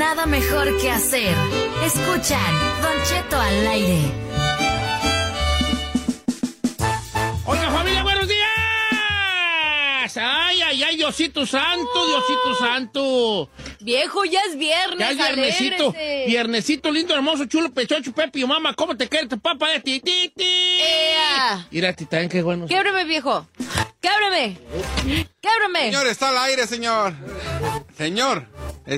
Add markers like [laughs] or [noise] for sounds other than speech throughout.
nada mejor que hacer. Escuchan Don Cheto al aire. Oiga, familia, buenos días. Ay, ay, ay, Diosito Santo, Diosito Santo. Viejo, ya es viernes. Ya es viernesito, alégrese. viernesito lindo, hermoso, chulo, pechocho, Pepe y mamá, ¿cómo te quieres tu papá de ti? ti, ti? Ea. Mira, ti también qué bueno. Québreme, viejo. Québreme. Québreme. Señor, está al aire, señor. Señor.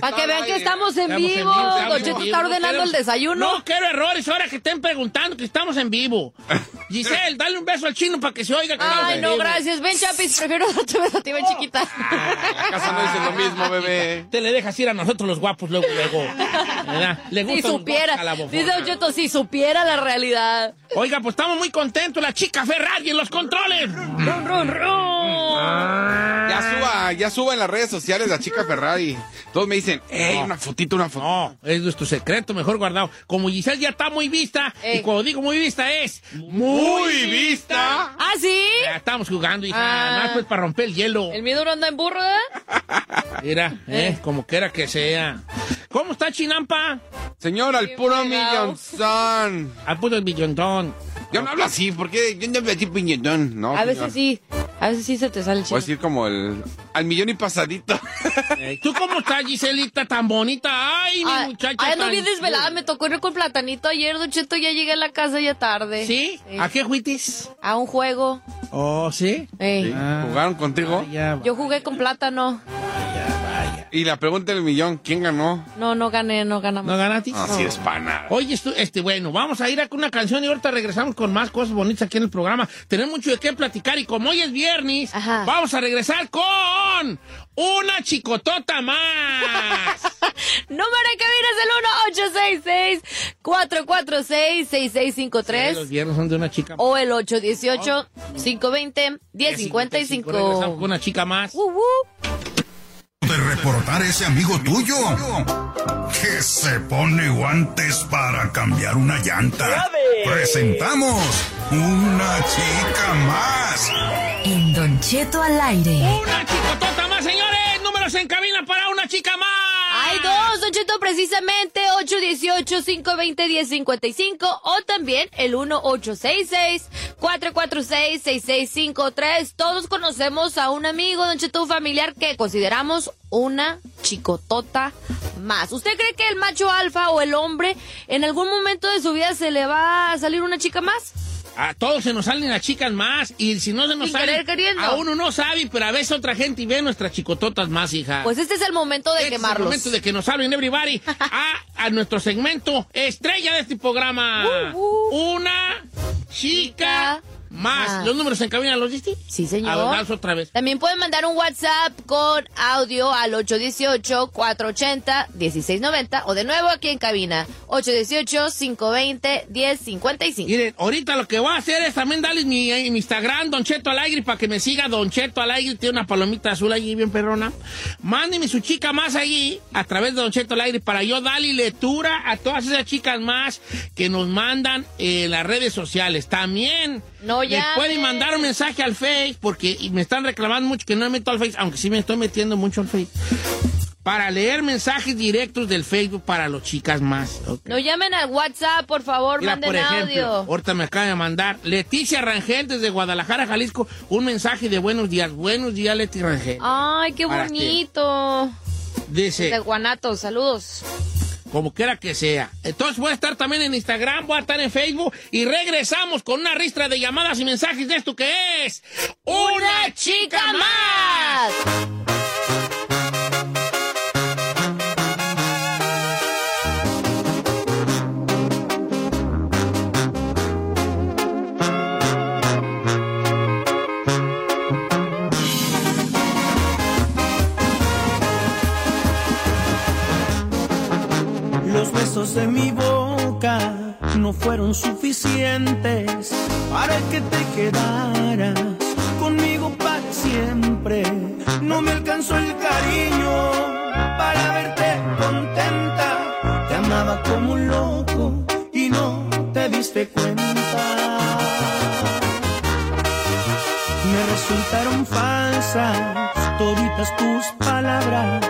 Para que vean que estamos en Estamos vivo. Don está ordenando el desayuno. No quiero errores ahora que estén preguntando que estamos en vivo. [laughs] Giselle, dale un beso al chino para que se oiga que Ay, no, gracias. Ven, Chapis. Prefiero darte un beso a ti, ven, chiquita. La casa no dice lo mismo, bebé. Te le dejas ir a nosotros los guapos luego, luego. ¿Verdad? Le Si gustan los supiera. a la bofona. Dice Don Cheto, si supiera la realidad. Oiga, pues estamos muy contentos. La chica Ferrari en los controles. Run, run, run. Ya suba, ya suba en las redes sociales la chica Ferrari. Todos me dicen, ey, No. una fotito, una foto. No, es nuestro secreto mejor guardado. Como Giselle ya está muy vista, Ey. y cuando digo muy vista es Muy vista. ¿Ah, sí? Ya estamos jugando, hija. Ah. Nada más pues para romper el hielo. El miedo no anda en burro, ¿eh? Mira, eh, como quiera que sea. ¿Cómo está Chinampa? Señor, [laughs] al puro millonzón. Al puto el billontón. Yo no hablo así, porque yo no hablo así piñetón. No, A señor. veces sí. A veces sí se te sale el Voy a decir como el... Al millón y pasadito. [laughs] Eh, ¿Tú cómo estás, Giselita, tan bonita? Ay, mi Ay, muchacha. ay, ando tan bien desvelada, me tocó ir con platanito ayer, Don Cheto, ya llegué a la casa ya tarde. ¿Sí? ¿A qué fuitis? A un juego. Oh, ¿sí? Ey. Sí, Ah. ¿Jugaron contigo? Ya, Yo jugué con plátano. Y la pregunta del millón, ¿quién ganó? No, no gané, no ganamos. ¿No ganaste? Así es pana. Oye, esto, este, bueno, vamos a ir a una canción y ahorita regresamos con más cosas bonitas aquí en el programa. Tenemos mucho de qué platicar y como hoy es viernes, Ajá. vamos a regresar con una chicotota más. [laughs] Número en cabina es el 1-866-446-6653 Los viernes son de una chica. o el Regresamos 818-520-1055. con una chica más. Uh, uh. De reportar ese amigo tuyo que se pone guantes para cambiar una llanta. Presentamos una chica más. En Don Cheto al aire. Una chicotota más, señores. Números en cabina para una chica más. Hay dos, Don Cheto, precisamente 818-520-1055 o también el 1866-446-6653. Todos conocemos a un amigo, Don Cheto, familiar que consideramos una chicotota más. ¿Usted cree que el macho alfa o el hombre en algún momento de su vida se le va a salir una chica más? A todos se nos salen las chicas más y si no se nos Sin salen, querer queriendo. a uno no sabe, pero a veces otra gente ve nuestras chicototas más, hija. Pues este es el momento de Este es el quemarlos. momento de que nos hablen everybody [laughs] a, a nuestro segmento estrella de este programa. Uh, uh. Una Chica más. más. ¿Los números en cabina los diste? Sí, señor. A otra vez. También pueden mandar un WhatsApp con audio al 818-480-1690 o de nuevo aquí en cabina 818-520-1055. Miren, ahorita lo que voy a hacer es también darles mi, eh, mi Instagram, Don Cheto Alegre, para que me siga Don Cheto Alegre. Tiene una palomita azul allí bien perrona. Mándenme su chica más allí a través de Don Cheto Alegre para yo darle lectura a todas esas chicas más que nos mandan en las redes sociales. También No me llamen. pueden mandar un mensaje al Face porque me están reclamando mucho que no me meto al Face, aunque sí me estoy metiendo mucho al Face. Para leer mensajes directos del Facebook para las chicas más. No llamen al WhatsApp, por favor, Mira, manden por ejemplo, audio. ahorita me acaba de mandar Leticia Rangel desde Guadalajara, Jalisco, un mensaje de buenos días. Buenos días, Leti Rangel. Ay, qué bonito. De Dice, Guanato, saludos. Como quiera que sea. Entonces voy a estar también en Instagram, voy a estar en Facebook y regresamos con una ristra de llamadas y mensajes de esto que es Una Chica Más. Los besos de mi boca no fueron suficientes para que te quedaras conmigo para siempre. No me alcanzó el cariño para verte contenta. Te amaba como un loco y no te diste cuenta. Me resultaron falsas toditas tus palabras,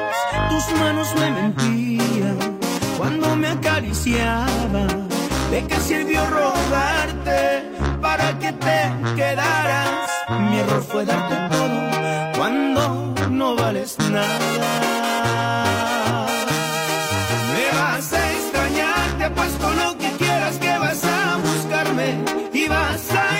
tus manos me mentían cuando me acariciaba. ¿De qué sirvió rogarte para que te quedaras? Mi error fue darte todo cuando no vales nada. Me vas a extrañar, te apuesto lo que quieras que vas a buscarme y vas a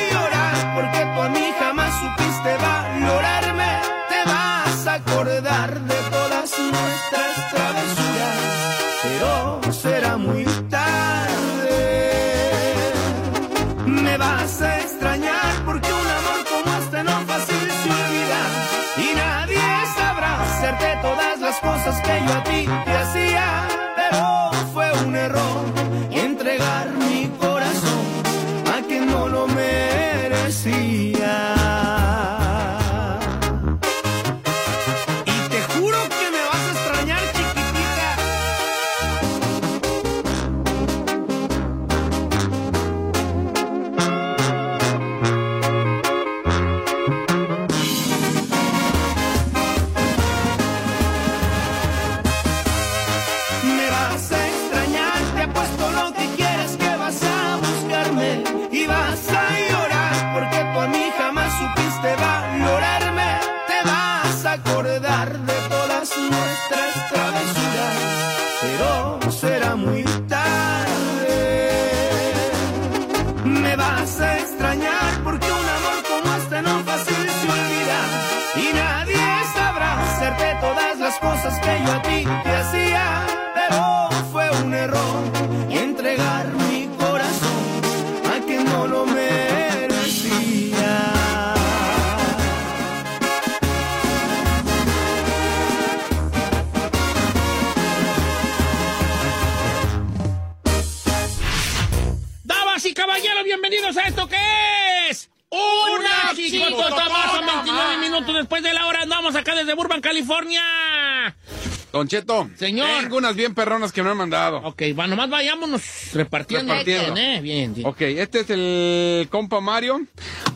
Cheto. Señor. Tengo unas bien perronas que me han mandado. Ok, va, nomás vayámonos repartiendo. Repartiendo. Bien, ¿eh? Bien, sí. Ok, este es el compa Mario.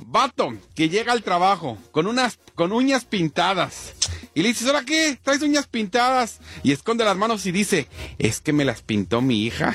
Vato, que llega al trabajo con unas, con uñas pintadas. Y le dices, ¿ahora qué? ¿Traes uñas pintadas? Y esconde las manos y dice, es que me las pintó mi hija.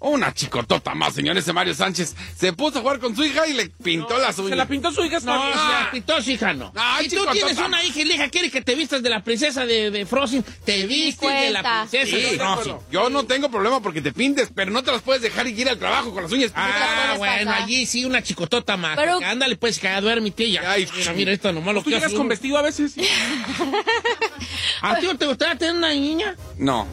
Una chicotota más, señor, ese Mario Sánchez. Se puso a jugar con su hija y le pintó las uñas. Se la pintó su hija. está No, bien. se la pintó su hija, no. Ay, si tú tienes una hija y la hija quiere que te vistas de la princesa de, de Frozen, te vistes de la princesa Sí, de Frozen. yo no tengo problema porque te pintes, pero no te las puedes dejar y ir al trabajo con las uñas. Ah, bueno, pasar. allí sí una chicotota más. Pero- ándale, pues, que duérmete ya. Ay, mira, mira, esto nomás lo ¿Tú que llegas hace con vestido a veces? [laughs] ¿A ti no te gustaría tener una niña? No.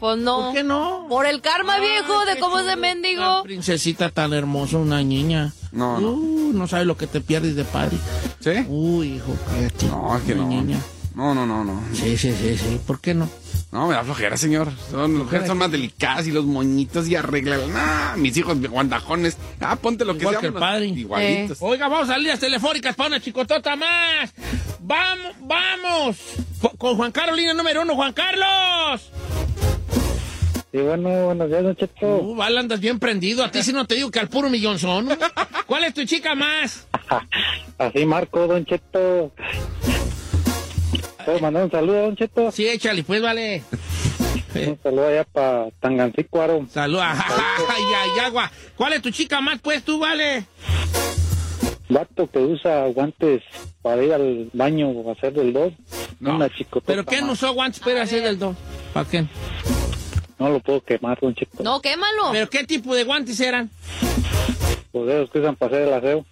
Pues no. ¿Por qué no? Por el karma viejo de cómo es de Una mendigo. princesita tan hermosa, una niña. No, no. Uh, no sabes lo que te pierdes de padre. ¿Sí? Uy, hijo, cállate. No, es que Una no. niña. No, no, no, no. Sí, sí, sí, sí. ¿Por qué no? No, me da flojera, señor. Son, las mujeres son más delicadas y los moñitos y arreglan. Ah, mis hijos guandajones. Ah, ponte lo que sea. que el padre. Igualitos. Oiga, vamos a líneas telefónicas para una chicotota más. Vamos, vamos. Con, con Juan Carlos, línea número uno. Juan Carlos. Sí, bueno, buenos días, Don Cheto. Uh, Val, andas bien prendido. A ti sí no te digo que al puro millón son. ¿Cuál es tu chica más? [laughs] Así marco, Don Cheto. ¿Puedo mandar un saludo, Don Cheto? Sí, échale, pues, vale. Un saludo allá para Tangancícuaro. Salud. Ay, ay, agua. ¿Cuál es tu chica más, pues, tú, vale? Vato que usa guantes para ir al baño o hacer del dos. No. Una chicotota ¿Pero qué no usó guantes para hacer del dos? ¿Para qué? No lo puedo quemar, Don Cheto. No, quémalo. ¿Pero qué tipo de guantes eran? Los dedos que usan para hacer el aseo.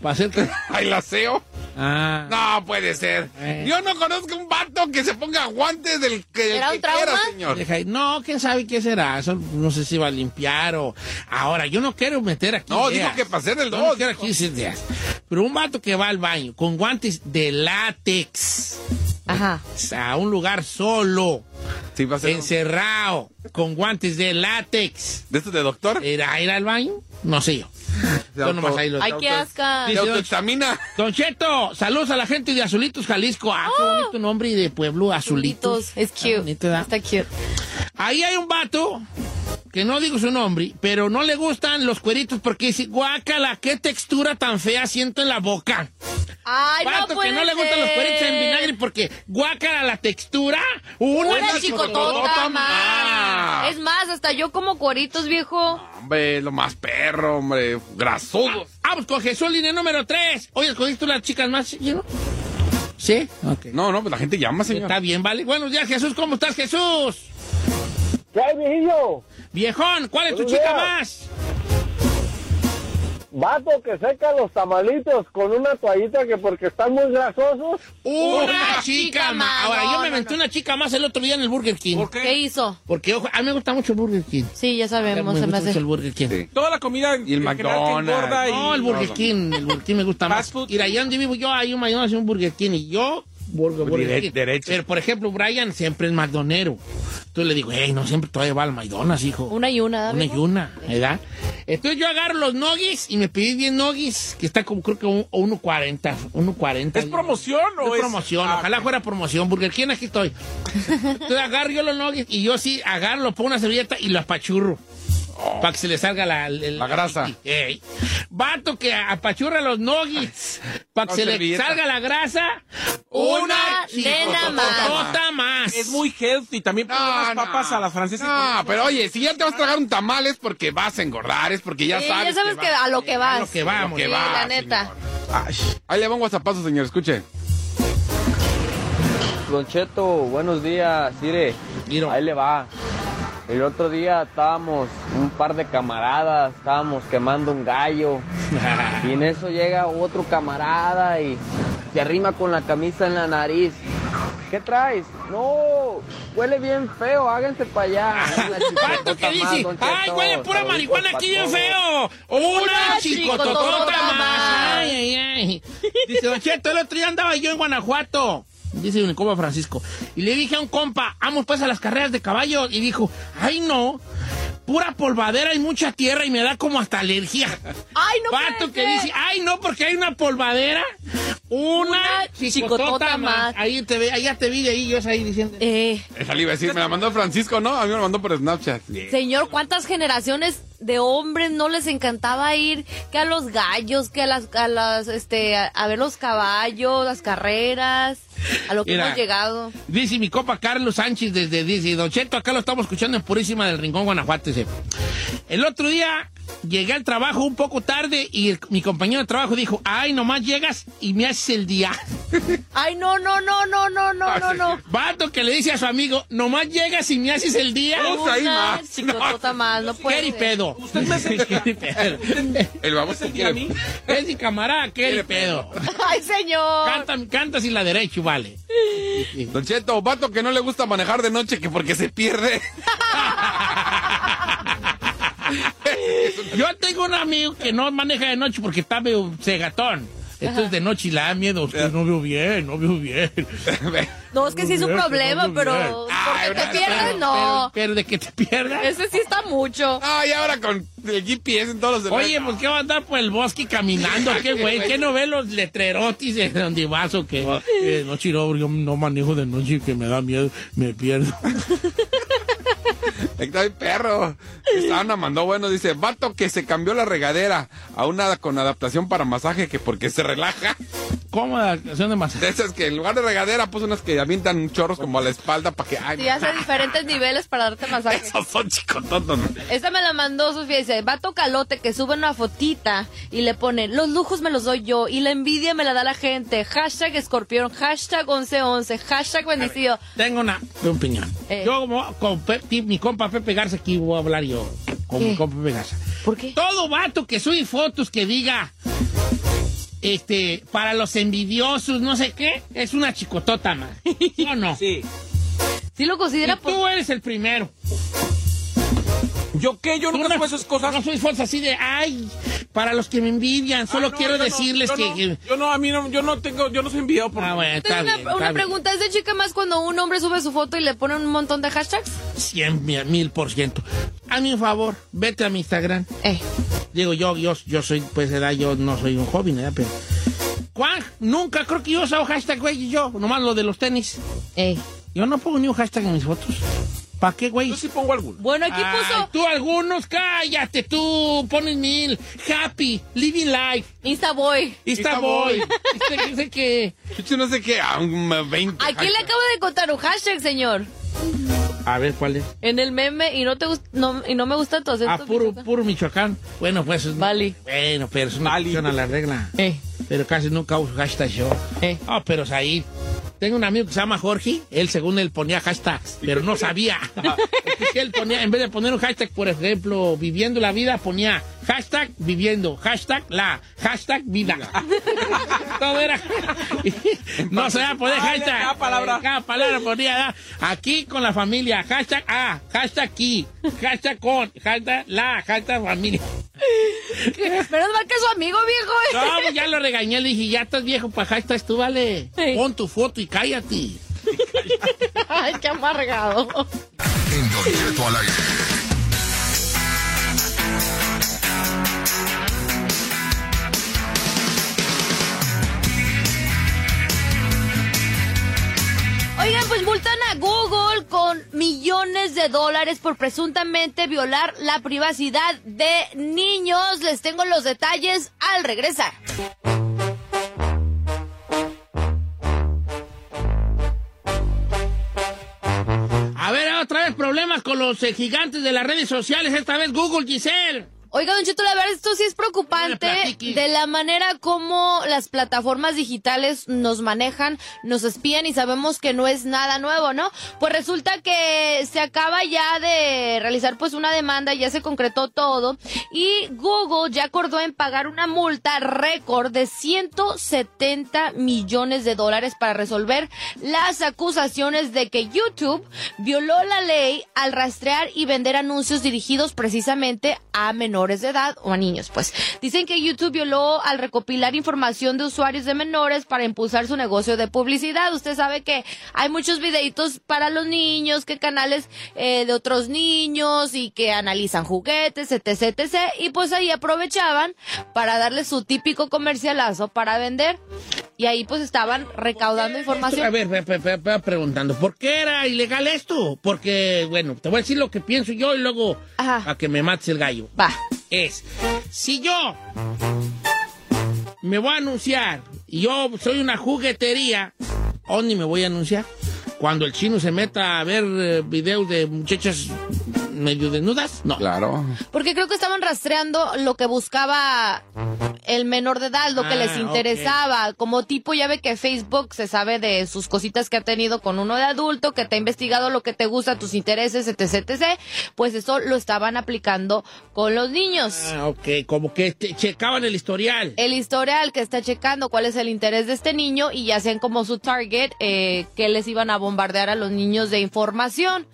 ¿Para hacer qué? [laughs] ¿Ay, la SEO? Ah. No puede ser. Eh. Yo no conozco un vato que se ponga guantes del que, del ¿Era que un trauma? quiera, señor. No, quién sabe qué será. Eso no sé si va a limpiar o. Ahora, yo no quiero meter aquí. No, ideas. dijo que para hacer el Yo no dos. quiero aquí ideas. Pero un vato que va al baño con guantes de látex Ajá. a un lugar solo, Sí, va a ser. encerrado, con guantes de látex, ¿De estos de doctor? ¿irá a ir al baño? No sé yo. [laughs] Yo auto- nomás ahí lo- Ay, qué asca. ¿Se Dice, autoexamina? Don Cheto, saludos a la gente de Azulitos, Jalisco. Ah, qué bonito nombre y de pueblo, Azulitos. Es Está cute. bonito. Está cute. Ahí hay un vato que no digo su nombre, pero no le gustan los cueritos porque dice, guácala, qué textura tan fea siento en la boca. Ay, vato no que puede no le gustan los cueritos en vinagre porque guácala la textura. Una, Una chicotota más. Ah, Es más, hasta yo como cueritos, viejo. Hombre, lo más perro, hombre. Grasudos. Vamos con Jesús, línea número 3. Oye, ¿escogiste las chicas más, ¿no? ¿Sí? No, no, pues la gente llama, señor. Está bien, vale. Buenos días, Jesús. ¿Cómo estás, Jesús? ¿Qué hay, viejillo? Viejón, ¿cuál es tu chica más? Vato que seca los tamalitos con una toallita que porque están muy grasosos. Una chica más. Ahora, yo me no, inventé una chica más el otro día en el Burger King. ¿Por ¿Qué qué? hizo? Porque ojo, a mí me gusta mucho el Burger King. Sí, ya sabemos, me gusta mucho el Burger King. Sí. Toda la comida Y el McDonald's. y- No, el Burger King, el Burger King me gusta más. Fast food. Mira, allá donde vivo yo hay un McDonald's y un Burger King y yo Burger, Burger Dire- King. derecho. Pero, por ejemplo, Brian siempre es McDonero. Entonces le digo, hey, no siempre todavía va al McDonald's, hijo. Una y una, Una y viejo? una, ¿verdad? Entonces yo agarro los noggies y me pedí 10 noggies, que está como creo que un- 1.40, 1.40. ¿Es promoción o es es- promoción? Ah, Ojalá fuera promoción. Burger King, aquí estoy. Entonces agarro yo los nuggets y yo sí agarro, lo pongo una servilleta y lo apachurro. Para que se le salga la, el- La grasa. [laughs] Ey. Vato que apachurra los nuggets. Para que se le salga la grasa. Una nena más. más. Es muy healthy. También No, unas no. papas a las francesas. No, pero oye, si ya te vas a tragar un tamal es porque vas a engordar, es porque ya Sí, sabes. ya sabes que, va- a lo que vas. lo que vamos. Sí, que va, la neta. Ay, Ahí le pongo zapatos, señor, escuche. Don Cheto, buenos días, Miro. ahí le va. El otro día estábamos un par de camaradas, estábamos quemando un gallo y en eso llega otro camarada y se arrima con la camisa en la nariz. ¿Qué traes? No, huele bien feo, háganse para allá. Una Vato que dice, ay, huele pura marihuana aquí bien todos". feo. Una chicototota más. Ay, ay, ay. Dice, Don Cheto, el otro día andaba yo en Guanajuato. Dice mi compa Francisco. Y le dije a un compa, vamos pues a las carreras de caballo. Y dijo, ay no, pura polvadera y mucha tierra y me da como hasta alergia. Ay, no puede que dice, ay no, porque hay una polvadera, una, Una chicotota, chicotota más. más. Ahí te ve, ahí ya te vi de ahí, yo ahí diciendo. Eh, Esa le iba a decir, me la mandó Francisco, ¿no? A mí me la mandó por Snapchat. señor, ¿cuántas generaciones de hombres no les encantaba ir que a los gallos, que a las, a las, este, a, a ver los caballos, las carreras, a lo que Mira. hemos llegado? Dice mi copa Carlos Sánchez desde dice, Don Cheto, acá lo estamos escuchando en Purísima del Rincón, Guanajuato. dice. El otro día llegué al trabajo un poco tarde y el- mi compañero de trabajo dijo, ay, nomás llegas y me haces el día. [laughs] Ay, no, no, no, no, no, no, no, no. Vato que le dice a su amigo, nomás llegas y me haces el día. Usa ahí Una más. [laughs] chicotota más, no puede Qué pedo. Usted me hace- [laughs] Qué pedo. El baboso ¿Y a quiere. mí? Es mi camarada, qué pedo. Ay, señor. Canta, canta sin la derecha, vale. Don Cheto, vato que no le gusta manejar de noche que porque se pierde. Yo tengo un amigo que no maneja de noche porque está medio cegatón. Entonces de noche le da miedo. Usted no veo bien, no veo bien. [laughs] No, es que sí es un Bien, problema, pero Ay, porque te pero- pierdes, pero- no. Pero, de que te pierdas. Ese sí está mucho. Ah, y ahora con el GPS en todos los Oye, pues qué va a andar por el bosque caminando, [laughs] qué güey, qué no ve los letrerotis de donde vas o qué. Eh, no, chiro, yo no manejo de noche que me da miedo, me pierdo. [laughs] Está bien perro. Ana mandó bueno, dice, vato que se cambió la regadera a una con adaptación para masaje que porque se relaja. ¿Cómo la acción de esas que en lugar de regadera puso unas que avientan chorros como a la espalda para que... Ay, Sí, hace diferentes niveles para darte masaje. [laughs] esos son chicototos. Esta me la mandó Sofía. Dice, vato calote que sube una fotita y le pone, los lujos me los doy yo y la envidia me la da la gente. Hashtag escorpión, hashtag 1111, hashtag bendecido. Tengo una opinión. Eh. Yo, como, con mi compa Pepe Garza, aquí voy a hablar yo. Con ¿Qué? mi compa Pepe Garza. ¿Por qué? Todo vato que sube fotos que diga, este, para los envidiosos, no sé qué, es una chicotota más. ¿Sí o no? [laughs] Sí. Sí lo considera tú eres el primero. ¿Yo qué? Yo nunca no, subo esas cosas. no subes fotos así de, ay, para los que me envidian, solo Ah, no, quiero no, decirles yo que... Yo no, a mí no, yo no tengo, yo no soy enviado por... Ah, bueno, está Tengo una, bien, una está bien. pregunta, ¿es de chica más cuando un hombre sube su foto y le pone un montón de hashtags? Cien mil, por ciento. Hazme un favor, vete a mi Instagram. Eh. Digo, yo, yo, yo soy, pues, edad, yo no soy un joven, ¿verdad? Pero. Juan, nunca creo que yo usado hashtag, güey, y yo, nomás lo de los tenis. Eh. Yo no pongo ni un hashtag en mis fotos. ¿Para qué, güey? Yo sí pongo alguno. Bueno, aquí Ay, puso tú algunos, cállate, tú pones mil. Happy, living life. Instaboy. Insta boy. boy. [laughs] Este, dice que. Yo no sé qué, a un 20. Aquí le acabo de contar un hashtag, señor. A ver, ¿cuál es? En el meme y no te gust- no, y no me gusta tu acento. Ah, puro, puro Michoacán. Bueno, pues. es- Vale. Bueno, pero es una a la regla. Eh, Pero casi nunca uso hashtag yo. eh. Ah, pero ahí. Tengo un amigo que se llama Jorge. Él, según él, ponía hashtags, pero no sabía. [laughs] Él ponía, en vez de poner un hashtag, por ejemplo, viviendo la vida, ponía hashtag viviendo, hashtag la, hashtag vida. [laughs] Todo era. [laughs] no se va a poner Ah, hashtag. cada palabra. Cada palabra ponía aquí con la familia, hashtag A, hashtag aquí, hashtag con, hashtag la, hashtag familia. Menos mal que es su amigo, viejo. eh. No, pues ya lo regañé, le dije, ya estás viejo para hashtags, tú vale. Sí. Pon tu foto y cállate. [laughs] Ay, qué amargado. En al aire. Oigan, pues multan a Google con millones de dólares por presuntamente violar la privacidad de niños. Les tengo los detalles al regresar. A ver, otra vez problemas con los eh, gigantes de las redes sociales, esta vez Google, Giselle. Oiga, Don Cheto, la verdad esto sí es preocupante de la manera como las plataformas digitales nos manejan, nos espían y sabemos que no es nada nuevo, ¿no? Pues resulta que se acaba ya de realizar pues una demanda, ya se concretó todo y Google ya acordó en pagar una multa récord de 170 millones de dólares para resolver las acusaciones de que YouTube violó la ley al rastrear y vender anuncios dirigidos precisamente a menores de edad o a niños, pues. Dicen que YouTube violó al recopilar información de usuarios de menores para impulsar su negocio de publicidad. Usted sabe que hay muchos videitos para los niños, que canales eh, de otros niños y que analizan juguetes, etc, etc. Y pues ahí aprovechaban para darle su típico comercialazo para vender. Y ahí pues estaban recaudando A información. ver, ve- ve- ve- ve preguntando, ¿por qué era ilegal esto? Porque, bueno, te voy a decir lo que pienso yo y luego Ajá. a que me mates el gallo. Va. Es, si yo me voy a anunciar y yo soy una juguetería, ¿dónde me voy a anunciar? Cuando el chino se meta a ver eh, videos de muchachas medio desnudas, no. Claro. Porque creo que estaban rastreando lo que buscaba el menor de edad, lo que Ah, les interesaba. Como tipo, ya ve que Facebook se sabe de sus cositas que ha tenido con uno de adulto, que te ha investigado lo que te gusta, tus intereses, etc, etc. Pues eso lo estaban aplicando con los niños. Ah, ok, como que te- checaban el historial. El historial que está checando cuál es el interés de este niño y ya sean como su target, eh, que les iban a bombardear a los niños de información.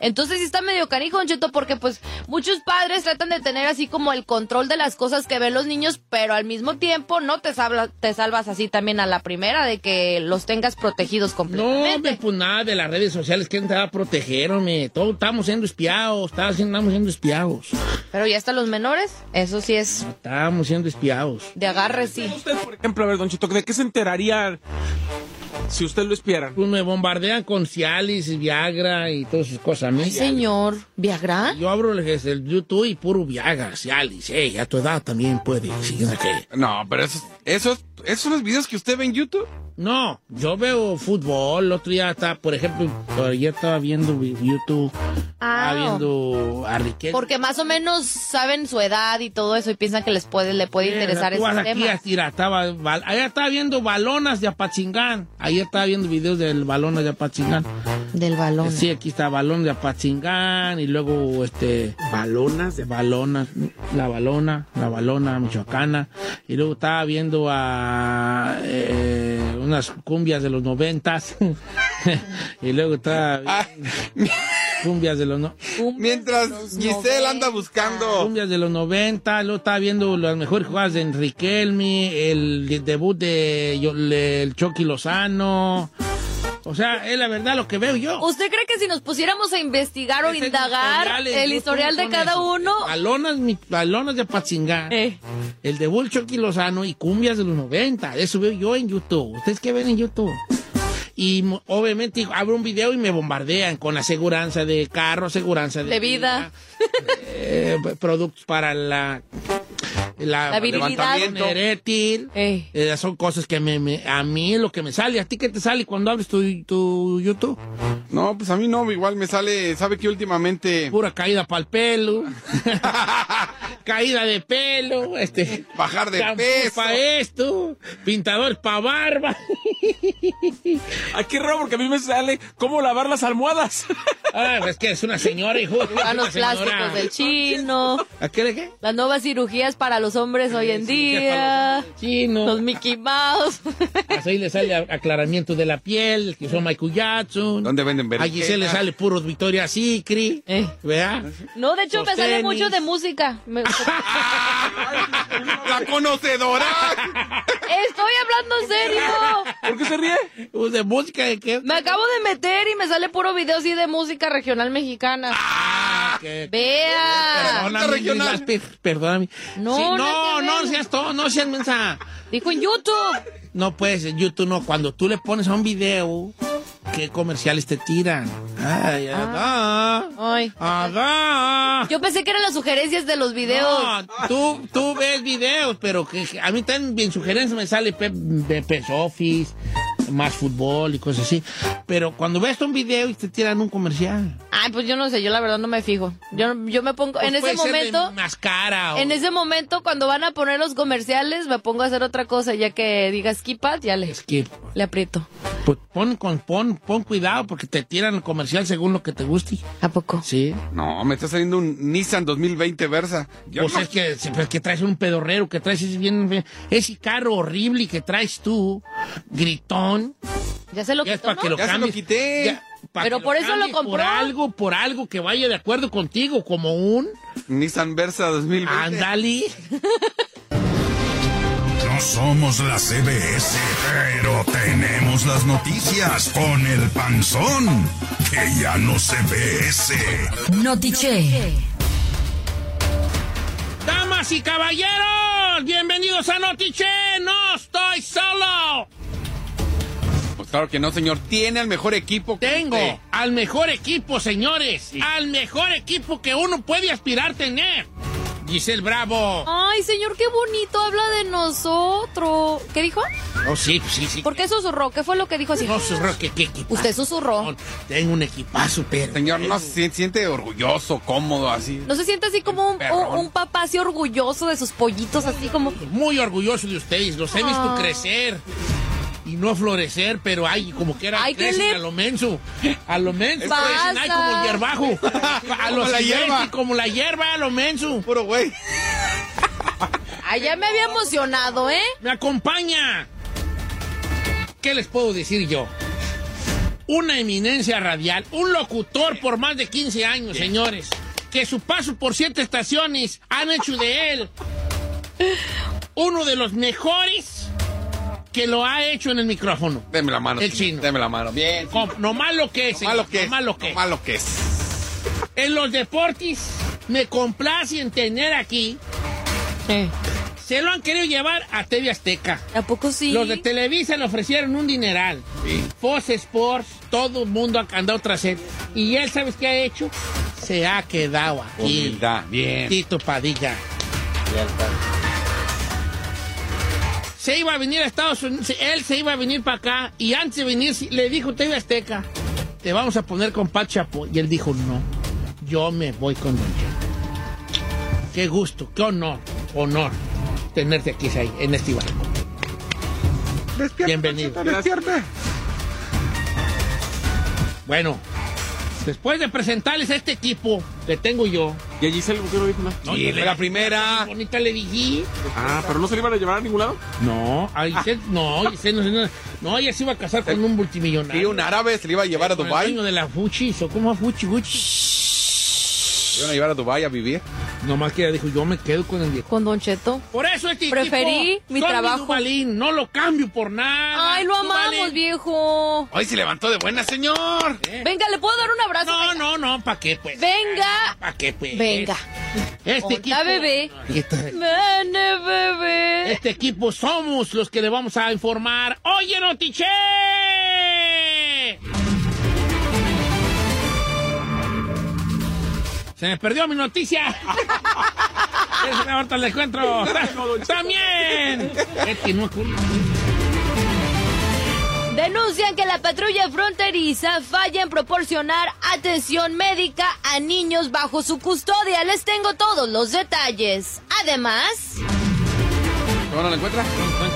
Entonces sí está medio canijo, Don Cheto, porque pues muchos padres tratan de tener así como el control de las cosas que ven los niños, pero al mismo tiempo no te, salva- te salvas así también a la primera de que los tengas protegidos No, completamente. hombre, pues nada de las redes sociales, ¿quién te va a proteger, hombre? Todos estamos siendo espiados, estamos siendo, estamos siendo espiados. Pero ya hasta los menores, eso sí es Estamos siendo espiados. de agarre, sí. Usted, por ejemplo, a ver, Don Chito, ¿de qué se enteraría si usted lo espiara? Pues me bombardean con Cialis, Viagra y todas esas cosas, ¿no? Ay, señor, ¿Viagra? Yo abro el, el YouTube y puro Viagra, Cialis. Ey, a tu edad también puede. Sí, no pero esos, esos, esos son los videos que usted ve en YouTube. No, yo veo fútbol. El otro día estaba, por ejemplo, ayer estaba viendo vi- YouTube. Ah, Estaba viendo a Riquelme. Porque más o menos saben su edad y todo eso y piensan que les puede, le puede interesar Tú ese vas aquí tema. a tirar, estaba, ayer estaba viendo balonas de Apachingán. Ayer estaba viendo videos del balonas de Apachingán. Del balón. Sí, aquí está balón de Apachingán y luego este Balonas de... balonas, la balona, la balona michoacana y luego estaba viendo a eh, unas cumbias de los noventas. [laughs] Y luego estaba Ah, cumbias de los no- mientras los Giselle anda 90. buscando. cumbias de los 90, luego estaba viendo las mejores jugadas de Enriquelme, el debut de el Chucky Lozano. O sea, es la verdad lo que veo yo. ¿Usted cree que si nos pusiéramos a investigar o indagar el historial de cada eso. uno? Balonas, mi- balonas de Patzingán. Eh, El de Bull Chucky Lozano y cumbias de los 90. Eso veo yo en YouTube. ¿Ustedes qué ven en YouTube? Y obviamente abro un video y me bombardean con aseguranza de carro, aseguranza de, De vida. [laughs] eh, productos para la la, La virilidad. Ey. Eh, son cosas que me, me- a mí es lo que me sale. ¿A ti qué te sale cuando abres tu, tu YouTube? No, pues a mí no, igual me sale, ¿sabe que últimamente Pura caída para el pelo. [laughs] caída de pelo. Este, bajar de peso? para esto. Pintador para barba. [laughs] Ay, qué raro, porque a mí me sale cómo lavar las almohadas. [laughs] Ah, es que es una señora, hijo. A los plásticos del chino. ¿A qué de qué? Las nuevas cirugías para los hombres hoy en día. Chino. Los Mickey Mouse. [laughs] Pues ahí le sale a- aclaramiento de la piel, que usó Michael Jackson. ¿Dónde venden A berenjenas? Giselle le sale puro Victoria Secret. Eh. ¿Verdad? No, de hecho me sale mucho de música. Me- [laughs] ¡La conocedora! Estoy hablando en serio. ¿Por qué se ríe? Pues, ¿De música de qué? Me acabo de meter y me sale puro video así de música regional mexicana. Ah, Vea. Perdóname, regional. perdóname. No, Sí, no no, no seas todo, no seas mensa. Dijo en YouTube. No puedes, en YouTube no. Cuando tú le pones a un video, ¿qué comerciales te tiran? Ay, Ah. aga, Ay. Yo pensé que eran las sugerencias de los videos. No, tú, tú ves videos, pero que, que a mí también bien sugerencias me sale Pep, Pepes Office, más fútbol y cosas así. Pero cuando ves un video y te tiran un comercial. Ay, pues yo no sé, yo la verdad no me fijo. Yo, yo me pongo, en pues ese ser de momento, Mascara o- en ese momento cuando van a poner los comerciales, me pongo a hacer otra cosa, ya que diga skip ad, ya le, Es que le aprieto. pues, pon, con, pon, pon cuidado porque te tiran el comercial según lo que te guste. ¿A poco? Sí. No, me está saliendo un Nissan 2020 Versa. Yo Pues no- es que, pues que traes un pedorrero, que traes ese, bien, ese carro horrible que traes tú, gritón. Ya se lo Ya es quitó, para ¿no? que lo Ya se lo cambies. quité. Ya, Pero que por eso lo cambies compró. Por algo, por algo que vaya de acuerdo contigo, como un Nissan Versa 2020. andali. No somos la CBS, pero tenemos las noticias con el panzón, que ya no se ve ese. Notiche. Damas y caballeros, bienvenidos a Notiche, no estoy solo. Claro que no, señor. Tiene el mejor equipo. que Tengo usted. al mejor equipo, señores, al mejor equipo que uno puede aspirar tener. Giselle Bravo. Ay, señor, qué bonito habla de nosotros. ¿Qué dijo? Oh, sí, sí, sí. ¿Por qué susurró? ¿Qué fue lo que dijo así? No, susurro, que, que equipazo. Usted susurró. Tengo un equipazo, pero. Señor, no se siente orgulloso, cómodo, así. ¿No se siente así como un, Perrón. un- un papá así orgulloso de sus pollitos, así como... Muy orgulloso de ustedes. Los he visto Ah. crecer y no florecer, pero ay, como que era Ay, ¿qué crecen le a lo menso. A lo menso. Crecen, ay, como el hierbajo. A lo Como la hierba. como la hierba, a lo menso. Puro güey. Ay, ya me había emocionado, ¿eh? Me acompaña. ¿Qué les puedo decir yo? Una eminencia radial, un locutor por más de 15 años, señores, que su paso por siete estaciones han hecho de él uno de los mejores que lo ha hecho en el micrófono. Deme la mano. El chino. Deme la mano. Bien. Com- No más lo que es, No malo que no es. más lo que no es. malo que es. En los deportes me complace en tener aquí, se lo han querido llevar a TV Azteca. ¿A poco sí? Los de Televisa le ofrecieron un dineral. Fox Sports, todo el mundo ha andado tras él. Y él, ¿sabes qué ha hecho? Se ha quedado aquí. Humildad. Bien. Tito Padilla. Se iba a venir a Estados Unidos, él se iba a venir para acá y antes de venir le dijo TV Azteca, te vamos a poner con Pat Chapo. Y él dijo, no, yo me voy con Don Cheto. Qué gusto, qué honor, honor tenerte aquí ahí, en este barco. Bienvenido. Despierte. Bueno, después de presentarles a este equipo que tengo yo, ¿Y a Giselle por qué no dijo nada? no, la primera. bonita le dije. Ah, pero no se le iban a llevar a ningún lado. No, a Giselle, no, Giselle no, no, no, ella se iba a casar con un multimillonario. Y un árabe se le iba a llevar a Con el Dubai. dueño de la Fuchis, o cómo Fuchi, Fuchi. A llevar a Dubai a vivir. Nomás que ella dijo, yo me quedo con el viejo. Con Don Cheto. Por eso este Preferí equipo, mi trabajo. No lo cambio por nada. Ay, lo amamos, viejo. Hoy se levantó de buena, señor. Venga, ¿le puedo dar un abrazo? No, Venga. no, no, ¿para qué pues? Venga. ¿Para qué pues? Venga. Este Hola, equipo. bebé. Vene, bebé. Este equipo somos los que le vamos a informar. ¡Oye, Notiche! Se me perdió mi noticia. [laughs] Ahorita le encuentro. También. Es que no Denuncian que la patrulla fronteriza falla en proporcionar atención médica a niños bajo su custodia. Les tengo todos los detalles. Además, ¿Cómo no la encuentra?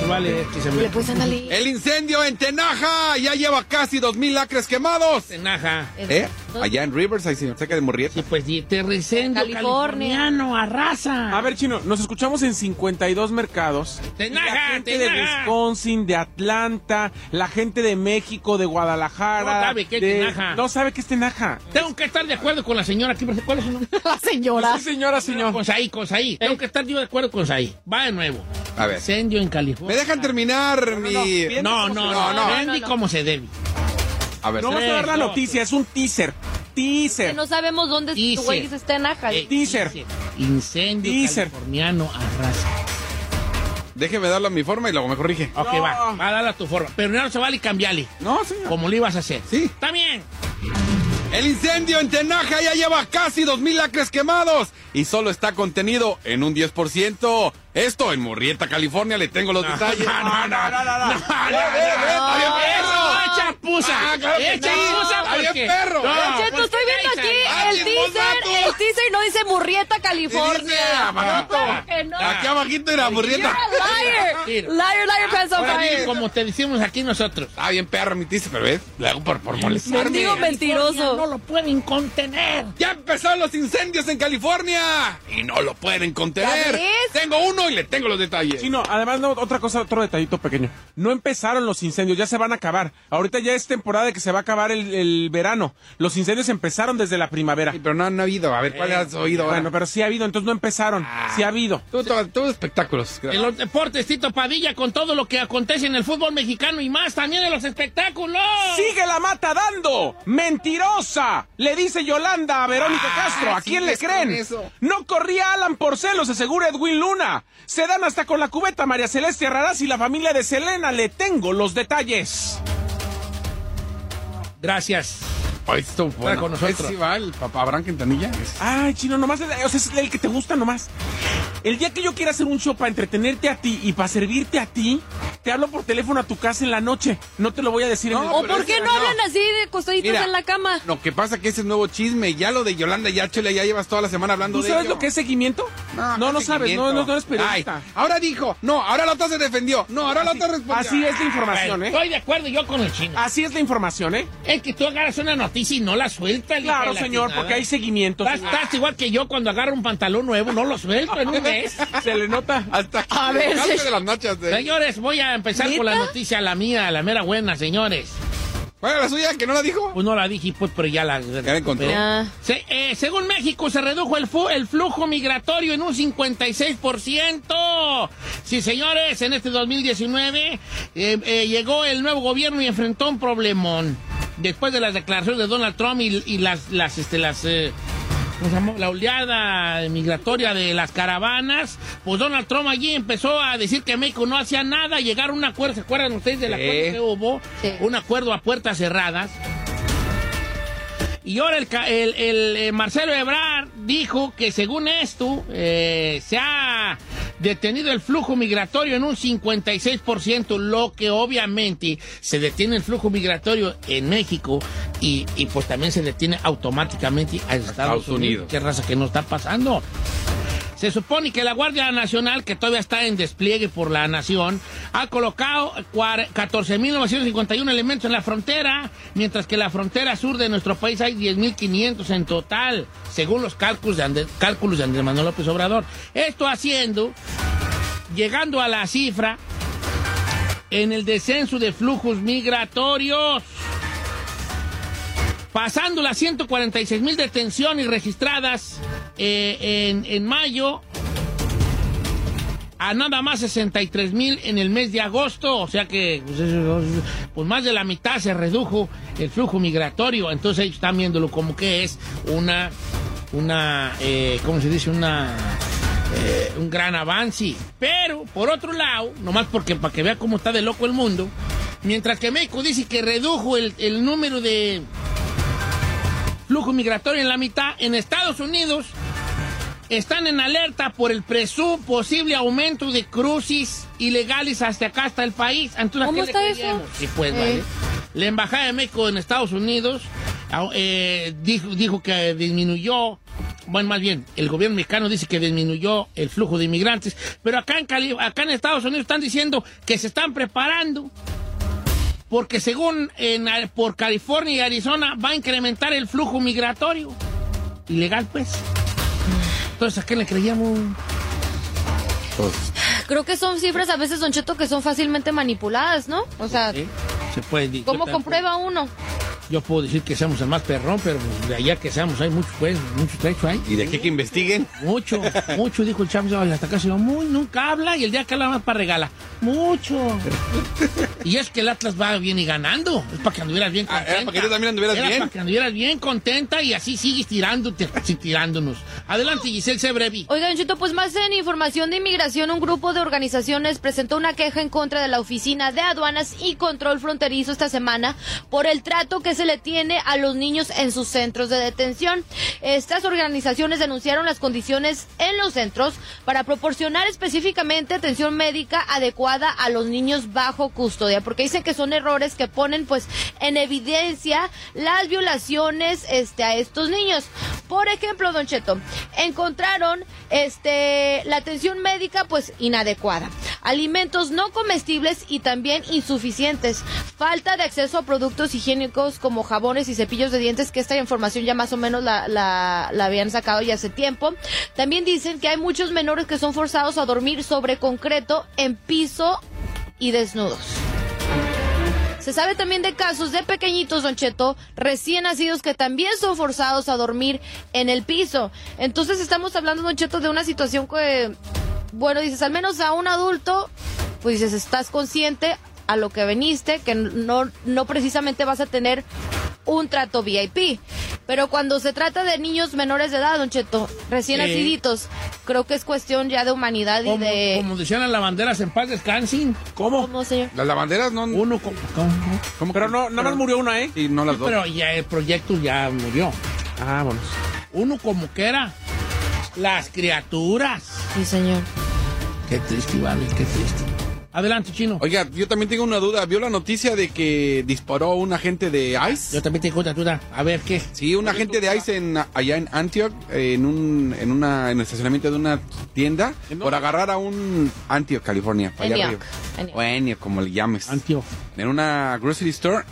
Vale. Que se me... pues ándale. El incendio en Tenaja ya lleva casi dos mil acres quemados. Tenaja. ¿Eh? Allá en Riverside, señor, cerca de Murrieta. Sí, pues di- Terricendio, California. californiano, arrasa. A ver, Chino, nos escuchamos en 52 mercados. Tenaja, Y la gente de. Wisconsin, de Atlanta, la gente de México, de Guadalajara. No sabe qué es de- Tenaja. No sabe qué es Tenaja. Tengo que estar de acuerdo con la señora aquí. ¿Cuál es su nombre? [laughs] La señora. Sí, señora, señor. Con Saí, con Saí. Tengo que estar yo de acuerdo con Saí. Va de nuevo. A ver. Incendio en ¿Me dejan terminar mi...? No, no, no, No, no. no. Andy, como se debe. A ver, No vas a dar la noticia, es un teaser. Que Teaser. no sabemos dónde güey está en Aja. Eh, Teaser. Incendio Teaser. californiano arrasa. déjeme darlo a mi forma y luego me corrige. Ok, No. va. Va a darle a tu forma. Pero no se vale cambiarle. No, señor. Como lo ibas a hacer. Sí. Está bien. El incendio en Tenaja ya lleva casi 2.000 acres quemados y solo está contenido en un 10%. Esto en Murrieta, California, le tengo los detalles. No, no, no, no, no, no, está bien Eso, perro. Ah, pues, estoy ¿qué viendo teaser, el teaser no dice Murrieta, California. dice claro que no. Aquí abajito era Murrieta. [laughs] liar. Liar, liar, pants on fire. como te decimos aquí nosotros. Está bien perro mi tice, pero ves, le hago por, por molestarme. Mendigo mentiroso. No lo pueden contener. Ya empezaron los incendios en California y no lo pueden ¿Ya contener. Tengo uno y le tengo los detalles. Además, no, otra cosa, otro detallito pequeño. No empezaron los incendios, ya se van a acabar. Ahorita ya es temporada de que se va a acabar el, el verano. Los incendios empezaron desde la primavera. Pero no, no ha habido. A ver, ¿cuál has oído ahora? Bueno, pero sí ha habido, entonces no empezaron. Sí ha habido. Tú, tú, tú espectáculos. En los deportes, Tito Padilla, con todo lo que acontece en el fútbol mexicano y más, también en los espectáculos. ¡Sigue la mata dando! ¡Mentirosa! Le dice Yolanda a Verónica Ah, Castro. ¿A quién le creen? eso. No corría Alan por celos, asegura Edwin Luna. Se dan hasta con la cubeta María Celeste Arraraz y la familia de Selena. Le tengo los detalles. Gracias. Ay, esto bueno. con nosotros. ¿Ese sí va el papá Abraham Quintanilla? Es- Ay, chino, nomás, o sea, es el que te gusta nomás. El día que yo quiera hacer un show para entretenerte a ti y para servirte a ti, te hablo por teléfono a tu casa en la noche. No te lo voy a decir en No, el... ¿O por qué no no. hablan así de costaditos Mira, en la cama? Lo que pasa que ese es nuevo chisme. Ya lo de Yolanda ya, chele, ya llevas toda la semana hablando ¿Tú de sabes ello. lo que es seguimiento? No, no, ¿qué sabes, no, no, no eres periodista. Ay, ahora dijo, no, ahora la otra se defendió, no, ahora la otra respondió. Así es la información, ¿eh? Estoy de acuerdo yo con el chino. Así es la información, ¿eh? Es que tú agarras una noticia y no la sueltas. Claro, la señor, porque hay seguimiento. Estás, estás igual que yo cuando agarro un pantalón nuevo, no lo suelto en un mes. [laughs] Se le nota. Hasta aquí, A ver, se- de las nachas. eh. Señores, voy a empezar ¿Neta? con la noticia, la mía, la mera buena, señores. ¿Cuál era la suya? ¿Que no la dijo? Pues no la dije, pues, pero ya la... Ya la encontró. Se- eh, según México, se redujo el, el flujo migratorio en un 56%. Sí, señores, en este 2019 eh, eh, llegó el nuevo gobierno y enfrentó un problemón. Después de las declaraciones de Donald Trump y, y las, las, este, las, la oleada migratoria de las caravanas, pues Donald Trump allí empezó a decir que México no hacía nada, llegaron a un acuerdo, ¿se acuerdan ustedes del Sí. acuerdo que hubo? Sí. Un acuerdo a puertas cerradas. Y ahora el, el- el, eh, Marcelo Ebrard dijo que según esto eh, se ha detenido el flujo migratorio en un 56%, lo que obviamente se detiene el flujo migratorio en México y, y pues también se detiene automáticamente a Estados, Estados Unidos. Unidos. ¿Qué raza que no está pasando? Se supone que la Guardia Nacional, que todavía está en despliegue por la nación, ha colocado cuar- 14.951 elementos en la frontera, mientras que en la frontera sur de nuestro país hay 10.500 en total, según los cálculos de, Ande- cálculos de Andrés Manuel López Obrador. Esto haciendo, llegando a la cifra en el descenso de flujos migratorios pasando las 146 mil detenciones registradas eh, en, en mayo a nada más 63 mil en el mes de agosto, o sea que pues, pues más de la mitad se redujo el flujo migratorio, entonces ellos están viéndolo como que es una, una, eh, ¿cómo se dice? Una, eh, un gran avance. Pero, por otro lado, nomás porque para que vea cómo está de loco el mundo, mientras que México dice que redujo el, el número de flujo migratorio en la mitad, en Estados Unidos están en alerta por el presu posible aumento de crucis ilegales hasta acá, hasta el país. Entonces, ¿a ¿Cómo qué le está eso? Sí, pues, Eh. vale. La Embajada de México en Estados Unidos ah, eh, dijo, dijo que disminuyó, bueno, más bien, el gobierno mexicano dice que disminuyó el flujo de inmigrantes, pero acá en, Cali- acá en Estados Unidos están diciendo que se están preparando porque según en, por California y Arizona va a incrementar el flujo migratorio. Ilegal, pues. Entonces, ¿a qué le creíamos? Creo que son cifras a veces, Don Cheto, que son fácilmente manipuladas, ¿no? O sea, Sí, Se puede decir. ¿cómo comprueba uno? yo puedo decir que seamos el más perrón, pero de allá que seamos hay muchos, pues, muchos trechos hay. Y de aquí que investiguen. Mucho, mucho, dijo el chavo, hasta casi muy, nunca habla y el día que habla más para regala. Mucho. Y es que el Atlas va bien y ganando. Es para que anduvieras bien Ah, contenta. era para que tú también anduvieras Era bien. para que anduvieras bien contenta y así sigues tirándote, así tirándonos. Adelante, Giselle Sebrevi. Oiga, Don Cheto, pues más en información de inmigración, un grupo de organizaciones presentó una queja en contra de la Oficina de Aduanas y Control Fronterizo esta semana por el trato que se le tiene a los niños en sus centros de detención. Estas organizaciones denunciaron las condiciones en los centros para proporcionar específicamente atención médica adecuada a los niños bajo custodia, porque dicen que son errores que ponen pues en evidencia las violaciones este a estos niños. Por ejemplo, Don Cheto, encontraron este la atención médica pues inadecuada, alimentos no comestibles y también insuficientes, falta de acceso a productos higiénicos como jabones y cepillos de dientes, que esta información ya más o menos la, la, habían sacado ya hace tiempo. También dicen que hay muchos menores que son forzados a dormir sobre concreto en piso y desnudos. Se sabe también de casos de pequeñitos, Don Cheto, recién nacidos que también son forzados a dormir en el piso. Entonces estamos hablando, Don Cheto, de una situación que, bueno, dices, al menos a un adulto, pues dices, estás consciente a lo que veniste, que no, no precisamente vas a tener un trato VIP. Pero cuando se trata de niños menores de edad, Don Cheto, recién Sí. naciditos, creo que es cuestión ya de humanidad y de... como decían las lavanderas en paz descansen. ¿Cómo? ¿Cómo, señor? Las lavanderas no. Uno como... como- ¿cómo Pero no, nada más murió una, ¿eh? Y no las dos. Pero ya el proyecto ya murió. Ah, bueno. Uno como que era. Las criaturas. Sí, señor. Qué triste, vale, qué triste. Adelante, chino. Oiga, yo también tengo una duda. ¿Vio la noticia de que disparó un agente de ICE? Yo también tengo otra duda. A ver, ¿qué? Sí, un agente de ICE en, allá en Antioch, en un, en una, en el estacionamiento de una tienda, por agarrar a un Antioch, California, para allá Antioch, arriba. Antioch. O Antioch, como le llames. Antio. En una grocery store,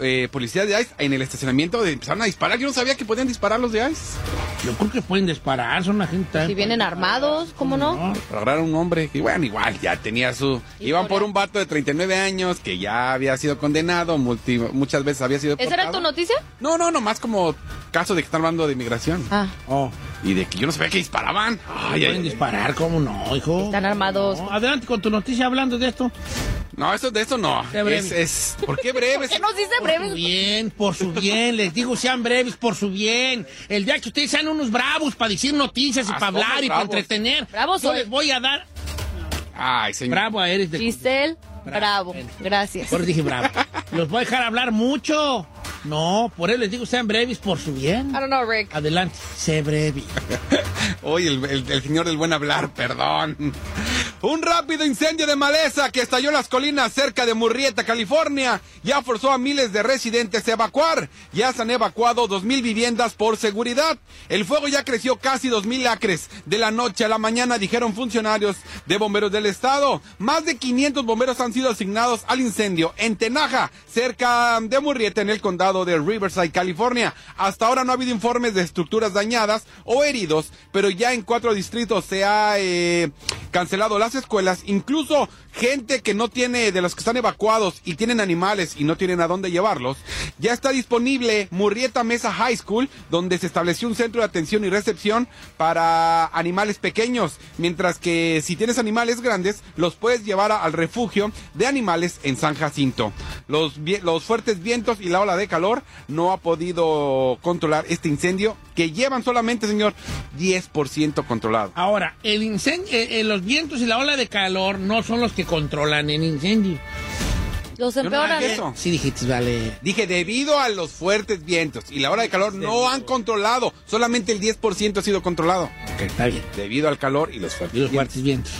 eh, policía de ICE en el estacionamiento de- empezaron a disparar. Yo no sabía que podían disparar los de ICE. Yo creo que pueden disparar, son una gente... Si vienen armados, ¿cómo no? Para agarrar a un hombre que, bueno, igual, ya tenía su... Iban por un vato de 39 años que ya había sido condenado, multi- muchas veces había sido ¿Esa era tu noticia? No, no, nomás como caso de que están hablando de inmigración. Ah, Oh, Y de que yo no sabía que disparaban. Ay, ay, pueden ay. disparar, ¿cómo no, hijo? están armados. No, adelante con tu noticia hablando de esto. No, eso de eso no. Es, es, ¿Por qué breve? ¿Qué nos dice Por su bien, por su bien, les digo sean breves, por su bien. El día que ustedes sean unos bravos para decir noticias y Ah, para hablar y para entretener, Bravos yo soy. les voy a dar... Ay, señor. Bravo a Eres de... Giselle, bravo. Bueno. Gracias. Por eso dije bravo. Los voy a dejar hablar mucho. No, por eso les digo sean breves, por su bien. I don't know, Rick. Adelante, sé breve. [laughs] Hoy el, el- el señor del buen hablar, perdón. Un rápido incendio de maleza que estalló en las colinas cerca de Murrieta, California, ya forzó a miles de residentes a evacuar. Ya se han evacuado 2.000 viviendas por seguridad. El fuego ya creció casi 2.000 acres. De la noche a la mañana, dijeron funcionarios de bomberos del estado. Más de 500 bomberos han sido asignados al incendio en Tenaja, cerca de Murrieta, en el condado de Riverside, California. Hasta ahora no ha habido informes de estructuras dañadas o heridos, pero ya en cuatro distritos se ha eh, cancelado las escuelas, incluso gente que no tiene, de los que están evacuados y tienen animales y no tienen a dónde llevarlos, ya está disponible Murrieta Mesa High School, donde se estableció un centro de atención y recepción para animales pequeños, mientras que si tienes animales grandes, los puedes llevar al refugio de animales en San Jacinto. Los, los fuertes vientos y la ola de calor no ha podido controlar este incendio, que llevan solamente, señor, 10% controlado. Ahora, el incendio, eh, eh, los vientos y la ola de calor no son los que controlan el incendio. Los Yo no empeoran. dije eso. Sí dijiste, vale. Dije, debido a los fuertes vientos y la hora de calor no han controlado. Solamente el 10% ha sido controlado. Ok, está bien. Debido al calor y los fuertes Y los vientos. fuertes vientos.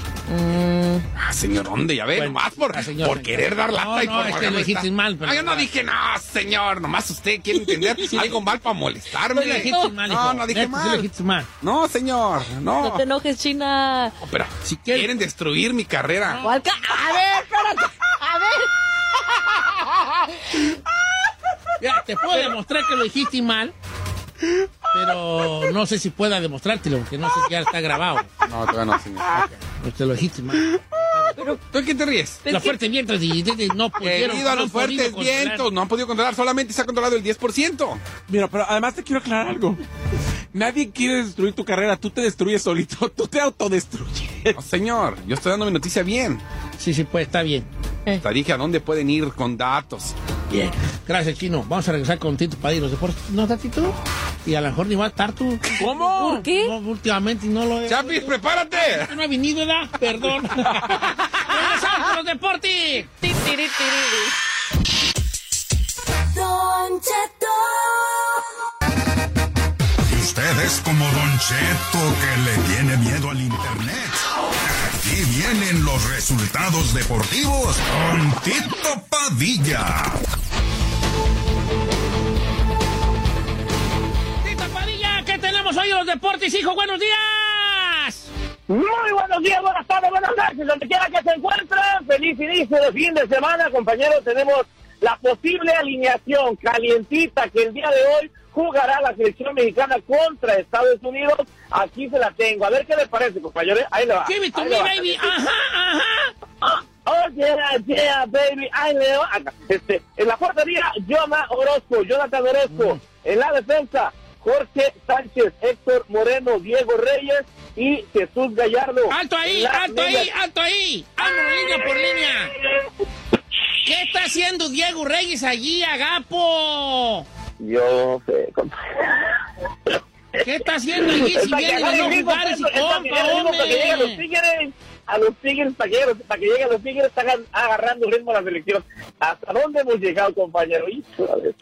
Ah, señor, ¿dónde? Ya ve, Bueno, nomás por, ah, señor, por señor. querer dar lata No, y no, por es que lo dijiste mal, pero- Ah, yo no dije, no, señor, nomás usted quiere [laughs] entender algo mal para molestarme. Lo dijiste mal, hijo. No, no dije mal. dijiste mal. No, señor, No no. te enojes, China. No, Pero Si quieren destruir mi carrera. A ver, espérate. A ver. Ya, te puedo demostrar que lo dijiste mal, pero no sé si pueda demostrártelo, porque no sé si ya está grabado. No, todavía no, señor. Pues te lo dijiste mal. ¿Tú de qué te ríes? Los fuertes vientos y, y- y no pudieron. Debido a no los podido fuertes controlar. vientos, no han podido controlar, solamente se ha controlado el 10%. Mira, pero además te quiero aclarar algo. Nadie quiere destruir tu carrera, tú te destruyes solito, [laughs] tú te autodestruyes. No, señor, yo estoy dando mi noticia bien. Sí, sí, pues está bien. Te dije a dónde pueden ir con datos. Bien. Gracias, Chino. Vamos a regresar con Tito para ir a los deportes. ¿No está Tito? Y a lo mejor ni va a estar tú. ¿Cómo? ¿Por qué? No, últimamente no lo he... Chapis, prepárate. No ha venido, ¿verdad? Perdón. [laughs] Regresamos con los deportes. Don Cheto. Usted es como Don Cheto que le tiene miedo al internet. Aquí vienen los resultados deportivos con Tito Padilla. Tito Padilla, ¿qué tenemos hoy en los deportes, hijo? ¡Buenos días! Muy buenos días, buenas tardes, buenas noches, donde quiera que se encuentren. Feliz inicio de fin de semana, compañeros. Tenemos la posible alineación calientita que el día de hoy jugará la selección mexicana contra Estados Unidos. Aquí se la tengo. A ver qué le parece, compañeros. Ahí le va. Give it to Ahí me, baby. Ajá, ajá. Ah, Oh, yeah, yeah, baby. Ahí le va. Acá. Este, en la portería, Jonah Orozco, Jonathan Orozco. En la defensa, Jorge Sánchez, Héctor Moreno, Diego Reyes y Jesús Gallardo. ¡Alto ahí, alto ahí, alto ahí! ¡Vámonos línea por línea! ¿Qué está haciendo Diego Reyes allí, Agapo? Yo sé, compañero. ¿Qué está haciendo allí si Para que viene de agarre no el ritmo, jugar ese pues, compa, los hombre? A los Tigres, para que, para que llegue a los Tigres, está agar- agarrando ritmo a la selección. ¿Hasta dónde hemos llegado, compañero?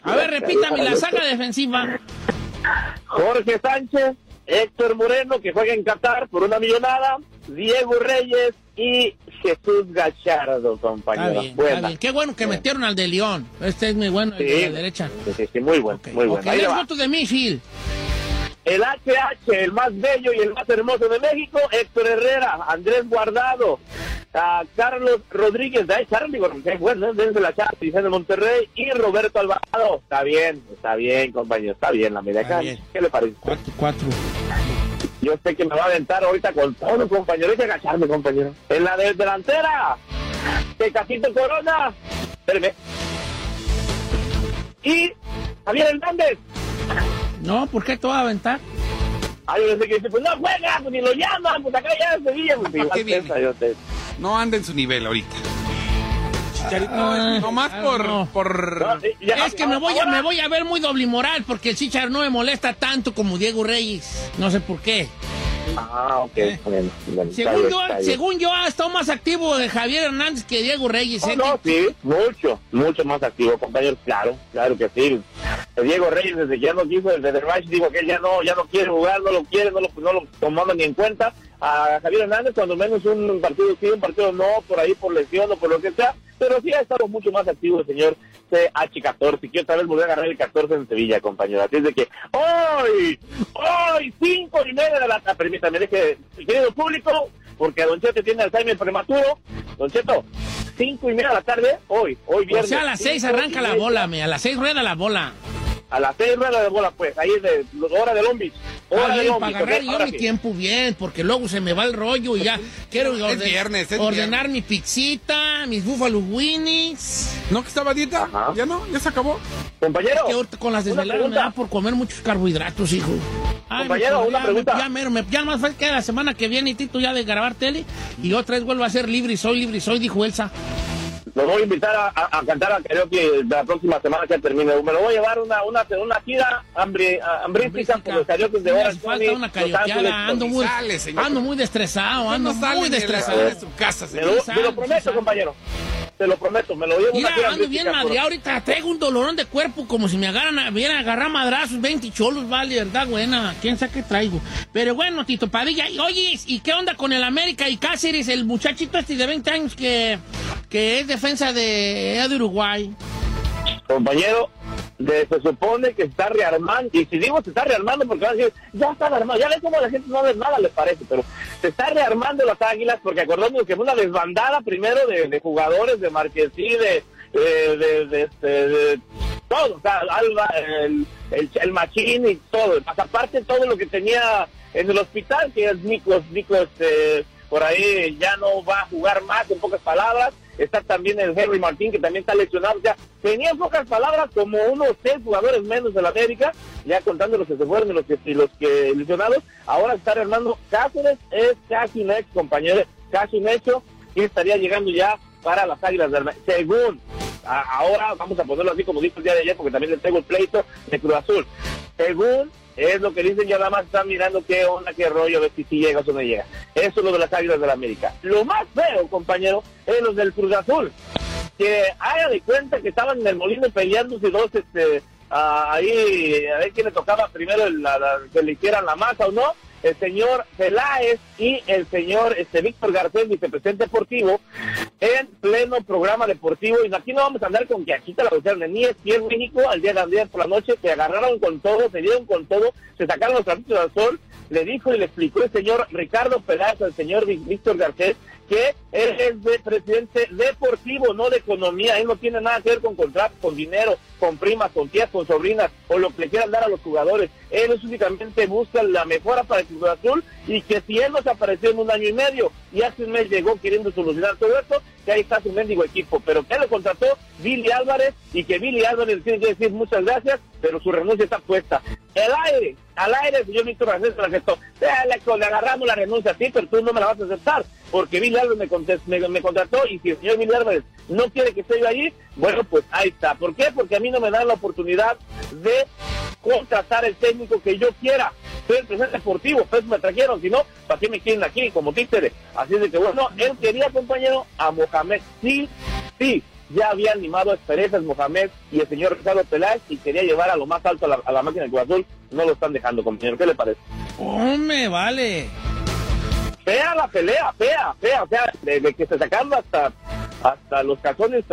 A ver, repítame la saga defensiva. Jorge Sánchez, Héctor Moreno, que juega en Qatar por una millonada, Diego Reyes y Jesús Gallardo, Está compañero. Qué bueno que Bien. metieron al de León. Este es muy bueno, el de la derecha. Sí, sí, muy bueno, Ok, muy bueno. ok, Ahí va. to the midfield. El HH, el más bello y el más hermoso de México, Héctor Herrera, Andrés Guardado, a Carlos Rodríguez, de ahí, Charlie, bueno, desde la Chávez, de Monterrey, y Roberto Alvarado. Está bien, está bien, compañero, está bien la media cancha. ¿Qué le parece? Cuatro, cuatro. Yo sé que me va a aventar ahorita con todo, compañero. Hay que agacharme, compañero. En la de delantera, Tecatito Corona. Espérame. Y Javier Hernández. No, ¿por qué te vas a aventar? Ay, yo sé que dice, pues no juega, pues ni lo llaman, pues acá ya en Sevilla. Pues igual yo te- No anda en su nivel ahorita. Chicharito, No más ah, por, no. por... No, sí, ya- Es que me voy, a, ahora- me voy a ver muy doble moral porque el Chichar no me molesta tanto como Diego Reyes. No sé por qué. Ah, ok. Bueno, bueno, Según bien, yo, según yo, ha estado más activo eh, Javier Hernández que Diego Reyes. Oh, ¿eh? no, sí, mucho, mucho más activo, compañero. Claro, claro que sí. Diego Reyes, desde que ya no quiso, desde Rush, dijo que ya no, ya no quiere jugar, no lo quiere, no lo, no lo tomaba ni en cuenta. A Javier Hernández, cuando menos un partido sí, un partido no, por ahí por lesión o por lo que sea. Pero sí ha estado mucho más activo el señor CH14. Quiero otra vez volver a agarrar el 14 en Sevilla, compañero. Así es de que hoy, hoy, cinco y media de la tarde, permítame, deje, querido público, porque Don Cheto tiene Alzheimer prematuro. Don Cheto, cinco y media de la tarde, hoy, hoy O viernes. sea, a las seis arranca la bola, me. A las seis rueda la bola. A las seis rueda de bola, pues, ahí es de hora de Beach. Hora de Long para agarrar yo mi sí. tiempo bien, porque luego se me va el rollo y ya [laughs] quiero orden- viernes, es ordenar mi pizzita, mis Buffalo Winnies. ¿No que estaba dieta? Ajá. ¿Ya no? ¿Ya se acabó? Compañero, Que ahorita con las desveladas me da por comer muchos carbohidratos, hijo. Ay, Compañero, me- una ya, pregunta. me- Ya, mero, me, ya más fue que la semana que viene, Tito, ya de grabar tele. Y otra vez vuelvo a ser libre y soy, libre y soy, dijo Elsa. Los voy a invitar a, a- a cantar a karaoke la próxima semana que termine. Me lo voy a llevar una, una, una gira hambre, hambrística por los karaoke de Me Orange falta una carioqueada, ando muy, Sale, ando muy destresado, ando muy destresado. de su casa, señor. lo, me lo sal, prometo, compañero. Te lo prometo, me lo llevo Mira, una ando bien madre, ahorita traigo un dolorón de cuerpo como si me agarran, a- vieran agarrar madrazos, 20 cholos, vale, verdad, buena, quién sabe qué traigo. Pero bueno, Tito Padilla, y oye, ¿y qué onda con el América y Cáceres, el muchachito este de 20 años que, que es defensa de, de Uruguay? compañero, de- se supone que está rearmando, y si digo se está rearmando porque van a decir, ya está rearmado, ya ven cómo la gente no ve nada, les parece, pero se está rearmando las águilas porque acordamos que fue una desbandada primero de, jugadores, de Marquesí, de, de, de, este, todo, o sea, Alba, el, el, el Machín y todo, más aparte todo lo que tenía en el hospital, que es Nico, Nico, este, por ahí ya no va a jugar más, en pocas palabras. Está también el Henry Martín, que también está lesionado. Sea, tenía en pocas palabras como unos seis jugadores menos de la América, ya contando los que se fueron y los que, los que lesionados. Ahora está Hernando Cáceres, es casi un hecho, compañero, casi un hecho, y estaría llegando ya para las Águilas del América. Según, ahora vamos a ponerlo así como dijo el día de ayer, porque también le tengo el pleito de Cruz Azul. Según es lo que dicen, ya nada más están mirando qué onda, qué rollo, a ver si sí llega o si no llega. Eso es lo de las Águilas del América. Lo más feo, compañero, es los del Cruz Azul. Que haga de cuenta que estaban en el molino peleándose dos, este, ah, ahí, a ver quién le tocaba primero el- la- la- que le hicieran la masa o no. El señor Peláez y el señor este, Víctor Garcés, vicepresidente deportivo, en pleno programa deportivo. Y aquí no vamos a andar con que aquí te la pusieron en ESPN México al día de ayer por la noche, se agarraron con todo, se dieron con todo, se sacaron los trapitos al sol. Le dijo y le explicó el señor Ricardo Peláez al señor Ví- Víctor Garcés que él es de presidente deportivo, no de economía. Él no tiene nada que ver con contratos, con dinero, con primas, con tías, con sobrinas o lo que le quieran dar a los jugadores. Él es únicamente busca la mejora para el Cruz Azul y que si él nos apareció en un año y medio y hace un mes llegó queriendo solucionar todo esto, que ahí está su mendigo equipo. Pero que lo contrató Billy Álvarez y que Billy Álvarez tiene que decir muchas gracias, pero su renuncia está puesta. El aire, al aire, señor Víctor Garcés la aceptó. Le, agarramos la renuncia, sí, pero tú no me la vas a aceptar, porque Billy Álvarez me, contes- me, me contrató y si el señor Billy Álvarez no quiere que esté yo allí, bueno, pues ahí está. ¿Por qué? Porque a mí no me dan la oportunidad de contratar el técnico que yo quiera. Soy el presidente deportivo, pues me trajeron, si no, ¿para qué me quieren aquí como títere? Así de que bueno, él quería, compañero, a Mohamed. Sí, sí, ya había animado a Esperezas Mohamed y el señor Ricardo Peláez y quería llevar a lo más alto a la, a la máquina de Cruz Azul. No lo están dejando, compañero. ¿Qué le parece? Hombre, vale. Fea la pelea, fea, fea, o sea, de, de que se sacaron hasta, hasta los calzones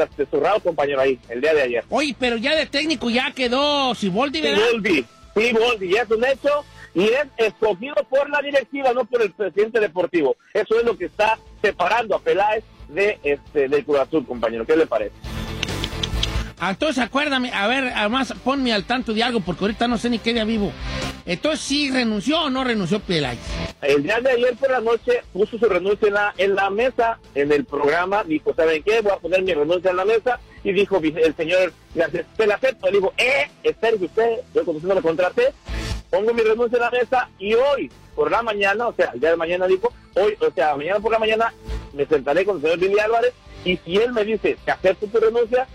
compañero, ahí, el día de ayer. Oye, pero ya de técnico ya quedó Siboldi, ¿verdad? Siboldi, Siboldi, ya es un hecho y es escogido por la directiva, no por el presidente deportivo. Eso es lo que está separando a Peláez de este del Cruz Azul, compañero. ¿Qué le parece? Entonces, acuérdame, a ver, además ponme al tanto de algo, porque ahorita no sé ni qué día vivo. Entonces, ¿sí renunció o no renunció Peláez? El día de ayer por la noche puso su renuncia en la, la mesa, en el programa, dijo, ¿saben qué? Voy a poner mi renuncia en la mesa, y dijo el señor ¿se la acepto? Le digo, eh, espérese usted, yo no lo contraté, pongo mi renuncia en la mesa, y hoy, por la mañana, o sea, el día de mañana dijo, hoy, o sea, mañana por la mañana, me sentaré con el señor Billy Álvarez, y si él me dice que acepto tu renuncia,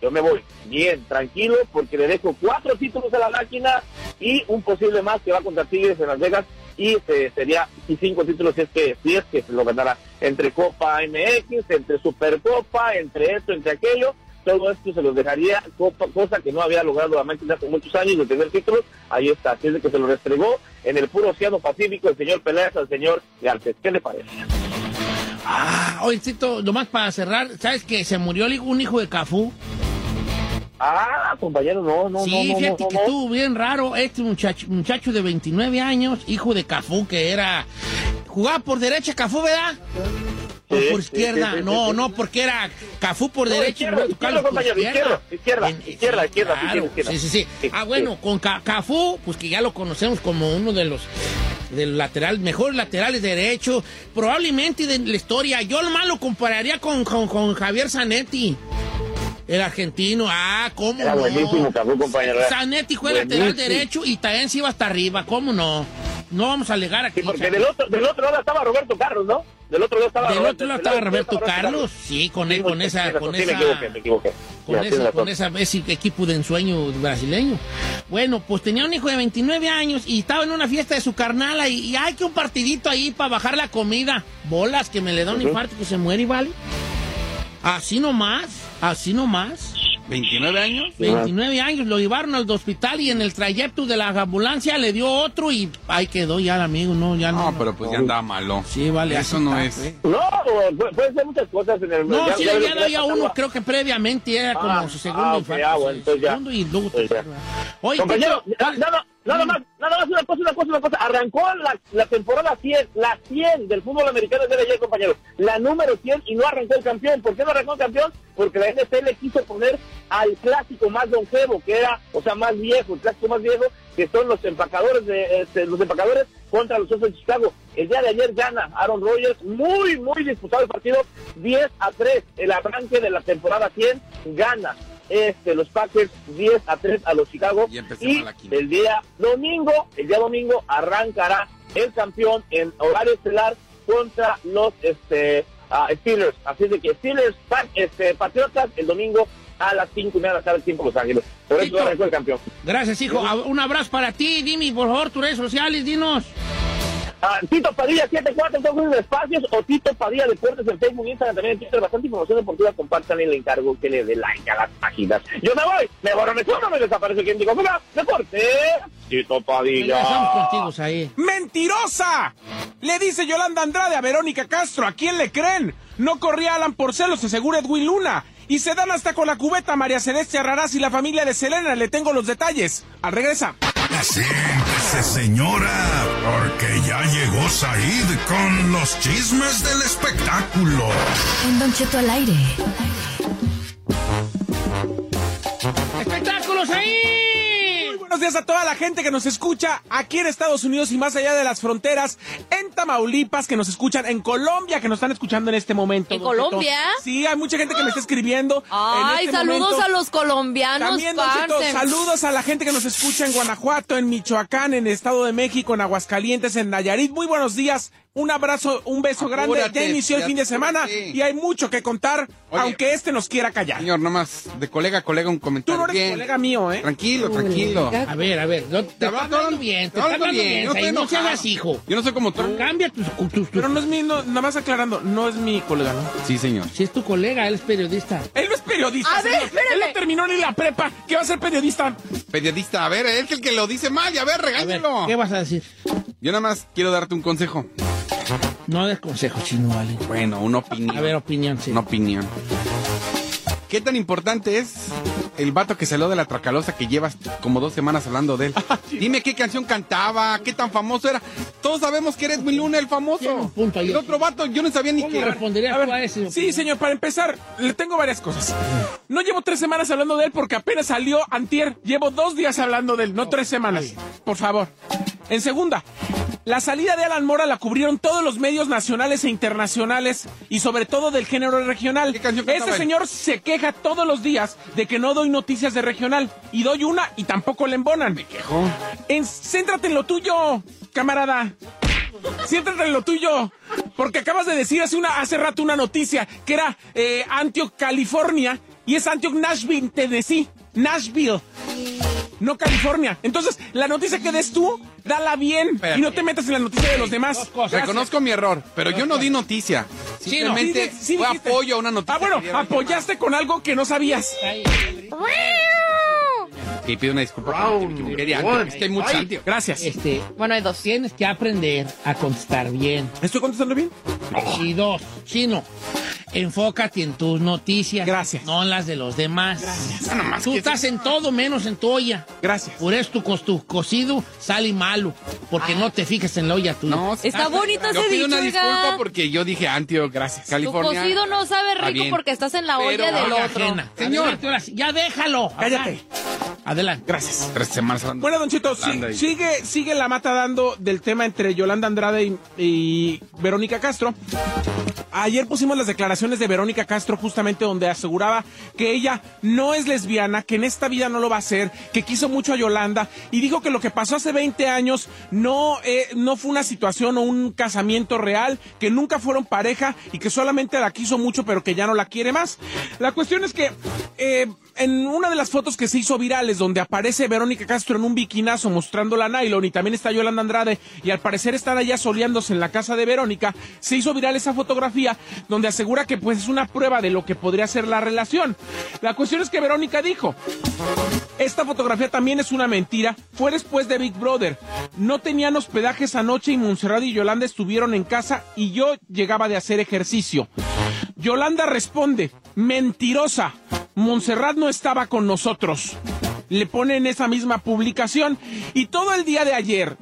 yo me voy bien, tranquilo, porque le dejo cuatro títulos a la máquina y un posible más que va contra Tigres en Las Vegas y eh, sería y cinco títulos si es que si es que se lo ganara entre Copa MX, entre Supercopa, entre esto, entre aquello. Todo esto se los dejaría, cosa que no había logrado la máquina hace muchos años de tener títulos. Ahí está, así es de que se lo restregó en el puro océano Pacífico el señor Peláez al señor Garcés. ¿Qué le parece? Ah, oye, Tito, nomás para cerrar, ¿sabes que se murió un hijo de Cafú? Ah, compañero, no, no, sí, no, no, fíjate no, que no. estuvo bien raro. Este muchacho, muchacho de 29 años, hijo de Cafú, que era. Jugaba por derecha Cafú, ¿verdad? O Sí, por sí, izquierda. sí, sí, no, sí. no, porque era Cafú por No, derecha izquierda, izquierda, compañero, izquierda, izquierda, En- izquierda, izquierda, sí, claro, izquierda. Sí, sí, sí. Sí, Ah, bueno, sí. con Ca- Cafú, pues que ya lo conocemos como uno de los del lateral, mejores laterales derecho, probablemente de la historia. Yo lo más lo compararía con, con, con Javier Zanetti. El argentino, ah, ¿cómo Era no? buenísimo, Cafú, compañero. Zanetti fue lateral derecho y también se iba hasta arriba, ¿cómo no? No vamos a alegar aquí. Sí, porque del otro, del otro lado estaba Roberto Carlos, ¿no? Del otro lado estaba Del Roberto- otro lado estaba Roberto Carlos, sí, con, él, con esa, con esa, con esa, con esa, ese equipo de ensueño brasileño. Bueno, pues tenía un hijo de 29 años y estaba en una fiesta de su carnala y, y hay que un partidito ahí para bajar la comida. Bolas que me le da un Ujú. infarto que se muere y vale. Así nomás, así nomás. 29 años. 29 años, lo llevaron al hospital y en el trayecto de la ambulancia le dio otro y ahí quedó ya el amigo, no, ya no. No, pero pues ya andaba malo. Sí, vale. Eso no está, es. No, pu- puede ser muchas cosas en el No, ya- sí, ya ya, ya uno, creo que previamente era como Ah, su segundo ah, infarto. ah, bueno, sí, entonces ya. segundo y luego Pues ya. Oye, Compañero, nada, nada más, nada más una cosa, una cosa, una cosa. Arrancó la, la temporada 100, la 100 del fútbol americano de ayer, compañero. La número 100 y no arrancó el campeón. ¿Por qué no arrancó el campeón? Porque la NFL quiso poner al clásico más longevo, que era, o sea, más viejo, el clásico más viejo, que son los empacadores de este, los empacadores contra los Osos de Chicago. El día de ayer gana Aaron Rodgers, muy, muy disputado el partido, 10 a 3, el arranque de la temporada 100, gana este, los Packers 10 a 3 a los Chicago. Y Y la el día domingo, el día domingo arrancará el campeón en horario estelar contra los este, ah, Steelers. Así de que Steelers, pa- este, Patriotas, el domingo a las 5 y media de la tarde, el tiempo Los Ángeles. Por eso arrancó el campeón. Gracias, hijo. A- Un abrazo para ti. Dime, por favor, tus redes sociales, dinos. Ah, Tito Padilla 74 en todos los espacios o Tito Padilla Deportes en Facebook, Instagram, también en Twitter, bastante información deportiva, compartan y le encargo que le dé like a las páginas. Yo me voy, me borro, me sueno, me desaparece quien digo, hola, Deportes, Tito Padilla. contigo, ahí. ¡Mentirosa! Le dice Yolanda Andrade a Verónica Castro. ¿A quién le creen? No corría Alan por celos, asegura Edwin Luna. Y se dan hasta con la cubeta María Celeste Arrarás y la familia de Selena. Le tengo los detalles. Al regresa. Siéntese, señora, porque ya llegó Said con los chismes del espectáculo. En Don Cheto al aire. ¡Espectáculos ahí! Buenos días a toda la gente que nos escucha aquí en Estados Unidos y más allá de las fronteras, en Tamaulipas, que nos escuchan, en Colombia, que nos están escuchando en este momento. ¿En Cheto. Colombia? Sí, hay mucha gente que me está escribiendo. en Ay, este saludos momento. a los colombianos, También, Cheto, saludos a la gente que nos escucha en Guanajuato, en Michoacán, en el Estado de México, en Aguascalientes, en Nayarit. Muy buenos días. Un abrazo, un beso grande. Ya inició el fin de semana apúrate. y hay mucho que contar, Oye. aunque este nos quiera callar. Señor, nomás de colega a colega un Tú comentario. no eres Bien. colega mío, ¿eh? Tranquilo, tranquilo. A ver, a ver. no- te está hablo- hablando bien, te está bien. Said, estoy No seas hijo. Yo no soy como tú. Cambia tus... tus, tus- Pero no es mi, no, nada más aclarando, no es mi colega, ¿no? Sí, señor. Si es tu colega, él es periodista. Él no es periodista. A ver, señor. Él no terminó ni la prepa. ¿Qué va a ser periodista? Periodista, a ver, él es el que lo dice mal, ya ver, A ver, regáñalo. ¿qué vas a decir? Yo nada más quiero darte un consejo. No des consejo, chino, vale. Bueno, una opinión. A ver, opinión, sí. Una opinión. ¿Qué tan importante es el vato que salió de la Tracalosa que llevas como dos semanas hablando de él? [laughs] Dime qué canción cantaba, qué tan famoso era. Todos sabemos que eres Edwin Luna, el famoso. punto ahí. El otro vato, yo no sabía ni ¿Cómo que... responderías A ese? sí, señor, para empezar, le tengo varias cosas. No llevo tres semanas hablando de él porque apenas salió antier. Llevo dos días hablando de él, no tres semanas. Por favor. En segunda, la salida de Alan Mora la cubrieron todos los medios nacionales e internacionales y sobre todo del género regional. ¿Qué canción cantaba Ese señor se queja todos los días de que no doy noticias de regional y doy una y tampoco le embonan. Me quejó. En, céntrate en lo tuyo, camarada. Céntrate en lo tuyo. Porque acabas de decir hace, una, hace rato una noticia que era eh, Antioch, California. Y es Antioch, Nashville, Tennessee. Nashville. No California. Entonces, la noticia que des tú, dala bien. Espérate. Y no te metas en la noticia de los demás. Reconozco mi error, pero yo no di noticia. Sí, no. Simplemente Sí, sí fue dijiste. apoyo a una noticia. Ah, bueno, apoyaste con algo que no sabías. Y pido una disculpa. Es que hay mucho antio. Gracias. Este, Bueno, hay dos. tienes que aprender a contestar bien. ¿Estoy contestando bien? Y dos, chino, enfócate en tus noticias. Gracias. No en las de los demás. Ah, nomás Tú que- estás en todo menos en tu olla. Gracias. Por eso tu, tu cocido sale malo. Porque no te fijes en la olla tuya. No, Está bonito yo ese pido una dicho, disculpa porque yo dije Antio, gracias. Tu California. cocido no sabe Está rico porque estás en la Pero olla del otro. Señor. Ya déjalo. Cállate. Adelante. Gracias. Tres semanas hablando. Bueno, Don Chito, sí- Yolanda y- sigue, sigue la mata dando del tema entre Yolanda Andrade y, y Verónica Castro. Ayer pusimos las declaraciones de Verónica Castro justamente donde aseguraba que ella no es lesbiana, que en esta vida no lo va a hacer, que quiso mucho a Yolanda y dijo que lo que pasó hace 20 años no, eh, no fue una situación o un casamiento real, que nunca fueron pareja y que solamente la quiso mucho pero que ya no la quiere más. La cuestión es que eh, en una de las fotos que se hizo virales, donde aparece Verónica Castro en un biquinazo mostrando la nylon y también está Yolanda Andrade y al parecer están allá soleándose en la casa de Verónica, se hizo viral esa fotografía donde asegura que pues es una prueba de lo que podría ser la relación. La cuestión es que Verónica dijo, esta fotografía también es una mentira. Fue después de Big Brother. No tenían hospedaje esa noche y Montserrat y Yolanda estuvieron en casa y yo llegaba de hacer ejercicio. Yolanda responde, mentirosa. Montserrat no estaba con nosotros. Le ponen esa misma publicación y todo el día de ayer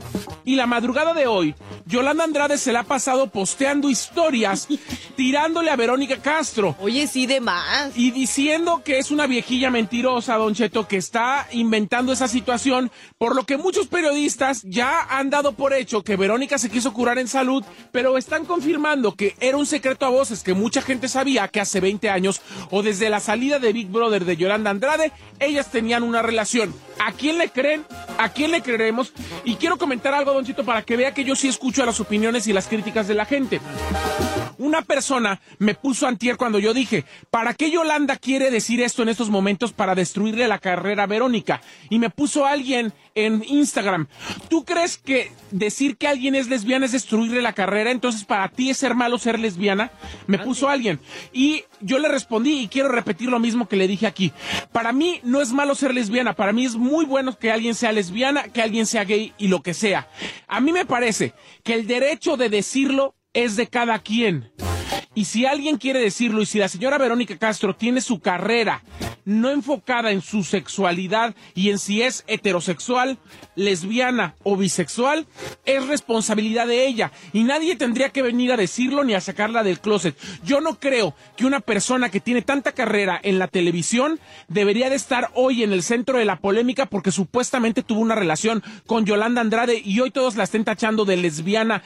y la madrugada de hoy, Yolanda Andrade se la ha pasado posteando historias, [laughs] tirándole a Verónica Castro. Oye, sí, de más. Y diciendo que es una viejilla mentirosa, Don Cheto, que está inventando esa situación, por lo que muchos periodistas ya han dado por hecho que Verónica se quiso curar en salud, pero están confirmando que era un secreto a voces que mucha gente sabía que hace 20 años o desde la salida de Big Brother de Yolanda Andrade, ellas tenían una relación. ¿A quién le creen? ¿A quién le creeremos? Y quiero comentar algo, Don Chito, para que vea que yo sí escucho las opiniones y las críticas de la gente. Una persona me puso antier cuando yo dije, ¿para qué Yolanda quiere decir esto en estos momentos para destruirle la carrera a Verónica? Y me puso alguien en Instagram, ¿tú crees que decir que alguien es lesbiana es destruirle la carrera? Entonces, ¿para ti es ser malo ser lesbiana? Me puso alguien. Y yo le respondí y quiero repetir lo mismo que le dije aquí. Para mí no es malo ser lesbiana, para mí es muy bueno que alguien sea lesbiana, que alguien sea gay y lo que sea. A mí me parece que el derecho de decirlo es de cada quien. Y si alguien quiere decirlo, y si la señora Verónica Castro tiene su carrera no enfocada en su sexualidad y en si es heterosexual, lesbiana o bisexual, es responsabilidad de ella. Y nadie tendría que venir a decirlo ni a sacarla del closet. Yo no creo que una persona que tiene tanta carrera en la televisión debería de estar hoy en el centro de la polémica porque supuestamente tuvo una relación con Yolanda Andrade y hoy todos la estén tachando de lesbiana,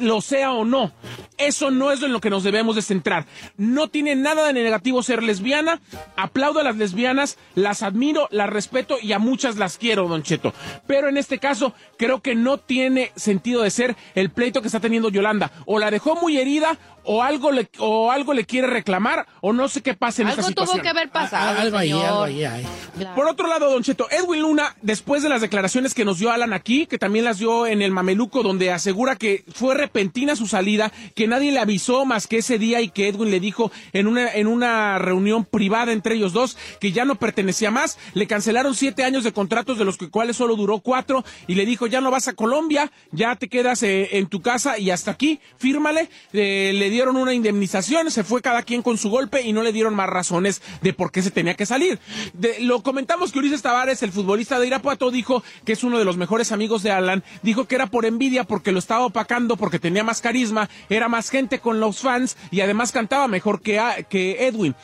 lo sea o no. Eso no es en lo que nos debemos de centrar. No tiene nada de negativo ser lesbiana. Aplaudo a las lesbianas, las admiro, las respeto y a muchas las quiero, Don Cheto. Pero en este caso, creo que no tiene sentido de ser el pleito que está teniendo Yolanda. O la dejó muy herida, o algo le, o algo le quiere reclamar, o no sé qué pasa en Algo esta tuvo situación. que haber pasado. Ah, algo ahí, algo ahí hay. Claro. Por otro lado, Don Cheto, Edwin Luna, después de las declaraciones que nos dio Alan aquí, que también las dio en el Mameluco, donde asegura que fue repentina su salida, que nadie le avisó más que ese día y que Edwin le dijo en una, en una reunión privada entre ellos dos que ya no pertenecía más, le cancelaron siete años de contratos de los que- cuales solo duró cuatro y le dijo ya no vas a Colombia, ya te quedas eh, en tu casa y hasta aquí, fírmale, Eh, le dieron una indemnización, se fue cada quien con su golpe y no le dieron más razones de por qué se tenía que salir. De- lo comentamos que Ulises Tavares, el futbolista de Irapuato, dijo que es uno de los mejores amigos de Alan, dijo que era por envidia porque lo estaba opacando, porque tenía más carisma, era más gente con los fans y además cantaba mejor que, a- que Edwin.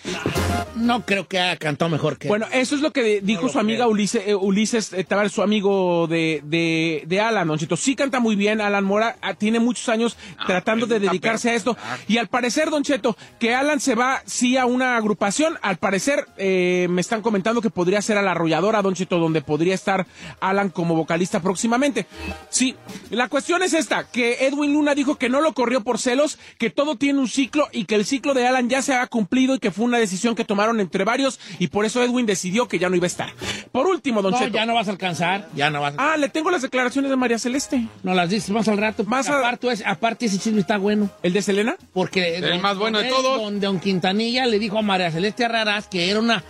No creo que haya cantado mejor que. Bueno, eso es lo que dijo lo su amiga. Ulises, eh, Ulises eh, Tavares, su amigo de, de, de Alan, Don Cheto. Sí canta muy bien, Alan Mora ah, tiene muchos años tratando de dedicarse a esto. Y al parecer, Don Cheto, que Alan se va sí a una agrupación, al parecer eh, me están comentando que podría ser a la arrolladora, Don Cheto, donde podría estar Alan como vocalista próximamente. Sí, la cuestión es esta, que Edwin Luna dijo que no lo corrió por celos, que todo tiene un ciclo y que el ciclo de Alan ya se ha cumplido y que fue una decisión que tomaron entre varios y por eso Edwin decidió que ya no iba a estar. Por último, Don No, Cheto. ya no vas a alcanzar. Ya no vas a... Ah, le tengo las declaraciones de María Celeste. No las dices más al rato. Más a- aparte, es- aparte ese chisme está bueno. ¿El de Selena? Porque El más bueno de todos. Donde Don Quintanilla le dijo a María Celeste Arraraz que era una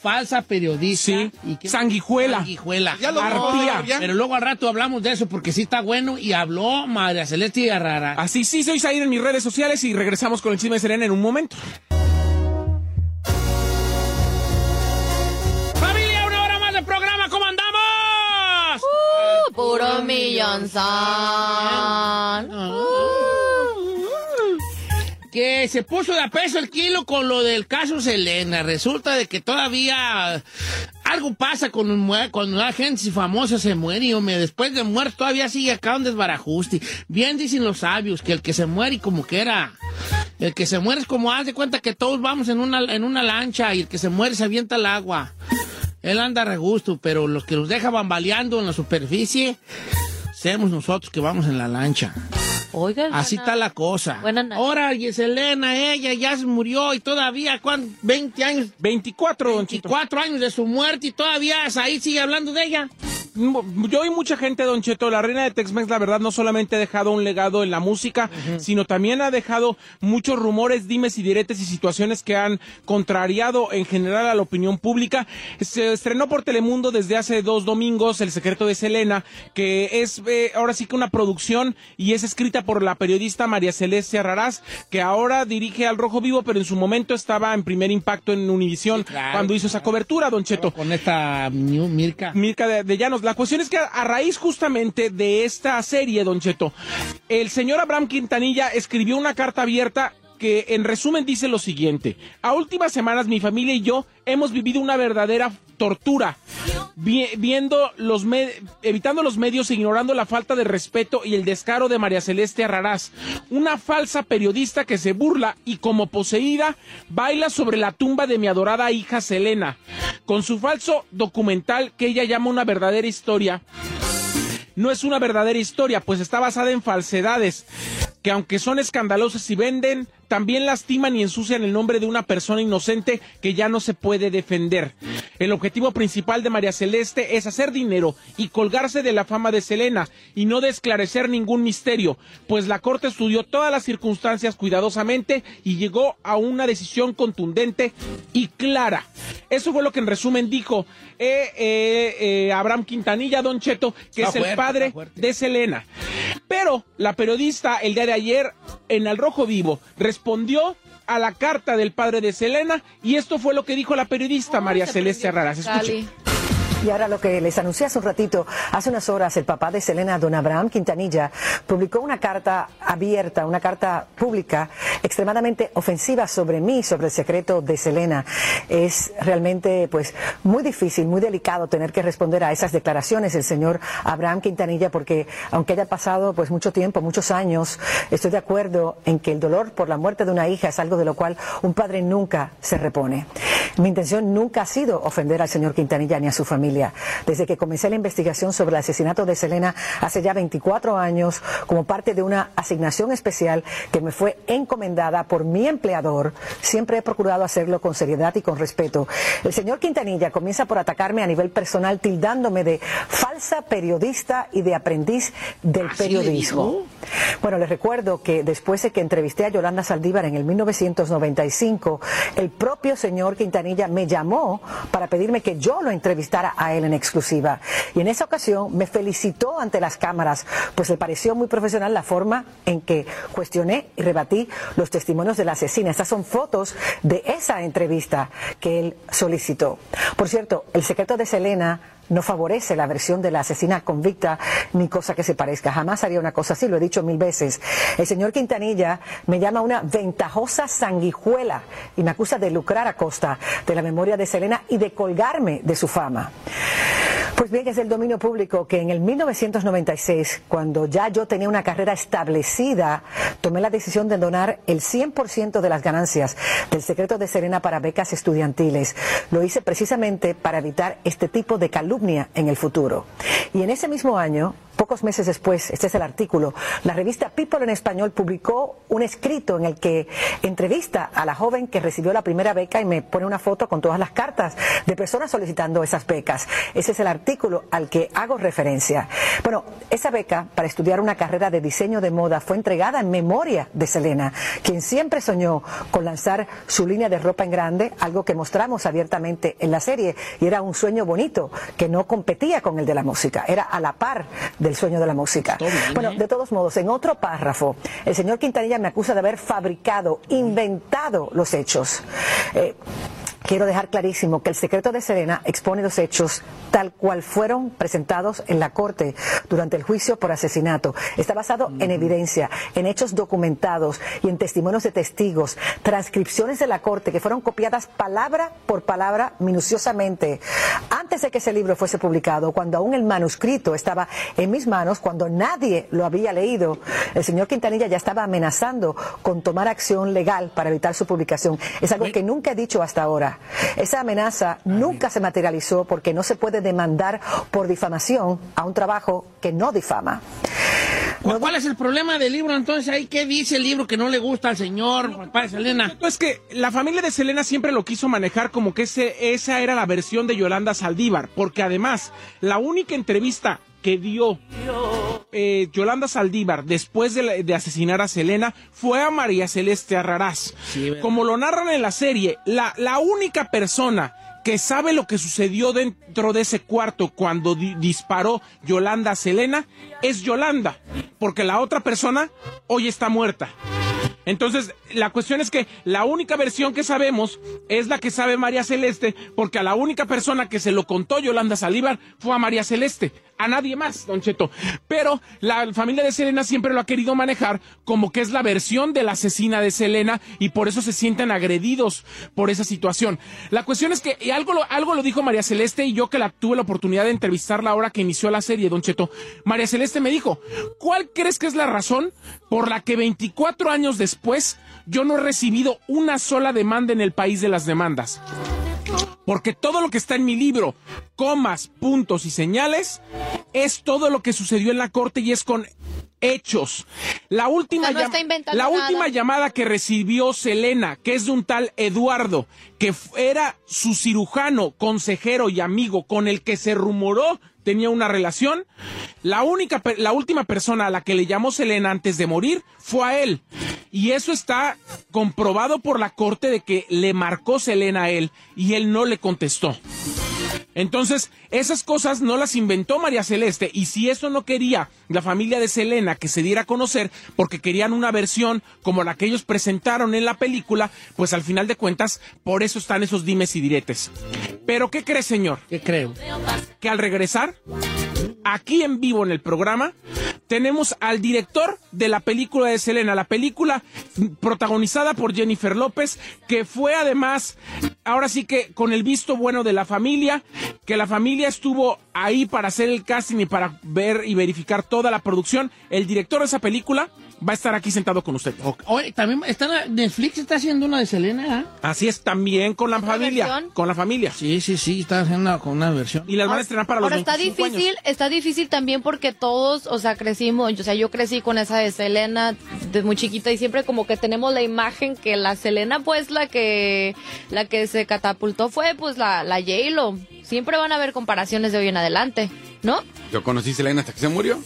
falsa periodista. Sí. y que- Sanguijuela. Sanguijuela. Ya lo Arpía. Pero luego al rato hablamos de eso porque sí está bueno y habló María Celeste Arraraz. Así sí, soy Zair en mis redes sociales y regresamos con el chisme de Selena en un momento. Familia, una hora más de programa, ¿cómo andamos? Uh, puro millonzón. Que se puso de a peso el kilo con lo del caso Selena. Resulta de que todavía algo pasa con un cuando la gente famosa se muere y hombre, después de muerto todavía sigue acá un desbarajuste. Bien dicen los sabios que el que se muere y como que era... El que se muere es como haz de cuenta que todos vamos en una, en una lancha y el que se muere se avienta al agua. Él anda regusto, pero los que los deja bambaleando en la superficie, somos nosotros que vamos en la lancha. Oiga, Así buena- está la cosa. Buena. Ahora, Selena, ella ya se murió y todavía, ¿cuántos? 20 años. 24, Don Cheto. 24 años de su muerte y todavía ahí sigue hablando de ella. Yo y mucha gente, Don Cheto, la reina de Tex-Mex, la verdad, no solamente ha dejado un legado en la música, sino también ha dejado muchos rumores, dimes y diretes y situaciones que han contrariado en general a la opinión pública. Se estrenó por Telemundo desde hace dos domingos El secreto de Selena, que es eh, ahora sí que una producción y es escrita por la periodista María Celeste Arraraz, que ahora dirige al Rojo Vivo, pero en su momento estaba en primer impacto en Univisión claro, cuando hizo esa cobertura, Don Cheto. Con esta Mirka. Mirka de, de Llanos. La cuestión es que a, raíz justamente de esta serie, Don Cheto, el señor Abraham Quintanilla escribió una carta abierta que en resumen dice lo siguiente. A últimas semanas mi familia y yo hemos vivido una verdadera tortura, vi- viendo los evitando los medios e ignorando la falta de respeto y el descaro de María Celeste Arraraz, una falsa periodista que se burla y como poseída baila sobre la tumba de mi adorada hija Selena, con su falso documental que ella llama una verdadera historia no es una verdadera historia, pues está basada en falsedades, que aunque son escandalosas y venden, también lastiman y ensucian el nombre de una persona inocente que ya no se puede defender. El objetivo principal de María Celeste es hacer dinero y colgarse de la fama de Selena y no de esclarecer ningún misterio, pues la Corte estudió todas las circunstancias cuidadosamente y llegó a una decisión contundente y clara. Eso fue lo que en resumen dijo eh, eh, eh, Abraham Quintanilla, Don Cheto, que Está es el padre de Selena. Pero la periodista el día de ayer en Al Rojo Vivo respondió a la carta del padre de Selena y esto fue lo que dijo la periodista María Celeste. Escuchen. Y ahora lo que les anuncié hace un ratito, hace unas horas el papá de Selena, don Abraham Quintanilla, publicó una carta abierta, una carta pública extremadamente ofensiva sobre mí, sobre el secreto de Selena. Es realmente pues muy difícil, muy delicado tener que responder a esas declaraciones del señor Abraham Quintanilla porque aunque haya pasado pues mucho tiempo, muchos años, estoy de acuerdo en que el dolor por la muerte de una hija es algo de lo cual un padre nunca se repone. Mi intención nunca ha sido ofender al señor Quintanilla ni a su familia. Desde que comencé la investigación sobre el asesinato de Selena hace ya 24 años, como parte de una asignación especial que me fue encomendada por mi empleador, siempre he procurado hacerlo con seriedad y con respeto. El señor Quintanilla comienza por atacarme a nivel personal, tildándome de falsa periodista y de aprendiz del ¿Así le periodismo. Bueno, les recuerdo que después de que entrevisté a Yolanda Saldívar en el 1995, el propio señor Quintanilla me llamó para pedirme que yo lo entrevistara a él en exclusiva. Y en esa ocasión me felicitó ante las cámaras, pues le pareció muy profesional la forma en que cuestioné y rebatí los testimonios de la asesina. Estas son fotos de esa entrevista que él solicitó. Por cierto, el secreto de Selena no favorece la versión de la asesina convicta ni cosa que se parezca. Jamás haría una cosa así, lo he dicho mil veces. El señor Quintanilla me llama una ventajosa sanguijuela y me acusa de lucrar a costa de la memoria de Selena y de colgarme de su fama. Pues bien, es del dominio público que en el 1996, cuando ya yo tenía una carrera establecida, tomé la decisión de donar el 100% de las ganancias del secreto de Serena para becas estudiantiles. Lo hice precisamente para evitar este tipo de calumnia en el futuro. Y en ese mismo año, pocos meses después, este es el artículo, la revista People en Español publicó un escrito en el que entrevista a la joven que recibió la primera beca y me pone una foto con todas las cartas de personas solicitando esas becas. Ese es el artículo al que hago referencia. Bueno, esa beca para estudiar una carrera de diseño de moda fue entregada en memoria de Selena, quien siempre soñó con lanzar su línea de ropa en grande, algo que mostramos abiertamente en la serie, y era un sueño bonito que no competía con el de la música, era a la par del sueño de la música. Bueno, de todos modos, en otro párrafo, el señor Quintanilla me acusa de haber fabricado, inventado los hechos. Eh, Quiero dejar clarísimo que el secreto de Serena expone los hechos tal cual fueron presentados en la corte durante el juicio por asesinato. Está basado en evidencia, en hechos documentados y en testimonios de testigos, transcripciones de la corte que fueron copiadas palabra por palabra minuciosamente. Antes de que ese libro fuese publicado, cuando aún el manuscrito estaba en mis manos, cuando nadie lo había leído, el señor Quintanilla ya estaba amenazando con tomar acción legal para evitar su publicación. Es algo que nunca he dicho hasta ahora. Esa amenaza nunca se materializó porque no se puede demandar por difamación a un trabajo que no difama. ¿Cuál, cuál es el problema del libro entonces ahí? ¿Qué dice el libro que no le gusta al señor, papá de Selena? No, es que la familia de Selena siempre lo quiso manejar como que ese, esa era la versión de Yolanda Saldívar, porque además la única entrevista que dio eh, Yolanda Saldívar después de, la- de asesinar a Selena fue a María Celeste Arrarás. Como lo narran en la serie, la, la única persona que sabe lo que sucedió dentro de ese cuarto cuando di- disparó Yolanda a Selena es Yolanda, porque la otra persona hoy está muerta. Entonces, la cuestión es que la única versión que sabemos es la que sabe María Celeste, porque a la única persona que se lo contó Yolanda Salívar fue a María Celeste, a nadie más, Don Cheto. Pero la familia de Selena siempre lo ha querido manejar como que es la versión de la asesina de Selena y por eso se sienten agredidos por esa situación. La cuestión es que y algo, lo, algo lo dijo María Celeste y yo que la tuve la oportunidad de entrevistarla ahora que inició la serie, Don Cheto. María Celeste me dijo, ¿cuál crees que es la razón por la que 24 años después yo no he recibido una sola demanda en el país de las demandas? Porque todo lo que está en mi libro, comas, puntos y señales, es todo lo que sucedió en la corte y es con hechos. La última, no la nada. última llamada que recibió Selena, que es de un tal Eduardo, que era su cirujano, consejero y amigo con el que se rumoró tenía una relación, la única, la última persona a la que le llamó Selena antes de morir fue a él. Y eso está comprobado por la corte de que le marcó Selena a él y él no le contestó. Entonces, esas cosas no las inventó María Celeste y si eso no quería la familia de Selena que se diera a conocer porque querían una versión como la que ellos presentaron en la película, pues al final de cuentas, por eso están esos dimes y diretes. Pero ¿qué cree, señor? ¿Qué creo? Que al regresar, aquí en vivo en el programa, tenemos al director de la película de Selena, la película protagonizada por Jennifer López, que fue además, ahora sí que con el visto bueno de la familia, que la familia estuvo ahí para hacer el casting y para ver y verificar toda la producción. El director de esa película va a estar aquí sentado con usted. Oye, también está, Netflix está haciendo una de Selena, ¿ah? Así es, también con la familia. versión? Con la familia. Sí, sí, sí, está haciendo una, con una versión. Y las van a estrenar para los Ahora está 25 años. difícil, está difícil también porque todos, o sea, crecimos, o sea, yo crecí con esa de Selena desde muy chiquita y siempre como que tenemos la imagen que la Selena pues la que la que se catapultó fue pues la la J-Lo. Siempre van a haber comparaciones de hoy en adelante, ¿no? Yo conocí a Selena hasta que se murió.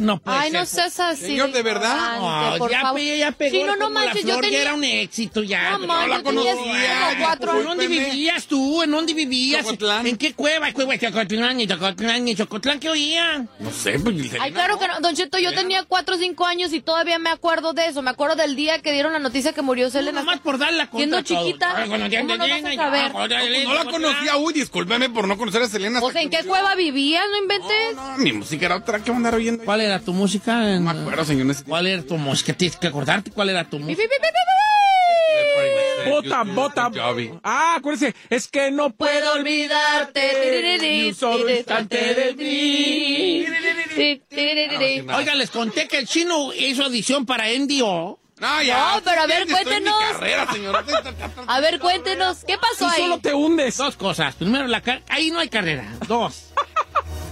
No puede Ay, no ser. seas así. Señor, ¿de verdad? No, por ya, favor. pe- ya pegó Sí, no, no la manches, flor, yo ya tenía era un éxito ya. No, man, la yo tenía conocía. cuatro ¿En dónde vivías tú? ¿En dónde vivías? Chocotlán. ¿En qué cueva? Cueva, Chocotlán, y Chocotlán, y Chocotlán, ¿qué oían? No sé, pues Ay, claro que no. Don Cheto, yo tenía cuatro o cinco años y todavía me acuerdo de eso. Me acuerdo del día que dieron la noticia que murió Selena. Nomás por dar la Siendo chiquita, Ay, cuando ya ¿cómo no no la conocía, uy, discúlpeme por no conocer a Selena. O sea, ¿en qué cueva vivías? No inventes. No, no, mi música era otra que van a andar oyendo. ¿Cuál era tu música? No me acuerdo, señor. ¿Cuál era tu música? Tienes que acordarte cuál era tu música. Bota, bota. Ah, acuérdense, es que no puedo olvidarte ni un solo instante de ti. Ti, tiririri. Oiga, les conté que el chino hizo audición para NDO. No, ya. No, pero a ver, cuéntenos. carrera. A ver, cuéntenos, ¿qué pasó ahí? solo te hundes. Dos cosas. Primero, la ahí no hay carrera. Dos.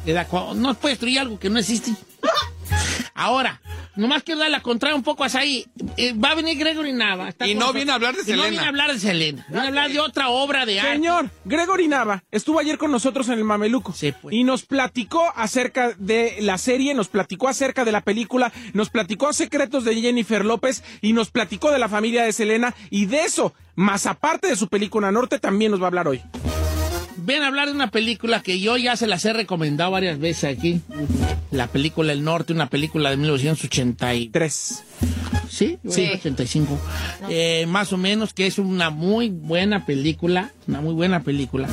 No puedes destruir algo que no existe. Ahora, nomás quiero dar la contraria un poco a ahí. Eh, va a venir Gregory Nava. está Y no nosotros. viene a hablar de Y No Selena. viene a hablar de Selena. Viene a hablar de otra obra de arte. Señor, Gregory Nava estuvo ayer con nosotros en el Mameluco Sí, pues. y nos platicó acerca de la serie, nos platicó acerca de la película, nos platicó secretos de Jennifer López y nos platicó de la familia de Selena y de eso, más aparte de su película Norte, también nos va a hablar hoy. Ven a hablar de una película que yo ya se las he recomendado varias veces aquí. La película El Norte, una película de 1983. Tres. ¿Sí? Sí. 85. Eh, más o menos, que es una muy buena película. Una muy buena película.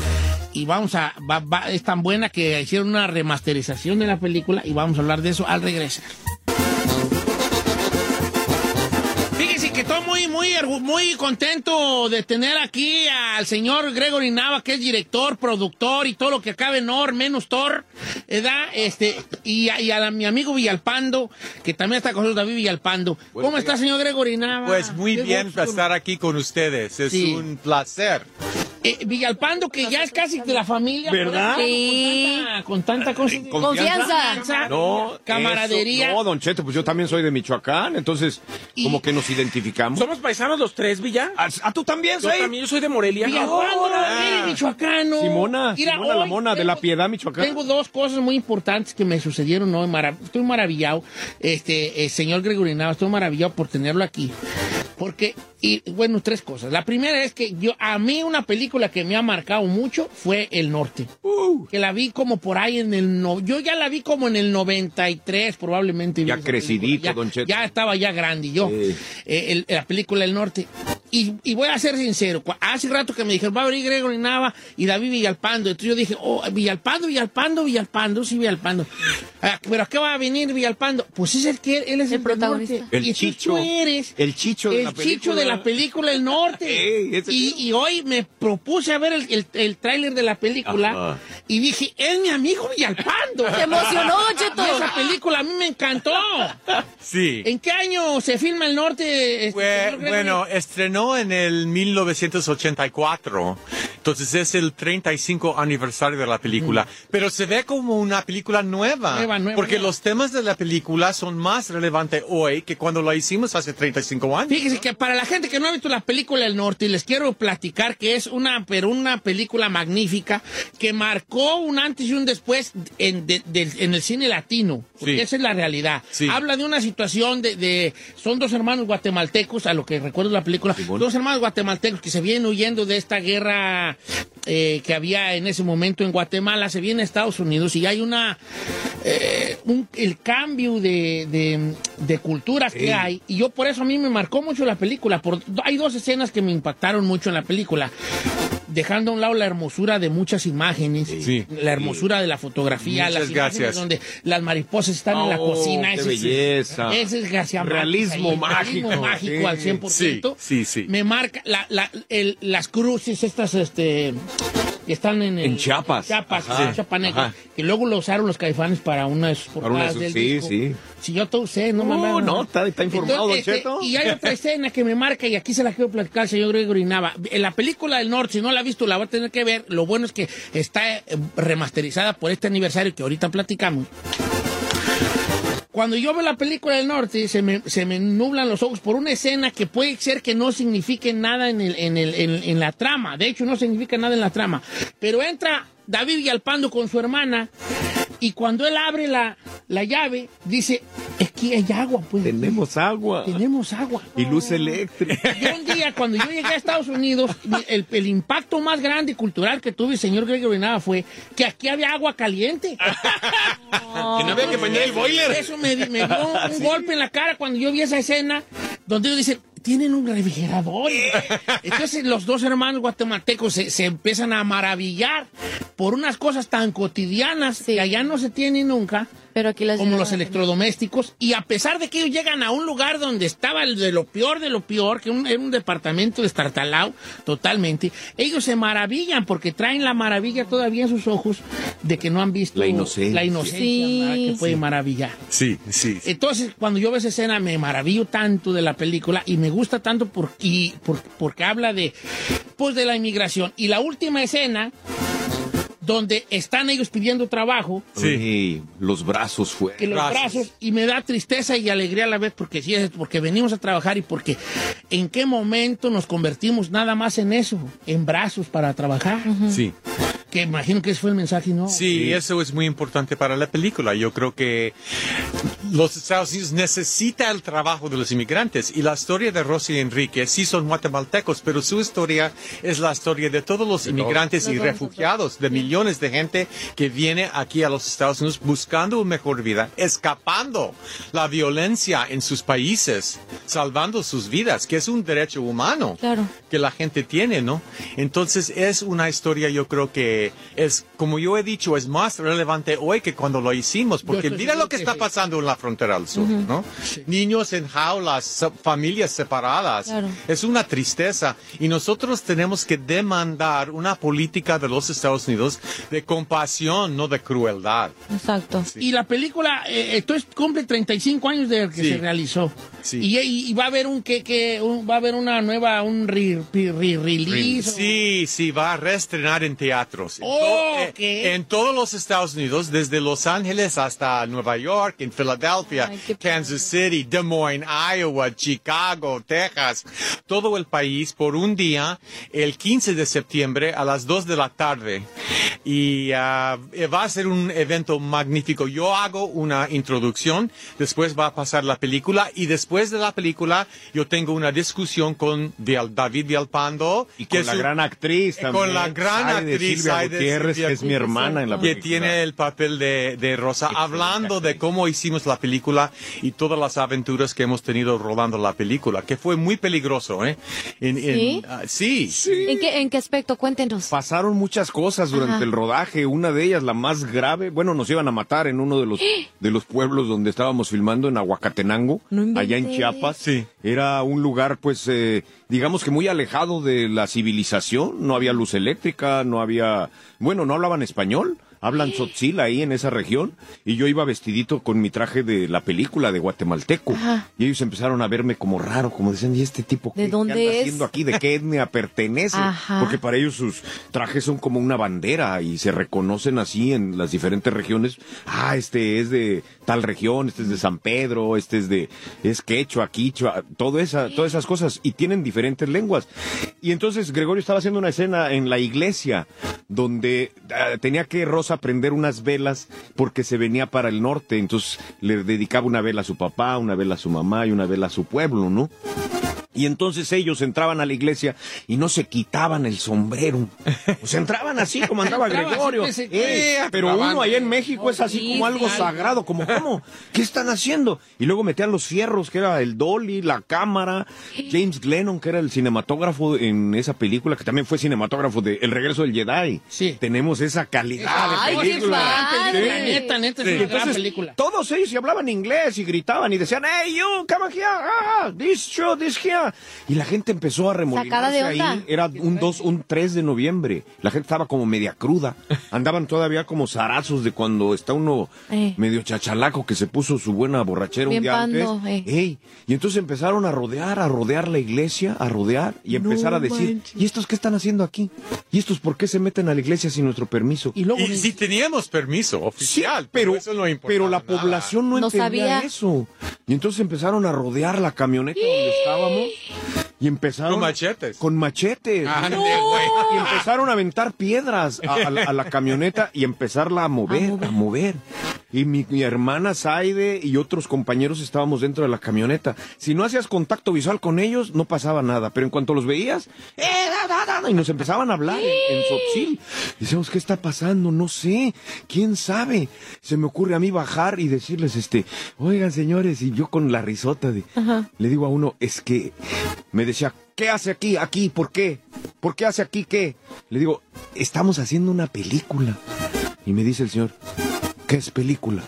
Y vamos a. va- va- es tan buena que hicieron una remasterización de la película y vamos a hablar de eso al regresar. Muy, muy, muy contento de tener aquí al señor Gregory Nava, que es director, productor y todo lo que acabe en Or, menos Thor, ¿verdad? Este, y a, y a la- mi amigo Villalpando, que también está con nosotros, David Villalpando. ¿Cómo está, señor Gregory Nava? Pues muy bien gusto. estar aquí con ustedes, es Sí. un placer. Eh, Villalpando, que ya es casi de la familia. ¿Verdad? Sí. Con tanta, con tanta cosa. Confianza. No, camaradería. eso- no, Don Cheto, pues yo también soy de Michoacán, entonces, como que nos identificamos. ¿Somos paisanos los tres, Villa? Ah, ¿tú también, Yo Zay? también, yo soy de Morelia. Villalpando, Ah. eres michoacano. Simona, Mira, Simona la mona de la Piedad, Michoacán. Tengo dos cosas muy importantes que me sucedieron hoy. marav- Estoy maravillado, este, eh, señor Gregorinado, estoy maravillado por tenerlo aquí. Porque, y bueno, tres cosas. La primera es que yo, a mí una película que me ha marcado mucho fue El Norte. Uh. Que la vi como por ahí en el... No, yo ya la vi como en el 93, probablemente. Ya película. crecidito, Ya- don Cheto. Ya estaba ya grande yo. Sí. Eh, el- la película El Norte. Y, y voy a ser sincero, hace rato que me dijeron, va a venir Gregory Nava y David Villalpando. Entonces yo dije, oh, Villalpando, Villalpando, Villalpando, sí, Villalpando. Ah, ¿Pero a qué va a venir Villalpando? Pues es el que él es el, protagonista. El y chicho. tú eres El chicho de el la chicho película. de la película El Norte. [laughs] Y, y hoy me propuse a ver el, el, el tráiler de la película Ajá. y dije, es mi amigo Villalpando. Se emocionó, Cheto. [laughs] Y esa película a mí me encantó. [laughs] Sí. ¿En qué año se filma El Norte? este, bueno, estrenó en el 1984, entonces es el 35 aniversario de la película, pero se ve como una película nueva, Nueva, nueva, porque nueva. los temas de la película son más relevantes hoy que cuando la hicimos hace 35 años. Fíjese que para la gente que no ha visto la película El Norte, les quiero platicar que es una, pero una película magnífica que marcó un antes y un después en, de- de- en el cine latino. Porque Sí. esa es la realidad. Sí. Habla de una situación de, de- Son dos hermanos guatemaltecos, a lo que recuerdo la película. Dos hermanos guatemaltecos que se vienen huyendo de esta guerra eh, que había en ese momento en Guatemala. Se vienen a Estados Unidos y hay una. eh, un- el cambio de, de- de culturas que hay. Y yo por eso a mí me marcó mucho la película. Por, hay dos escenas que me impactaron mucho en la película. Dejando a un lado la hermosura de muchas imágenes, Sí. la hermosura de la fotografía, Muchas las imágenes gracias. donde las mariposas están en la Oh, cocina. qué ese es- belleza. Ese es Márquez Realismo ahí, mágico. realismo mágico al Sí. 100%. Sí, sí, sí. Me marca la- la- el- las cruces estas este, que están en, el- En Chiapas. Chiapas, Ajá. sí, Chiapaneca, Ajá. que luego lo usaron los caifanes para una de sus portadas del sí, disco. sí. Si yo todo sé, no No, mames. no, está- está informado, don este, Cheto. Y hay otra escena que me marca, y aquí se la quiero platicar señor Gregory Nava. En la película del norte, si no la ha visto, la va a tener que ver. Lo bueno es que está eh, remasterizada por este aniversario que ahorita platicamos. Cuando yo veo la película del norte, se me, se me nublan los ojos por una escena que puede ser que no signifique nada en, el, en, el, en, la trama. De hecho, no significa nada en la trama. Pero entra David Villalpando con su hermana y cuando él abre la, la llave, dice, aquí hay agua, pues. Tenemos agua. Tenemos agua. Y luz eléctrica. Yo un día, cuando yo llegué a Estados Unidos, el, el impacto más grande cultural que tuve, señor Gregory Nava, fue que aquí había agua caliente. [laughs] Que no había que prender el boiler. Eso me dio un [laughs] golpe en la cara cuando yo vi esa escena donde ellos dicen, tienen un refrigerador. Entonces los dos hermanos guatemaltecos se, se empiezan a maravillar por unas cosas tan cotidianas que allá no se tienen nunca. Pero aquí las como los electrodomésticos, y a pesar de que ellos llegan a un lugar donde estaba el de lo peor de lo peor, que un- era un departamento destartalado totalmente, ellos se maravillan porque traen la maravilla todavía en sus ojos de que no han visto La inocencia. la inocencia que puede sí. maravillar. Sí, sí. sí. Entonces, cuando yo veo esa escena, me maravillo tanto de la película y me gusta tanto por, y por- porque habla de, pues, de la inmigración. Y la última escena, donde están ellos pidiendo trabajo, Sí. Los brazos fuertes. los Brazos. brazos y me da tristeza y alegría a la vez porque sí es porque venimos a trabajar y porque en qué momento nos convertimos nada más en eso, en brazos para trabajar. Sí. Que imagino que ese fue el mensaje, ¿no? Sí, eso es muy importante para la película. Yo creo que los Estados Unidos necesita el trabajo de los inmigrantes y la historia de Rosy y Enrique sí son guatemaltecos, pero su historia es la historia de todos los inmigrantes y refugiados, de millones de gente que viene aquí a los Estados Unidos buscando una mejor vida, escapando la violencia en sus países, salvando sus vidas, que es un derecho humano Claro. que la gente tiene, ¿no? Entonces es una historia, yo creo que es, como yo he dicho, es más relevante hoy que cuando lo hicimos, porque mira lo que que está pasando en la frontera al sur, ¿no? Niños en jaulas, familias separadas. Claro. Es una tristeza y nosotros tenemos que demandar una política de los Estados Unidos de compasión, no de crueldad. Exacto. Y la película, eh, entonces cumple 35 años de que Sí. se realizó. Y, y- y va a haber un que, que un- va a haber una nueva, un re, re- re- release. Sí, sí, va a reestrenar en teatros. En, Oh, to- eh, en todos los Estados Unidos, desde Los Ángeles hasta Nueva York, en Filadelfia, Kansas City, Des Moines, Iowa, Chicago, Texas, todo el país por un día, el 15 de septiembre a las 2 de la tarde. Y eh, va a ser un evento magnífico. Yo hago una introducción, después va a pasar la película y después de la película yo tengo una discusión con Vial- David Villalpando. Y con la gran actriz también, Con la gran Saide actriz Silvia Saide Gutiérrez, que es mi hermana en la Que película. tiene el papel de, de Rosa, hablando de cómo hicimos la película y todas las aventuras que hemos tenido rodando la película, que fue muy peligroso, ¿eh? En- en- ¿Sí? ah, sí. ¿En qué, ¿En qué aspecto? Cuéntenos. Pasaron muchas cosas durante Ajá. el rodaje. Una de ellas, la más grave, bueno, nos iban a matar en uno de los de los pueblos donde estábamos filmando en Aguacatenango, allá en. Chiapas. Era un lugar, pues, eh, digamos que muy alejado de la civilización. No había luz eléctrica, no había, bueno, no hablaban español. Hablan tzotzil ahí en esa región y yo iba vestidito con mi traje de la película de guatemalteco Ajá. y ellos empezaron a verme como raro, como decían, ¿y este tipo ¿De qué, dónde qué anda es? haciendo aquí? ¿De qué etnia pertenece? Ajá. Porque para ellos sus trajes son como una bandera y se reconocen así en las diferentes regiones. Ah, este es de tal región, este es de San Pedro, este es de es quechua, quichua, todo esa, todas esas cosas y tienen diferentes lenguas. Y entonces Gregorio estaba haciendo una escena en la iglesia donde ah, tenía que Rosa prender unas velas porque se venía para el norte, entonces le dedicaba una vela a su papá, una vela a su mamá y una vela a su pueblo, ¿no? Y entonces ellos entraban a la iglesia y no se quitaban el sombrero. [laughs] Pues entraban así como andaba Gregorio. eh, Eh, pero uno allá en México es así como algo sagrado, como ¿cómo? ¿Qué están haciendo? Y luego metían los fierros, que era el dolly, la cámara, James Glennon, que era el cinematógrafo en esa película, que también fue cinematógrafo de El regreso del Jedi. Sí. Tenemos esa calidad Ay, de qué película. Sí. Neta, neta, es Sí. una Entonces, película. todos ellos y hablaban inglés y gritaban y decían, hey, you, come here, ah, this show, this here. Y la gente empezó a remolinarse ahí. Era un 2, un 3 de noviembre. La gente estaba como media cruda. [laughs] Andaban todavía como zarazos de cuando está uno Eh. medio chachalaco que se puso su buena borrachera un día pando, antes. eh. Ey, y entonces empezaron a rodear, a rodear la iglesia, a rodear y No empezar a decir, manches. ¿y estos qué están haciendo aquí? ¿Y estos por qué se meten a la iglesia sin nuestro permiso? Y luego Y si teníamos permiso oficial, pero, eso no importa pero la nada. población no, No entendía sabía. eso. Y entonces empezaron a rodear la camioneta donde estábamos Bye. Y empezaron Con machetes. con machetes. Ah. Y [laughs] empezaron a aventar piedras a, a la, a la camioneta y empezarla a mover, a mover. Y mi, mi hermana Saide y otros compañeros estábamos dentro de la camioneta. Si no hacías contacto visual con ellos, no pasaba nada. Pero en cuanto los veías, ¡eh, da, da, da! y nos empezaban a hablar en, en Tzotzil. Decíamos, ¿qué está pasando? No sé. ¿Quién sabe? Se me ocurre a mí bajar y decirles, este, oigan, señores, y yo con la risota de, le digo a uno, es que me decía, ¿qué hace aquí? Aquí, ¿por qué? ¿Por qué hace aquí qué? Le digo, estamos haciendo una película. Y me dice el señor, ¿qué es película?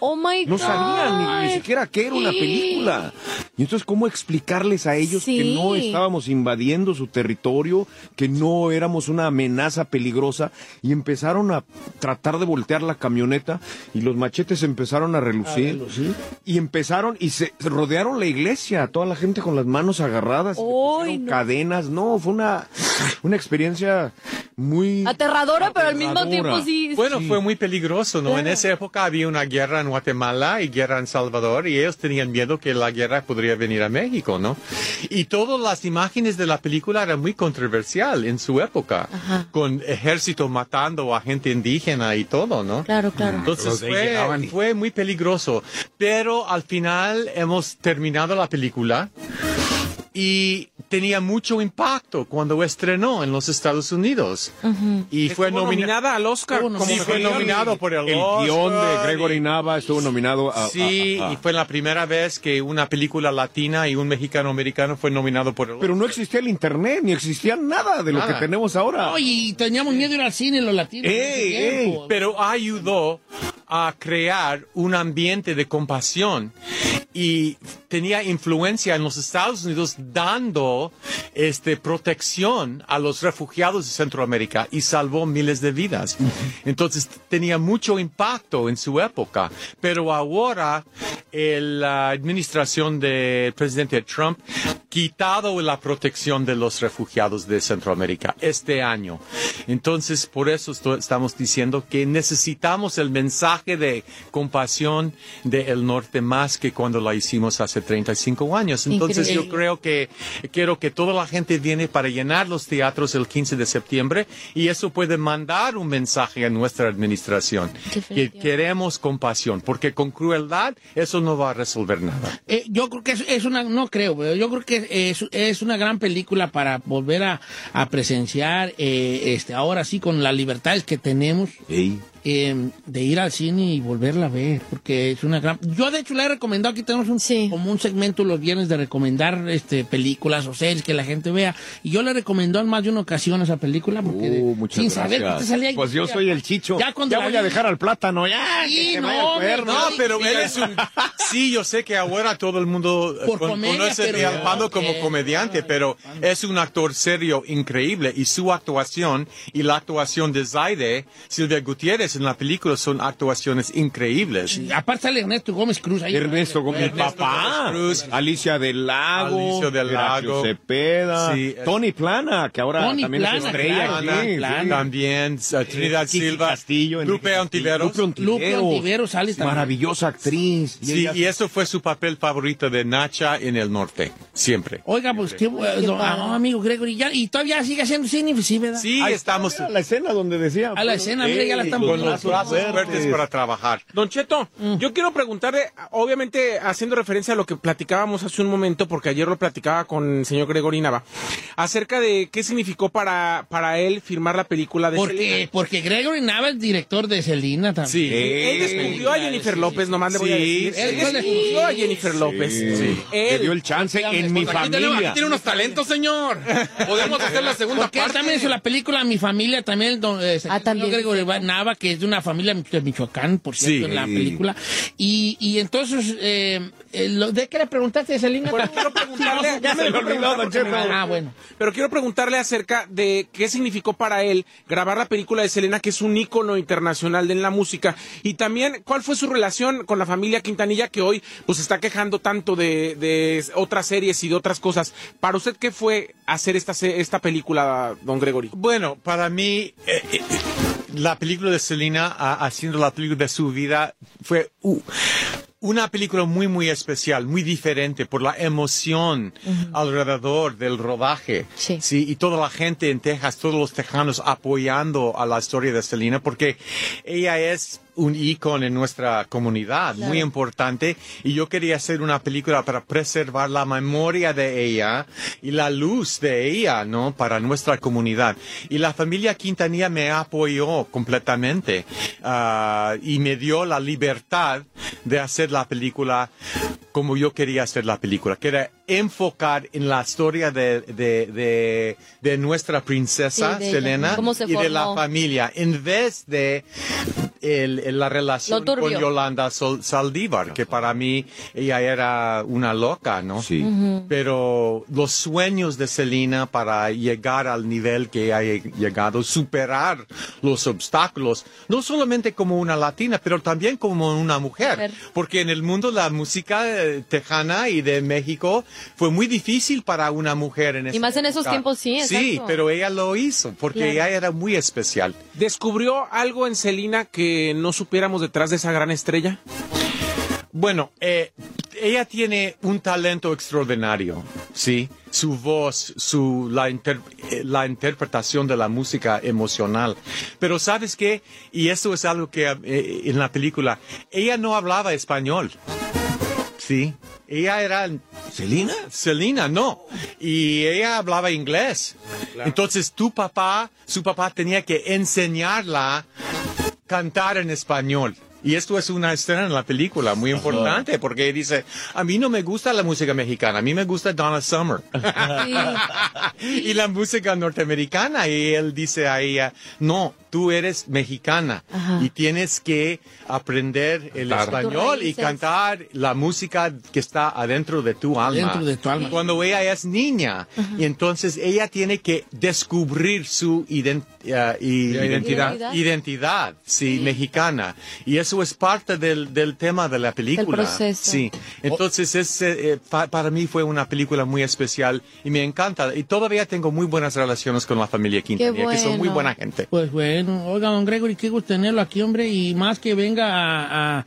Oh my No God. sabían ni, ni siquiera que era una película. Y entonces, ¿cómo explicarles a ellos que no estábamos invadiendo su territorio, que no éramos una amenaza peligrosa? Y empezaron a tratar de voltear la camioneta y los machetes empezaron a relucir. Y empezaron y se rodearon la iglesia, toda la gente con las manos agarradas, y le pusieron cadenas. No, fue una, una experiencia muy... Aterradora, pero al mismo tiempo sí. Bueno, fue muy peligroso, ¿no? En esa época había una guerra en Guatemala y guerra en Salvador y ellos tenían miedo que la guerra podría venir a México, ¿no? Y todas las imágenes de la película eran muy controversial en su época, con ejército matando a gente indígena y todo, ¿no? Claro, claro. Entonces fue, fue muy peligroso, pero al final hemos terminado la película y tenía mucho impacto cuando estrenó en los Estados Unidos. Y fue nomina- nominada al Oscar. Como Sí, fue nominado por el, El Oscar guion de y- Gregory Nava estuvo nominado a... a- Sí, a- a- y fue la primera vez que una película latina y un mexicano americano fue nominado por el Pero no existía el internet, ni existía nada de lo Nada. que tenemos ahora. No, y teníamos miedo de ir al cine los latinos. Ey, ey. Pero ayudó a crear un ambiente de compasión y tenía influencia en los Estados Unidos dando este protección a los refugiados de Centroamérica y salvó miles de vidas. Entonces tenía mucho impacto en su época, pero ahora el- la administración del presidente Trump quitado la protección de los refugiados de Centroamérica este año. Entonces, por eso estamos diciendo que necesitamos el mensaje de compasión del norte más que cuando la hicimos hace 35 años. Entonces, yo creo que quiero que toda la gente viene para llenar los teatros el 15 de septiembre y eso puede mandar un mensaje a nuestra administración que queremos compasión, porque con crueldad eso no va a resolver nada. Eh, yo creo que es, es una, no creo, pero yo creo que es, es una gran película para volver a, a presenciar, eh, este, ahora sí, con las libertades que tenemos. Eh, de ir al cine y volverla a ver, porque es una gran... Yo de hecho le he recomendado, aquí tenemos un, como un segmento los viernes de recomendar este, películas o series que la gente vea, y yo le recomendó en más de una ocasión esa película, porque de- Uh, muchas sin saber que gracias. usted salía ahí- Pues yo soy el chicho. Ya cuando la voy a dejar al plátano, ya. Sí, que se no, vaya. No, pero él es un... [laughs] Sí, yo sé que ahora todo el mundo eh, Por con- comedia, conoce pero- a Alpando como comediante, pero es un actor serio increíble y su actuación y la actuación de Zaide, Silvia Gutiérrez en la película son actuaciones increíbles. Aparte sale Ernesto Gómez Cruz ahí. Ernesto Gómez, mi Ernesto papá. Gómez Cruz. Alicia del Lago. Alicia del Lago. Cepeda. Sí, eh. Tony Plana, que ahora Tony también Plana, es estrella. claro, aquí, Plana. sí. También eh, Trinidad Kiki Silva, Castillo, Lupe Castillo, Ontiveros. Lupe Ontiveros sale también. Maravillosa actriz. Y Sí, ella- y eso fue su papel favorito de Nacha en el norte, siempre. Oiga, pues qué bueno, ah, amigo Gregory, ya, y todavía sigue haciendo cine, sí, ¿verdad? Sí, Ahí estamos... está, la escena donde decía. A la escena, mira, ya la están Con los brazos fuertes para trabajar. Don Cheto, yo quiero preguntarle, obviamente haciendo referencia a lo que platicábamos hace un momento, porque ayer lo platicaba con el señor Gregory Nava, acerca de qué significó para, para él firmar la película de Porque, Selena. porque Gregory Nava es director de Selena también. Sí. Él descubrió a Jennifer López, nomás le voy a decir. Él sí. descubrió a Jennifer López. Sí. Él Le dio el chance en mi Pues aquí, tenemos, aquí familia. tiene unos talentos, señor. Podemos hacer la segunda Porque él también hizo la película Mi Familia, también, don, eh, Ah, también. Gregory Nava, que es de una familia de Michoacán, por cierto, Sí. en la película. Y, y entonces, eh, ¿de qué le preguntaste a Selena? Bueno, quiero preguntarle, Ya se lo lo olvidó, don Cheto. Ah, bueno. Pero quiero preguntarle acerca de qué significó para él grabar la película de Selena, que es un ícono internacional en la música, y también cuál fue su relación con la familia Quintanilla, que hoy pues está quejando tanto de, de otras series y de otras cosas. Para usted, ¿qué fue hacer esta, esta película, don Gregory? Bueno, para mí, eh, eh, la película de Selena, haciendo la película de su vida, fue uh, una película muy, muy especial, muy diferente por la emoción alrededor del rodaje. Sí. Y toda la gente en Texas, todos los tejanos apoyando a la historia de Selena, porque ella es un ícono en nuestra comunidad, muy importante, y yo quería hacer una película para preservar la memoria de ella y la luz de ella, ¿no? Para nuestra comunidad. Y la familia Quintanilla me apoyó completamente ah, y me dio la libertad de hacer la película como yo quería hacer la película, que era enfocar en la historia de, de, de, de nuestra princesa Sí. Selena ¿Cómo se y de la familia, en vez de el- el- la relación con Yolanda Sol- Saldívar, que para mí ella era una loca, ¿no? Sí. Ujú. Pero los sueños de Selena para llegar al nivel que ha lle- llegado, superar los obstáculos, no solamente como una latina, pero también como una mujer. Porque en el mundo la música eh, tejana y de México fue muy difícil para una mujer en Y esa más en esos tiempos, sí, Sí, exacto. pero ella lo hizo, porque Claro. ella era muy especial. ¿Descubrió algo en Selena que no supiéramos detrás de esa gran estrella? Bueno, eh, ella tiene un talento extraordinario, ¿sí? Su voz, su, la, inter- eh, la interpretación de la música emocional. Pero ¿sabes qué? Y eso es algo que eh, en la película, ella no hablaba español. Sí. Ella era... ¿Selena? Selena, no. Y ella hablaba inglés. Entonces tu papá, su papá tenía que enseñarla cantar en español. Y esto es una escena en la película muy importante porque dice, a mí no me gusta la música mexicana, a mí me gusta Donna Summer. [laughs] [laughs] y la música norteamericana. Y él dice a ella, no, tú eres mexicana Ajá. y tienes que aprender el Cantar. español y cantar la música que está adentro de tu alma. Dentro de tu alma. Cuando ella es niña. Y entonces ella tiene que descubrir su ident- eh, y- Identidad. Identidad. identidad, sí, mexicana. Y eso es parte del, del tema de la película. proceso. Sí. Entonces, es, eh, eh, pa- para mí fue una película muy especial y me encanta. Y todavía tengo muy buenas relaciones con la familia Quintanilla, que son muy bueno. buena gente. Pues bueno, oiga, don Gregory, qué gusto tenerlo aquí, hombre, y más que venga a, a-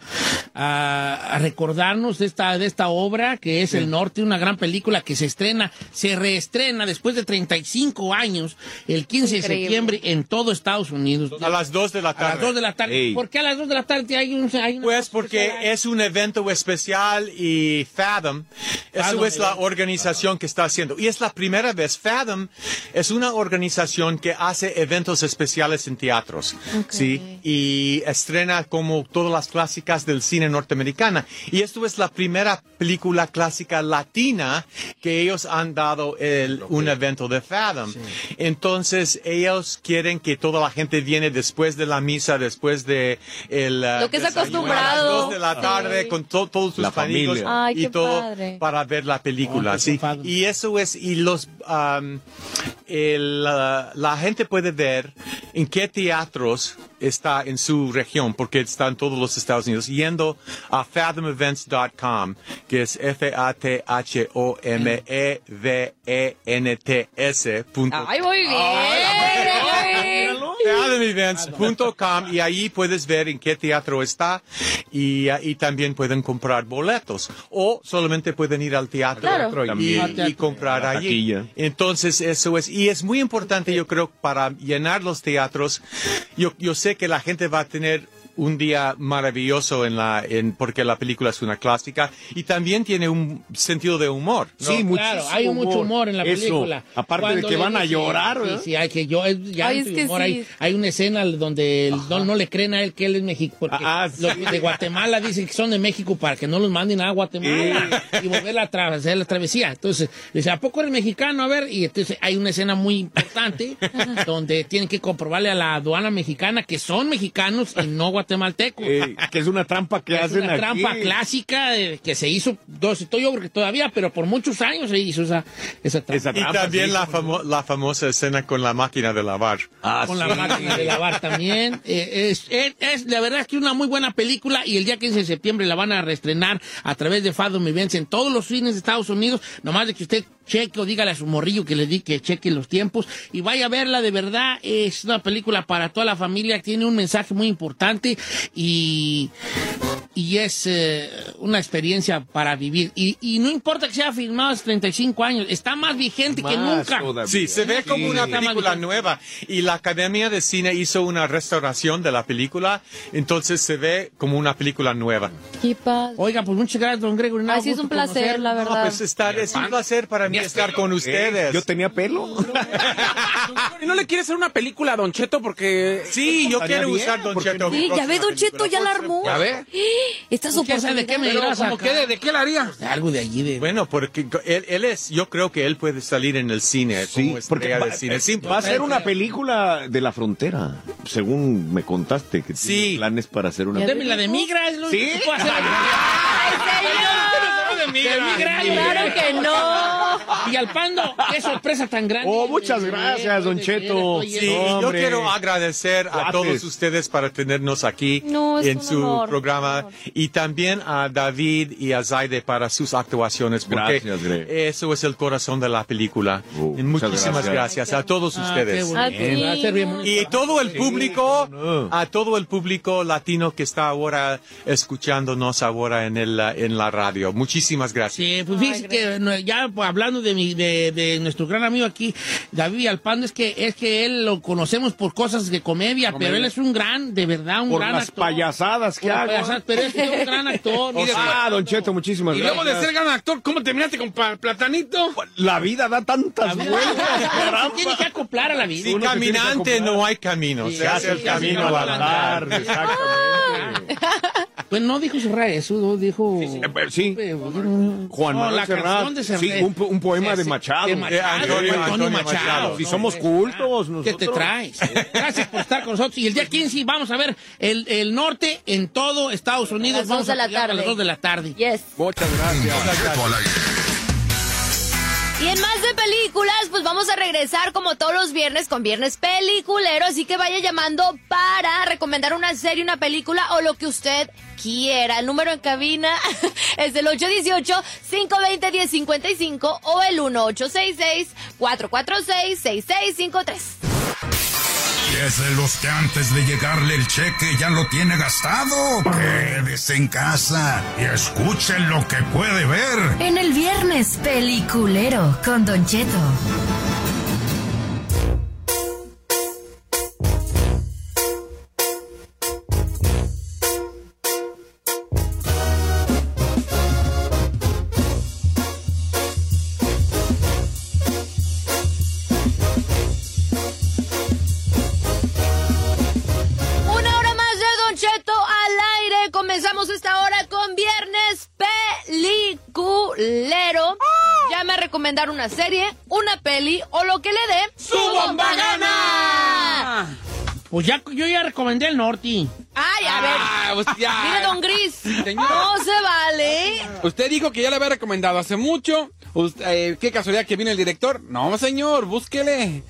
a- a recordarnos de esta, de esta obra, que es El Norte, una gran película que se estrena, se reestrena después de 35 años, el 15 de Increíble. septiembre en todo Estados Unidos. A las 2 de la A tarde. las 2 de la tarde. Ey. ¿Por qué a las 2 de la tarde hay un... Hay una Pues porque especial? es un evento especial y Fathom, eso Fathom, es la ¿verdad? organización que está haciendo. Y es la primera vez, Fathom es una organización que hace eventos especiales en teatros, ¿sí? Y estrena como todas las clásicas del cine norteamericana. Y esto es la primera película clásica latina que ellos han dado el, un evento de Fathom. Entonces ellos quieren que toda la gente viene después de la misa, después de el uh, Lo que es acostumbrado. A las dos de la tarde Sí. con to- todos sus La amigos familia. Ay, y qué todo padre. para ver la película, Oh, sí. Y eso es y los um, el, uh, la gente puede ver en qué teatros está en su región porque está en todos los Estados Unidos yendo a fathomevents.com que es F A T H O M E V E N T S punto Ay, muy bien. Fathomevents.com y ahí puedes ver en qué teatro está y, y también pueden comprar boletos o solamente pueden ir al teatro Claro. y, También. y comprar allí. Entonces eso es y es muy importante yo creo para llenar los teatros. Yo, yo sé que la gente va a tener un día maravilloso en la en porque la película es una clásica y también tiene un sentido de humor. ¿no? Sí, Claro, hay mucho humor en la Eso, película. aparte de que van a llorar, Sí, hay que yo, Ay, es y que humor. sí. Hay, hay una escena donde el don no le creen a él que él es México, porque Ah, sí. los de Guatemala dicen que son de México para que no los manden a Guatemala y volver a hacer la travesía. Entonces, dice, ¿a poco eres mexicano? A ver, y entonces hay una escena muy importante [laughs] donde tienen que comprobarle a la aduana mexicana que son mexicanos y no guatemaltecos. Eh, que es una trampa que Es hacen una aquí. trampa clásica que se hizo, no, estoy yo creo que todavía, pero por muchos años se hizo esa, esa trampa. Esa Y también la, famo- la famosa escena con la máquina de lavar. Ah, con sí. la máquina de lavar también. Eh, es, es, es- la verdad es que una muy buena película y el día 15 de septiembre la van a reestrenar a través de Fathom Events en todos los cines de Estados Unidos. Nomás de que usted cheque o dígale a su morrillo que le di que cheque los tiempos y vaya a verla de verdad. Es una película para toda la familia, tiene un mensaje muy importante y, y es eh, una experiencia para vivir. Y, y no importa que sea filmado hace 35 años, está más vigente que Más nunca. todavía. Sí, se ve como Sí. una película nueva. Y la Academia de Cine hizo una restauración de la película, entonces se ve como una película nueva. Oiga, pues muchas gracias, don Gregory. Nada, Ay, sí, es un placer, conocerlo. la No, verdad. pues estar, es un placer para mí estar con ustedes. Yo tenía pelo. [laughs] ¿Y no le quiere hacer una película a Don Cheto? Porque... Sí, yo quiero bien, usar Don ¿por qué Cheto. Sí, ya ve, Don Cheto, ya la armó. ¿Ya ve? [gasps] Esta es ¿Quién sabe de qué me de, de qué la haría? Algo de allí de... Bueno, porque él, él es, yo creo que él puede salir en el cine Sí, como porque va, de cine. Sí, va a ser una película de la frontera, según me contaste que Sí. tiene planes para hacer una. Deme la de migra, es lo ¿Sí? que puedo hacer. [laughs] ¡Ay, De migra. ¡Claro que no! Y al pando, qué sorpresa tan grande. Oh, muchas gracias, Don Cheto. Sí, yo quiero agradecer a todos ustedes para tenernos aquí No, en su honor, programa y también a David y a Zaide para sus actuaciones porque Gracias, Greg. eso es el corazón de la película. Muchas Muchísimas gracias. gracias. a todos Ah, ustedes. Y todo el público, a todo el público latino que está ahora escuchándonos ahora en, el, en la radio. Muchísimas gracias. Sí, pues fíjese que ya pues, hablando de, mi, de, de nuestro gran amigo aquí, David Alpando, es que, es que él lo conocemos por cosas de comedia, pero él es un gran, de verdad, un Por gran las actor. payasadas que hago. payasadas, pero es que es un gran actor. Y ah, Don Cheto, muchísimas Y gracias. luego de ser gran actor, ¿cómo terminaste con Platanito? La vida da tantas vueltas, Se caramba. tiene que acoplar a la vida. Si Uno se tiene que caminante no hay camino, Sí, se hace el sí, camino sí, al andar. Exactamente. Pues no dijo Serrat eso, no dijo... Sí. Juan No, Manuel la Serrat. canción de Serrat. Sí, un, po- un poema Sí, de sí, Machado. de Machado, Eh, Antonio, Antonio Antonio Machado. Machado. Si No, somos cultos ¿Qué nosotros. te traes? Gracias por estar con nosotros. Y el día 15 vamos a ver el, el norte en todo Estados Unidos. A las vamos de la a las tarde. 2 de la tarde. Yes. Muchas gracias. Y en más de películas, pues vamos a regresar como todos los viernes con Viernes Peliculero, así que vaya llamando para recomendar una serie, una película o lo que usted quiera. El número en cabina [laughs] es el 818-520-1055 o el 1866-446-6653. Es de los que antes de llegarle el cheque ya lo tiene gastado. Quédese en casa y escuche lo que puede ver. En el viernes peliculero con Don Cheto. Una serie, una peli o lo que le dé ¡Su bomba gana! Pues ya, yo ya recomendé el norte. Ay, a ver. Ah, pues ya. Mire, don Gris. No se vale. Usted dijo que ya le había recomendado hace mucho. Usted- eh, qué casualidad que vino el director. No, señor, búsquele.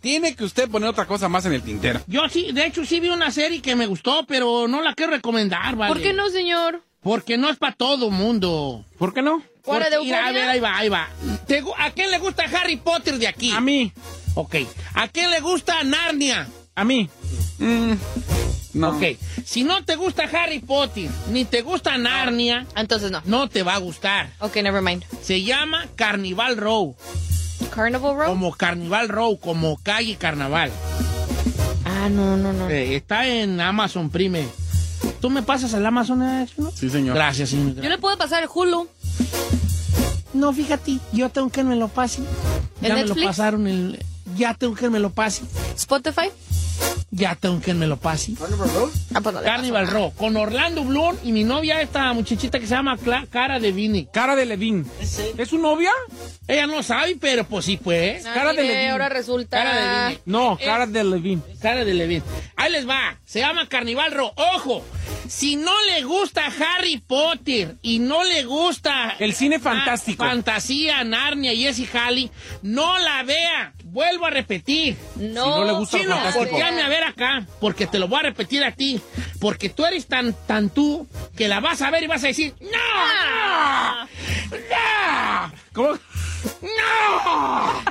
Tiene que usted poner otra cosa más en el tintero. Yo sí, de hecho sí vi una serie que me gustó, pero no la quiero recomendar, ¿vale? ¿Por qué no, señor? Porque no es para todo mundo. ¿Por qué no? ¿Fuera de a ver, ahí va, ahí va. ¿Te gu- ¿A quién le gusta Harry Potter de aquí? A mí. Ok. ¿A quién le gusta Narnia? A mí. No. Ok. Si no te gusta Harry Potter, ni te gusta Narnia, Entonces no. no te va a gustar. Ok, never mind. Se llama Carnival Row. Carnival Row. Como Carnival Row, como calle Carnaval. Ah, no, no, no. Eh, está en Amazon Prime. ¿Tú me pasas al Amazon? eh, no? Sí, señor. Gracias, señor. Yo le puedo pasar el Hulu. No, fíjate, yo tengo que me lo pase. ¿El Ya me lo pasaron el... Ya tengo que me lo pase. Spotify. Ya tengo que me lo pase. Ah, pues Carnival. Row. Con Orlando Bloom y mi novia, esta muchachita que se llama Cla- Cara de Vini. Cara de Levin. ¿Es su novia? Ella no sabe, pero pues sí, pues. Ah, Cara de Levin. ahora resulta. Cara de Vini. No, Eh, cara de Levin. Cara de Levin. Ahí les va. Se llama Carnival Row. Ojo. Si no le gusta Harry Potter y no le gusta... El cine ah, fantástico. fantasía, Narnia y Jessie Halley, no la vea. Vuelvo a repetir. No. Si no le gusta Sí, lo no, fantástico. volteame a ver acá, porque te lo voy a repetir a ti. Porque tú eres tan, tan tú que la vas a ver y vas a decir, ¡No! ¡No! ¿Cómo? ¡No!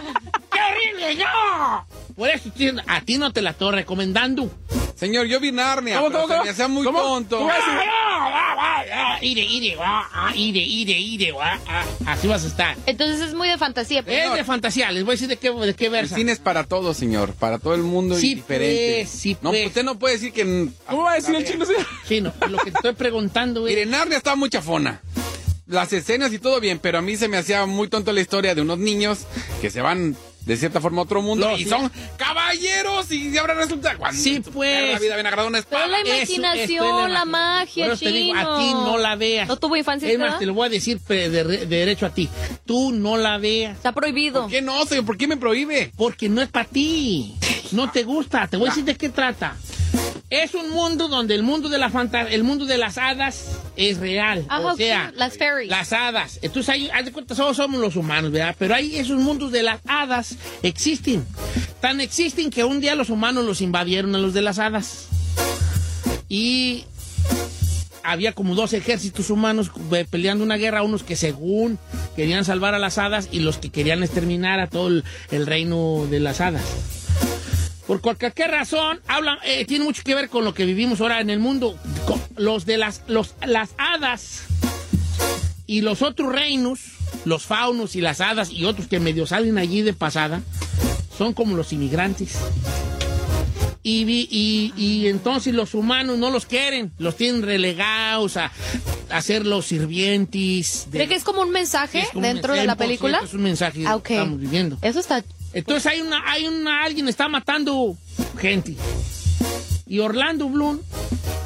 ¡Qué horrible! ¡No! Por eso a ti no te la estoy recomendando. Señor, yo vi Narnia, ¿Cómo, pero cómo, se cómo? me hacía muy ¿Cómo? tonto. ¡Ah! ¡Ah, ah, ah! ¡Ire, ire, ah, ah, ire, ire, ire, ah, ah! Así vas a estar. Entonces es muy de fantasía. pues. Es de fantasía, les voy a decir de qué, de qué El versa. cine es para todos, señor, para todo el mundo Sí, y diferente. pues, sí, no, pues. usted no puede decir que... ¿Cómo va a decir el chino? Sí, no, lo que te estoy preguntando es... Mire, Narnia estaba muy chafona. Las escenas y todo bien, pero a mí se me hacía muy tonto la historia de unos niños que se van de cierta forma otro mundo No, y sí. son caballeros y ahora resulta cuando Sí, pues. perra vida habían agarrado una Pero espada. la imaginación, la magia, Por eso te digo, chino. a ti no la veas. ¿No tuvo infancia Es más, te lo voy a decir de derecho a ti. Tú no la veas. Está prohibido. ¿Por qué no, señor? ¿Por qué me prohíbe? Porque no es para ti. No te gusta. Te voy a decir de qué trata. Es un mundo donde el mundo de la fanta el mundo de las hadas es real. Ajá, o sea, las fairies. las hadas. Entonces ahí, haz de cuenta, solo somos los humanos, ¿verdad? Pero ahí esos mundos de las hadas existen. Tan existen que un día los humanos los invadieron a los de las hadas. Y había como dos ejércitos humanos peleando una guerra, unos que según querían salvar a las hadas y los que querían exterminar a todo el, el reino de las hadas. Por cualquier razón, habla, eh, tiene mucho que ver con lo que vivimos ahora en el mundo. Con los de las, los, las hadas y los otros reinos, los faunos y las hadas y otros que medio salen allí de pasada, son como los inmigrantes. Y, y, y entonces los humanos no los quieren, los tienen relegados a, a ser los sirvientes. de- ¿Cree que es como un mensaje como dentro un- de la 100% película? Es un mensaje Ah, ok. que estamos viviendo. Eso está... Entonces hay una, hay una, alguien está matando gente. Y Orlando Bloom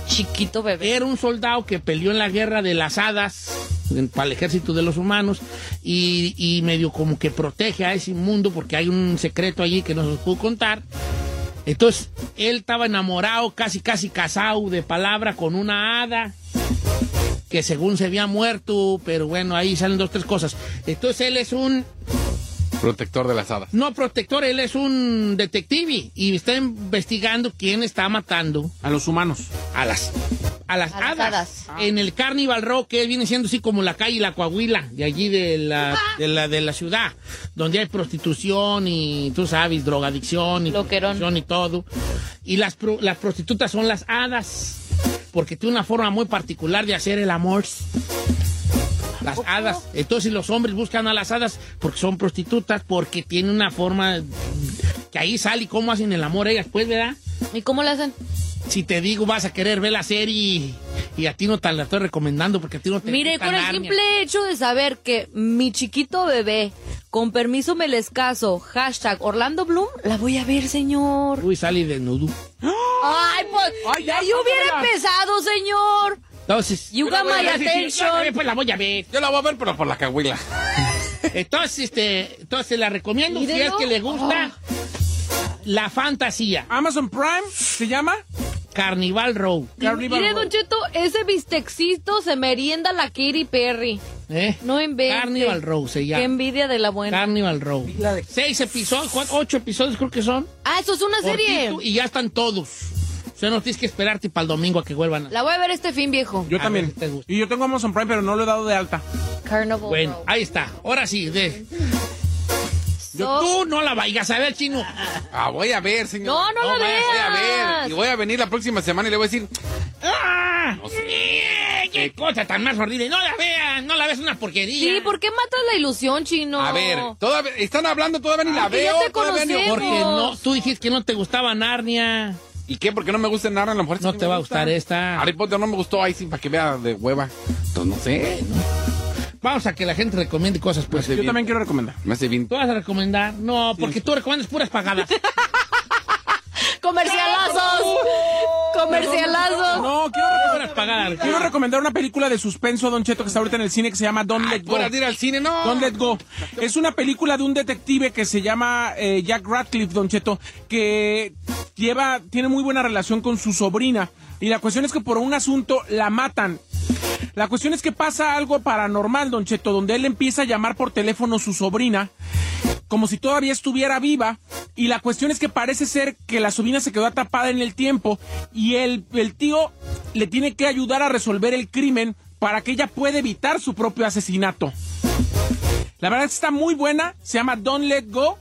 Chiquito bebé. Era un soldado que peleó en la guerra de las hadas para el ejército de los humanos y, y medio como que protege a ese mundo porque hay un secreto allí que no se os puedo contar. Entonces, él estaba enamorado, casi casi casado de palabra con una hada que según se había muerto, pero bueno, ahí salen dos, tres cosas. Entonces él es un Protector de las hadas. no protector, él es un detective y está investigando quién está matando A los humanos. a las a las A hadas. hadas. En el Carnival Rock, que viene siendo así como la calle La Coahuila, de allí de la, de la, de la ciudad, donde hay prostitución y, tú sabes, drogadicción y, prostitución y todo. Y las, pro- las prostitutas son las hadas, porque tiene una forma muy particular de hacer el amor. Las hadas. Entonces los hombres buscan a las hadas porque son prostitutas, porque tienen una forma que ahí sale y cómo hacen el amor ellas, pues, ¿verdad? ¿Y cómo le hacen? Si te digo, vas a querer ver la serie y a ti no te la estoy recomendando porque a ti no te Mire, con el simple hecho de saber que mi chiquito bebé, con permiso me les caso, hashtag Orlando Bloom, la voy a ver, señor. Uy, sale desnudo. Ay, pues, Ay, ya, ya yo hubiera empezado, señor. Entonces, You got my attention. Pues la voy a ver. Yo la voy a ver, pero por la cahuila. [laughs] Entonces, este, entonces la recomiendo si es que le gusta la fantasía. Amazon Prime se llama Carnival Row. Carnival Mire, Row. Don Cheto, ese bistecito se merienda la Katy Perry. ¿eh? No invente. Carnival Row se Qué llama. envidia de la buena. Carnival Row. Seis episodios, cuatro- ocho episodios creo que son. ah, eso es una serie. Cortito, y ya están todos. O sea, no tienes que esperarte para el domingo a que vuelvan. La voy a ver este fin, viejo. Yo A también. ver si te gusta. Y yo tengo Amazon Prime, pero no lo he dado de alta. Carnival Bueno, ahí está. Ahora sí, de. Yo- So- tú no la vayas a ver, chino. Ah, voy a ver, señor. No, no la voy a- Voy a veas. ver. Y voy a venir la próxima semana y le voy a decir, ¡Ah! Eh, ¡Qué cosa tan más horrible! ¡No la veas! ¡No la ves una porquería! Sí, ¿por qué matas la ilusión, chino? a ver, todavía, están hablando, todavía ni la Ay, que ya veo. te todavía ni-. Porque no, tú dijiste que no te gustaba Narnia. ¿Y qué? ¿Por qué no me gusta nada? A lo mejor No te me va a gusta. gustar esta. Harry Potter no me gustó, ahí sí, para que vea de hueva. Entonces, no sé. Vamos a que la gente recomiende cosas, pues. Yo bien. también quiero recomendar. Me hace bien. ¿Tú vas a recomendar? No, porque tú recomiendas puras pagadas. [laughs] ¡Comercialazos! [laughs] ¡Comercialazos! No, quiero recomendar, quiero recomendar una película de suspenso, Don Cheto, que está ahorita en el cine, que se llama Don't Let Go. ¿Fuera de ir al cine? No. Don't Let Go. Es una película de un detective que se llama eh, Jack Radcliffe, Don Cheto, que lleva, tiene muy buena relación con su sobrina. Y la cuestión es que por un asunto la matan. La cuestión es que pasa algo paranormal, Don Cheto, donde él empieza a llamar por teléfono a su sobrina, como si todavía estuviera viva. Y la cuestión es que parece ser que la sobrina se quedó atrapada en el tiempo y el, el tío le tiene que ayudar a resolver el crimen para que ella pueda evitar su propio asesinato. La verdad está muy buena, se llama Don't Let Go.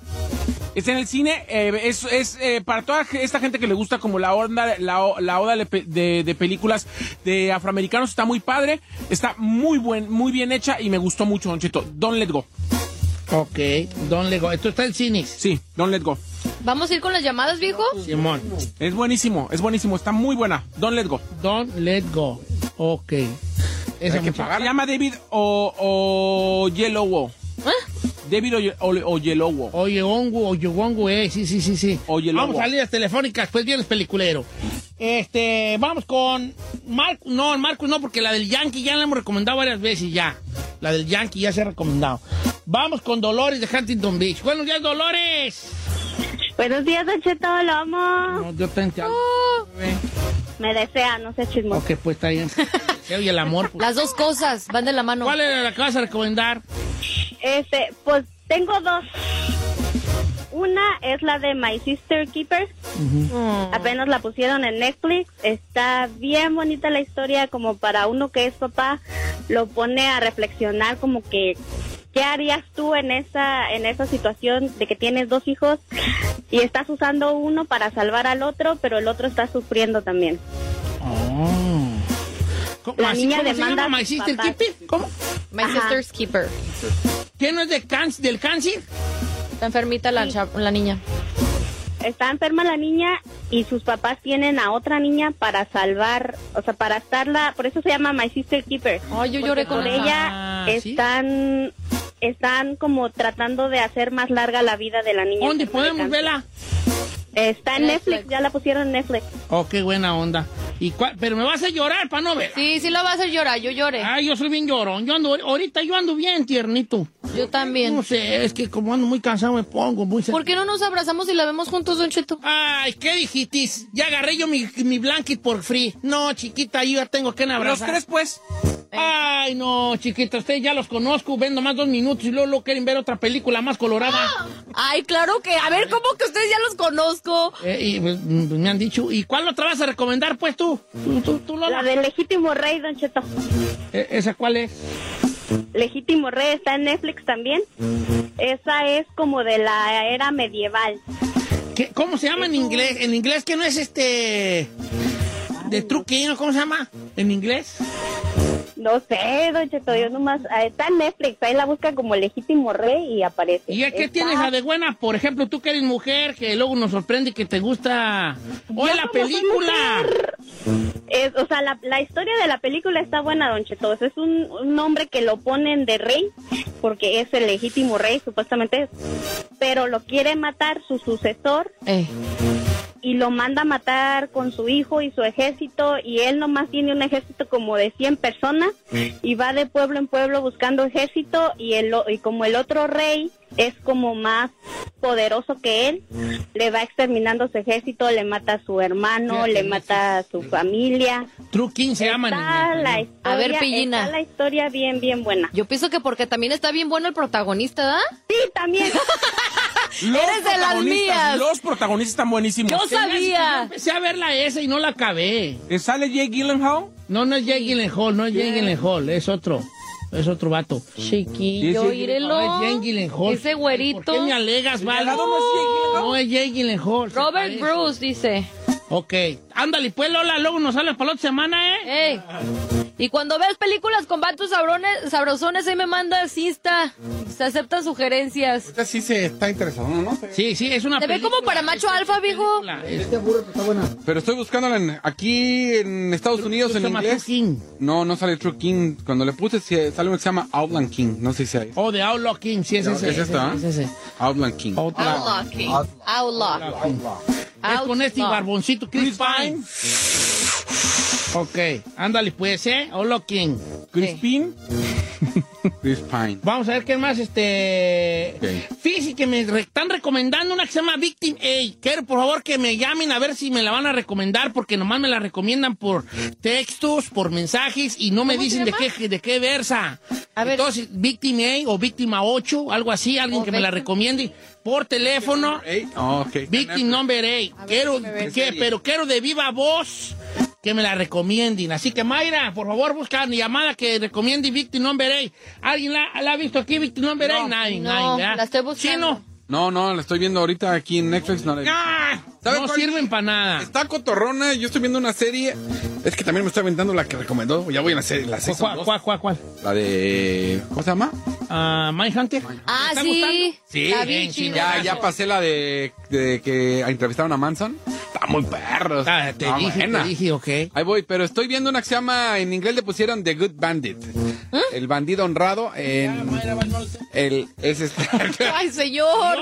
Está en el cine, eh, es, es, eh, para toda esta gente que le gusta como la onda, la, la oda de, pe- de- de películas de afroamericanos, está muy padre, está muy buen, muy bien hecha y me gustó mucho, Don. Don't Let Go. Ok, Don Lego. Esto está en cines. Sí, Don't Let Go. ¿Vamos a ir con las llamadas, viejo? Simón. Es buenísimo, es buenísimo, está muy buena. Don't Let Go. Don't let go. Ok. Esa Hay que pagar. Se llama David o, o Yellow. David o, Ye- o, o Yellow. Oye, Ongu, oye, Ongu, eh, sí, sí, sí, sí. Oye, vamos lobo. a líneas telefónicas, pues vienes peliculero. Este, vamos con Marcos, no, Marcos no, porque la del Yankee ya la hemos recomendado varias veces ya. La del Yankee ya se ha recomendado. Vamos con Dolores de Huntington Beach. Buenos días, Dolores. Buenos días, Don Cheto, lo amo. No, yo te entiendo. Me desea, no sé chismoso. Ok, pues está bien. [laughs] Oye el amor. pues. Las dos cosas van de la mano. ¿Cuál es la que vas a recomendar? Este, pues tengo dos. Una es la de My Sister Keeper. Apenas la pusieron en Netflix. Está bien bonita la historia, como para uno que es papá, lo pone a reflexionar como que ¿qué harías tú en esa en esa situación de que tienes dos hijos y estás usando uno para salvar al otro, pero el otro está sufriendo también? Oh. ¿Cómo, La así- niña cómo se demanda llama? a ¿My Sister papás. Keeper? ¿Cómo? My Ajá. sister's keeper. ¿Quién no es de can- del cáncer? Está enfermita la, niña. está enferma la niña y sus papás tienen a otra niña para salvar, o sea, para estarla, por eso se llama My Sister Keeper. Ay, yo lloré con por ella Ah, ¿sí? están están como tratando de hacer más larga la vida de la niña. ¿Dónde podemos verla? Está en Netflix, ya la pusieron en Netflix. Oh, qué buena onda. ¿Y cuál- Pero me vas a llorar para no ver. Sí, sí lo va a hacer llorar, yo lloré. Ay, yo soy bien llorón. Yo ando, ahorita yo ando bien tiernito. Yo también. No sé, es que como ando muy cansado me pongo muy... ¿Por qué no nos abrazamos y la vemos juntos, Don Cheto? Ay, ¿qué dijitis? Ya agarré yo mi, mi blanket por free. No, chiquita, yo ya tengo que abrazar. Los tres, pues. Ay, no, chiquita, ustedes ya los conozco, vendo más dos minutos y luego, luego quieren ver otra película más colorada. Ay, claro que. A ver, ¿cómo que ustedes ya los conozco? Eh, y pues, mm, me han dicho, ¿y cuál otra vas a recomendar, pues tú? ¿Tú, tú, tú, Lola? La del legítimo rey, Don Cheto. Eh, ¿Esa cuál es? Legítimo rey está en Netflix también. Esa es como de la era medieval. ¿Qué- ¿Cómo se llama en inglés? En inglés que no es este... De True King, ¿o ¿cómo se llama? ¿En inglés? No sé, Don Cheto, yo nomás. ah, Está en Netflix, ahí la busca como legítimo rey y aparece. ¿Y a qué Está- tienes a de buena? Por ejemplo, tú que eres mujer, que luego nos sorprende que te gusta... ¡Oye, Yo la película! Es, o sea, la, la historia de la película está buena, Don Cheto. Es un, un hombre que lo ponen de rey, porque es el legítimo rey, supuestamente es. Pero lo quiere matar su sucesor Eh. Y lo manda a matar con su hijo y su ejército. Y él nomás tiene un ejército como de 100 personas y va de pueblo en pueblo buscando ejército. Y, el, o- y como el otro rey es como más poderoso que él, le va exterminando su ejército, le mata a su hermano, le mata a su familia. True King se llama la historia, A ver, Pillina. está la historia bien, bien buena. Yo pienso que porque también está bien bueno el protagonista, ¿da? Sí, también. [laughs] Los Eres de las protagonistas, mías. Los protagonistas están buenísimos. Yo sabía. yo Empecé a verla esa y no la acabé. ¿Sale Jake Gyllenhaal? No, no es Jake Gyllenhaal, no es Jake Gyllenhaal, es otro. Es otro vato. Chiquillo, írelo. No es Jake Gyllenhaal. Ese güerito. ¿Por qué me alegas, ¿El Val? no es Jake Gyllenhaal? No es Jake Gyllenhaal. Robert. Bruce dice. Ok. Ándale, pues, Lola, luego nos sale para la otra semana, ¿eh? Ey. Y cuando ves películas con vatos sabrones, sabrosones, ahí me mandas Insta. Se aceptan sugerencias. Esta sí se está interesado, ¿no? sé. Sí, sí, es una ¿Te ve película. como para macho alfa, viejo? película, es- Pero estoy buscándola en- aquí en Estados Unidos en inglés. True King. No, no sale True King. Cuando le puse sí, sale uno que se llama Outland King. No sé si hay. Oh, de Outlaw King, sí, es ¿Es ese. esto, ah? es ese. Outland King. Outlaw King. Outlaw. Es con este Outlaw. barboncito Chris Pine. hein? Ok, ándale pues, ¿eh? Outlaw King. Crispin. [laughs] Chris Pine. Vamos a ver qué más, este... Ok. Fíjese que me re- están recomendando una que se llama Victim A. Quiero, por favor, que me llamen a ver si me la van a recomendar, porque nomás me la recomiendan por textos, por mensajes, y no me ¿Cómo se dicen de qué, de qué versa. A ver. Entonces, Victim A o Víctima 8, algo así, alguien O que me la Victim- recomiende por teléfono. Ey, oh, ok. Victim Number 8. Quiero, que- pero quiero de viva voz que me la recomienden. Así que, Mayra, por favor, busca mi llamada que recomiende Victim Number 8. ¿Alguien la, la ha visto aquí, Victim Number 8? Nadie, no, nadie, la estoy buscando. Chino. No, no, la estoy viendo ahorita aquí en Netflix. No, la- ¡Ah! ¿Sabe No sirven para nada. Está cotorrona. Yo estoy viendo una serie. Es que también me estoy aventando la que recomendó. Ya voy a la serie. La, ¿Cuál, cuál, cuál, cuál? la de. ¿Cómo se llama? Ah, Mindhunter. Ah, ¿Te está sí. gustando? Sí, Está bien, sí. Ya, ya pasé la de, de que entrevistaron a Manson. Está muy perro. Ah, te dije, buena. te dije, ok. Ahí voy, pero estoy viendo una que se llama, en inglés le pusieron The Good Bandit. ¿Eh? El bandido honrado. En, el, es este. [laughs] Ay, señor.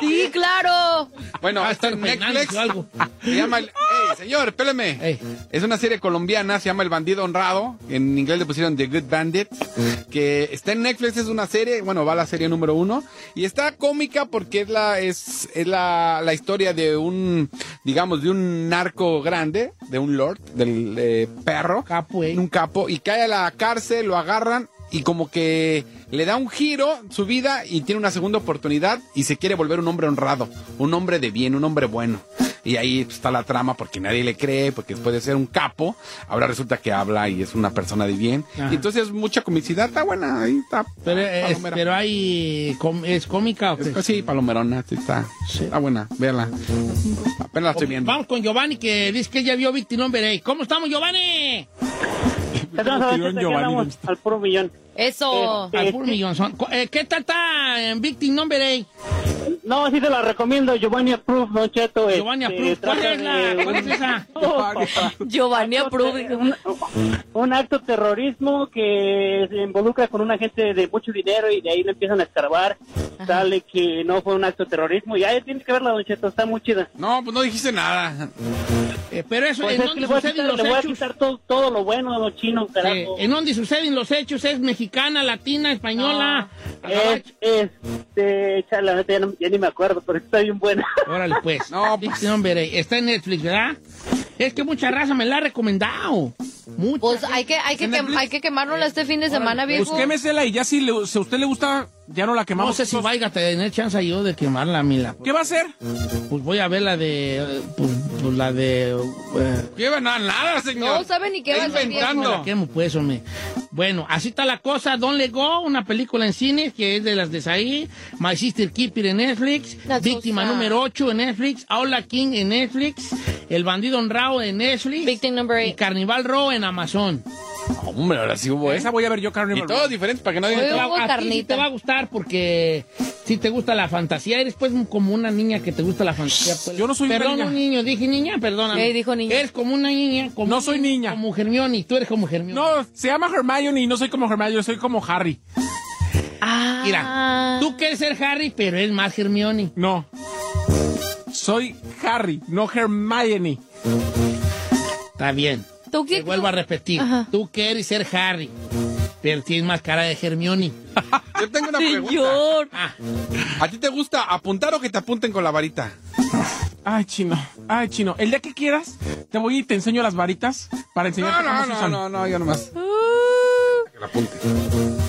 Sí, claro. bueno, Va a está estar en peinándose Netflix. algo. Se llama el, ¡Ey, señor, espéleme! Ey. Es una serie colombiana, se llama El bandido honrado. En inglés le pusieron The Good Bandit. Que está en Netflix, es una serie, bueno, va la serie número uno. Y está cómica porque es la, es, es la, la historia de un, digamos, de un narco grande, de un lord, del eh, perro. Capo, eh. Un capo. Y cae a la cárcel, lo agarran y como que le da un giro su vida y tiene una segunda oportunidad y se quiere volver un hombre honrado, un hombre de bien, un hombre bueno. Y ahí está la trama porque nadie le cree, porque después de ser un capo, ahora resulta que habla y es una persona de bien. Ajá. Y entonces mucha comicidad, está buena, ahí está. Pero, es, palomera. pero hay... com- ¿Es cómica o qué? Es- sí, palomerona, sí, está, está buena, véala. Apenas la estoy viendo. Vamos con Giovanni que dice que ya vio Victim Number 8. ¿Cómo estamos, Giovanni? andamos al puro millón. Eso. Al puro millón. son- eh, ¿Qué tal está en Victim Number 8? no, sí te la recomiendo, Giovanni Approved, Don Cheto. Giovanni este, Approved, ¿cuál es la- de cuál es un- esa? [laughs] Giovanni te- Un, un acto de terrorismo que se involucra con una gente de mucho dinero y de ahí le empiezan a escarbar. Sale que no fue un acto de terrorismo. Ya tienes que verla, Don Cheto, está muy chida. No, pues no dijiste nada. Eh, pero eso, Pues ¿en es que dónde le voy a suceden quitar, los le voy a hechos? quitar todo, todo lo bueno de los chinos, Eh, carajo. ¿En dónde suceden los hechos? ¿Es mexicana, latina, española? Es, este, chale, la neta, ya, no- ya ni me acuerdo, pero está bien buena. Órale, pues. No, pues. hombre, está en Netflix, ¿verdad? Es que mucha raza me la ha recomendado. Mucha Pues hay que, hay que, ¿En quem- hay que quemárnosla este fin de semana, Pues viejo. quémesela y ya si, le- si a usted le gusta, ya no la quemamos. No sé si vaya a tener chance yo de quemarla, Mila. ¿Qué va a hacer? Pues voy a ver la de... Pues, pues la de... eh, ¿Qué va? Nada, nada, señor. No sabe ni qué va a hacer, viejo. ¿Cómo la quemo, pues, hombre? Bueno, así está la cosa. Don't Let Go, una película en cine que es de las de Saí. My Sister Keeper en Netflix. Víctima sad. número 8 en Netflix. Aula King en Netflix. El Bandido Honrado en Netflix. Victim number Y 8. Carnival Row en Amazon. Hombre, ahora sí hubo, ¿eh? Esa voy a ver yo, Carnival Y todos diferentes para que nadie... Oye, Te va- a ti sí te va a gustar porque si te gusta la fantasía. Eres pues como una niña que te gusta la fantasía. pues. Yo no soy una Perdón, niña. un niño. Dije niña, perdóname. Eh, dijo niña. Eres como una niña. Como No soy niña. Como Hermione. Tú eres como Hermione. No, se llama Hermione y no soy como Hermione, soy como Harry. Ah. Mira, tú quieres ser Harry, pero es más Hermione. No. Soy Harry, no Hermione. Está bien. ¿Tú Te qué? vuelvo a repetir. Ajá. Tú quieres ser Harry, pero tienes más cara de Hermione. [laughs] Yo tengo una pregunta. Señor. Ah, ¿A ti te gusta apuntar o que te apunten con la varita? Ay, chino. Ay, chino. El día que quieras, te voy y te enseño las varitas para enseñarte No, cómo no, se no, usan. no, no, yo nomás. Que la apunte.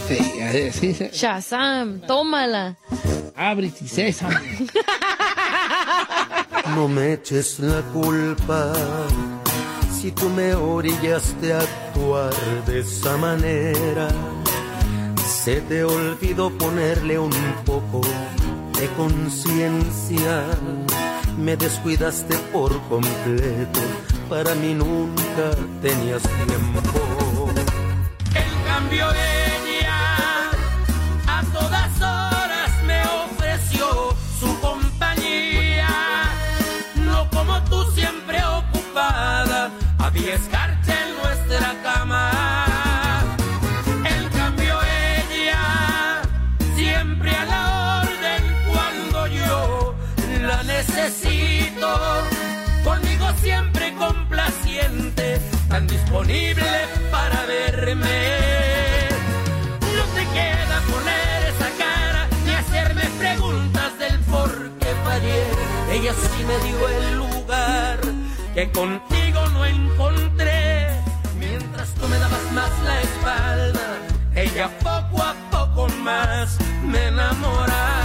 sí, así, sí. Shazam, tómala. Ábrete, César. [laughs] No me eches la culpa si tú me orillaste a actuar de esa manera. Se te olvidó ponerle un poco de conciencia. Me descuidaste por completo. Para mí nunca tenías tiempo. En cambio para verme. No te queda poner esa cara ni hacerme preguntas del por qué fallé. Ella sí me dio el lugar que contigo no encontré. Mientras tú me dabas más la espalda, ella poco a poco más me enamoraba.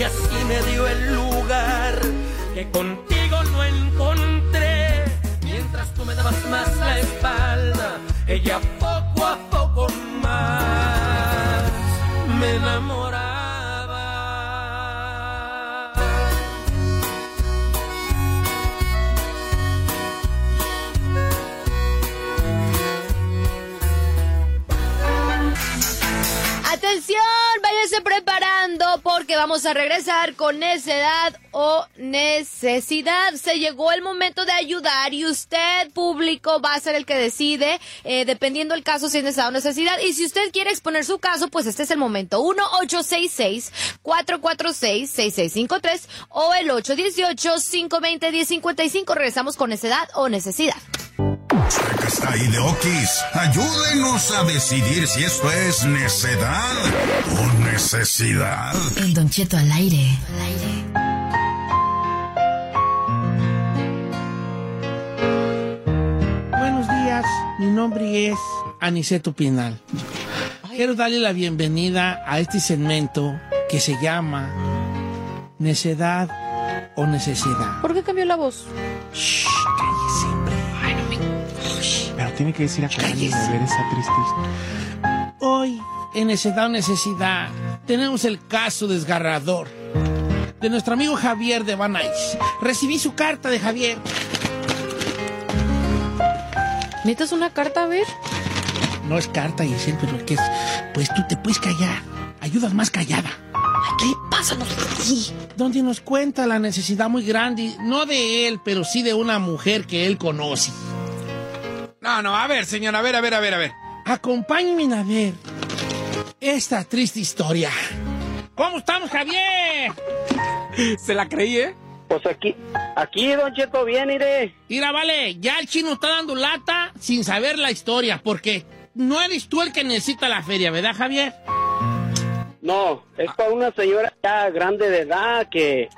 Fallé. Ella sí me dio el lugar que contigo no encontré. Mientras tú me dabas más la espalda, ella poco a poco más me enamoraba. Vamos a regresar con necedad o necesidad. Se llegó el momento de ayudar y usted, público, va a ser el que decide, eh, dependiendo del caso, si es necesidad o necesidad. Y si usted quiere exponer su caso, pues este es el momento. 1-866-446-6653 o el 818-520-1055. Regresamos con necedad o necesidad. Checa está ahí de. Ayúdenos a decidir si esto es necedad o necesidad. En Don Cheto al aire. Buenos días, mi nombre es Aniceto Pinal. Quiero darle la bienvenida a este segmento que se llama Necedad o Necesidad. ¿Por qué cambió la voz? Pero tiene que decir a cada niño de ver esa triste historia. Hoy, en Necedad o Necesidad, tenemos el caso desgarrador de nuestro amigo Javier de Banais. Recibí su carta de Javier. ¿Necesitas una carta a ver? No es carta, y pero es que es. Pues tú te puedes callar. Ayudas más callada. ¿Qué le pasa a? Donde nos cuenta la necesidad muy grande, no de él, pero sí de una mujer que él conoce. No, no, a ver, señor, a ver, a ver, a ver, a ver. Acompáñenme a ver esta triste historia. ¿Cómo estamos, Javier? Se la creí, ¿eh? Pues aquí, aquí, Don Cheto, bien, iré. Mira, vale, ya el chino está dando lata sin saber la historia, porque no eres tú el que necesita la feria, ¿verdad, Javier? No, es para una señora ya grande de edad que,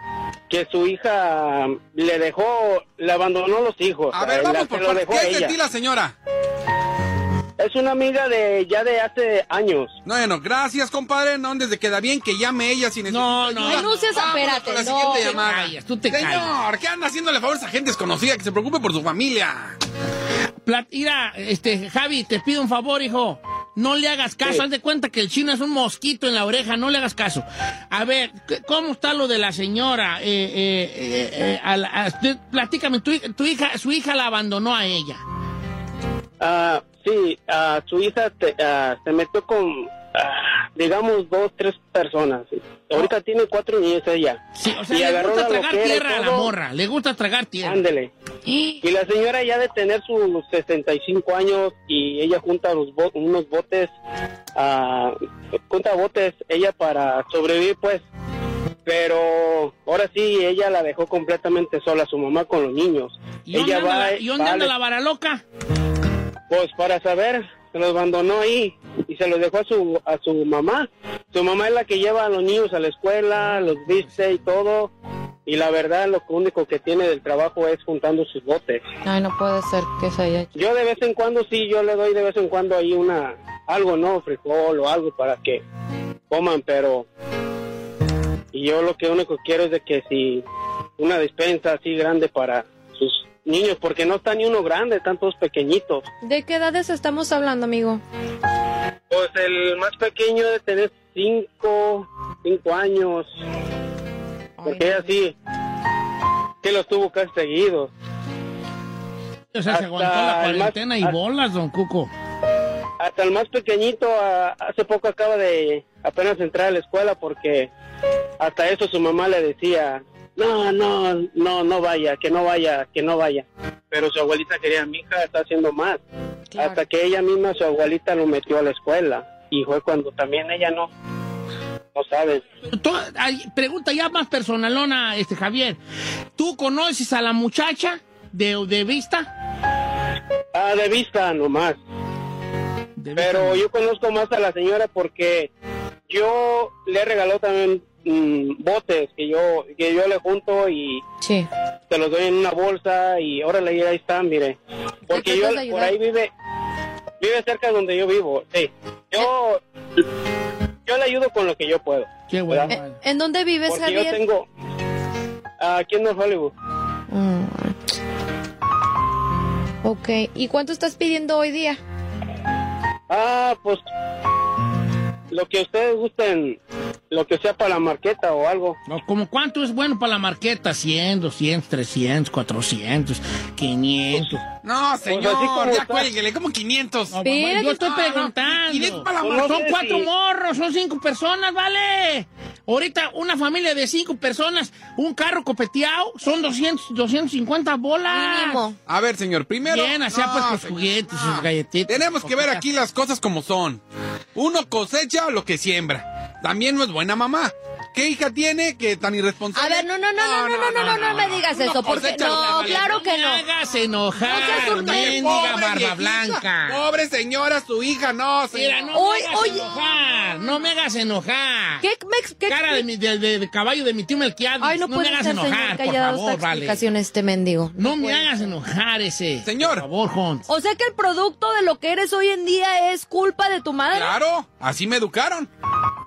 que su hija le dejó, le abandonó los hijos. A ver, La- vamos se por lo partes. dejó a ¿Qué es de ti la señora? Es una amiga de ya de hace años. No, bueno, gracias, compadre. No andes de queda bien que llame ella sin No, no. Ay, no seas- espérate, la no. siguiente Te llamada. callas, tú te Señor, callas. ¿qué anda haciéndole favores a gente desconocida que se preocupe por su familia? Plat- Mira, este, Javi, te pido un favor, hijo. No le hagas caso. Sí. Haz de cuenta que el chino es un mosquito en la oreja. No le hagas caso. A ver, ¿cómo está lo de la señora? Eh, eh, eh, eh, a la- a- platícame, tu, tu hija, su hija la abandonó a ella. Ah, sí, ah, su hija te- ah, se metió con, digamos, dos, tres personas. Ahorita tiene cuatro niños ella. Sí, o sea, Y le agarró gusta la tragar tierra a la morra. Le gusta tragar tierra. Ándele. [gasps] Y la señora ya de tener sus 65 años y ella junta los bo- unos botes, ah, junta botes ella para sobrevivir pues. Pero ahora sí, ella la dejó completamente sola, su mamá con los niños. ¿Y dónde ella anda, va, la, ¿y dónde va anda la vara loca? Pues para saber, se los abandonó ahí y se los dejó a su, a su mamá. Su mamá es la que lleva a los niños a la escuela, los viste y todo. Y la verdad, lo único que tiene del trabajo es juntando sus botes. Ay, no puede ser que se haya hecho. Yo de vez en cuando sí, yo le doy de vez en cuando ahí una, algo, ¿no? Frijol o algo para que coman, pero... Y yo lo que único quiero es de que si una despensa así grande para sus niños, porque no está ni uno grande, están todos pequeñitos. ¿De qué edades estamos hablando, amigo? Pues el más pequeño de tener cinco, cinco años. Porque ella sí, que los tuvo casi seguidos. O sea, se aguantó la más- cuarentena y hasta- bolas, don Cuco. Hasta el más pequeñito hace poco acaba de apenas entrar a la escuela porque hasta eso su mamá le decía, no, no, no, no vaya, que no vaya, que no vaya. Pero su abuelita quería, mi hija está haciendo más. Hasta que ella misma, su abuelita, lo metió a la escuela. Y fue cuando también ella no, no sabe. Pregunta ya más personalona, este Javier. ¿Tú conoces a la muchacha de, de vista? Ah, de vista nomás. Pero yo conozco más a la señora porque yo le he regalado también mm, botes que yo que yo le junto y Sí. se los doy en una bolsa y órale, y ahí están, mire. Porque yo por ahí vive vive cerca de donde yo vivo, sí. Yo yo le ayudo con lo que yo puedo. Qué bueno. ¿En, en dónde vives, Porque Javier? yo tengo aquí en North Hollywood. Mm. Ok, ¿y cuánto estás pidiendo hoy día? Ah, pues lo que ustedes gusten lo que sea para la marqueta o algo. No, ¿Como cuánto es bueno para la marqueta? 100, 200, 300, 400, 500. No, señor, así como ya está. cuélguele, como 500. No, yo estoy preguntando. 500 para la Pues no son cuatro si- morros, son cinco personas, ¿vale? Ahorita una familia de cinco personas, un carro copeteado, son 200, 250 bolas. Mínimo. A ver, señor, primero. Bien, así pues sus señor, juguetes, sus galletitas. Tenemos que ver aquí las cosas como son. Uno cosecha lo que siembra. También no es buena mamá. ¿Qué hija tiene que tan A irresponsable? ver, no, no, no, no, no, no, no, no, no me digas eso, porque lo no, claro que No no. me hagas enojar, No mendiga barba blanca. Pobre señora, su hija, no, señor. Mira, no me hagas enojar, no me hagas enojar. ¿Qué, me, qué, Cara de, caballo de mi tío Melquiades, Ay, no, me hagas enojar, por favor, vale. este mendigo. No me hagas enojar ese. Señor. Por favor, Hans. O sea que el producto de lo que eres hoy en día es culpa de tu madre. Claro, así me educaron.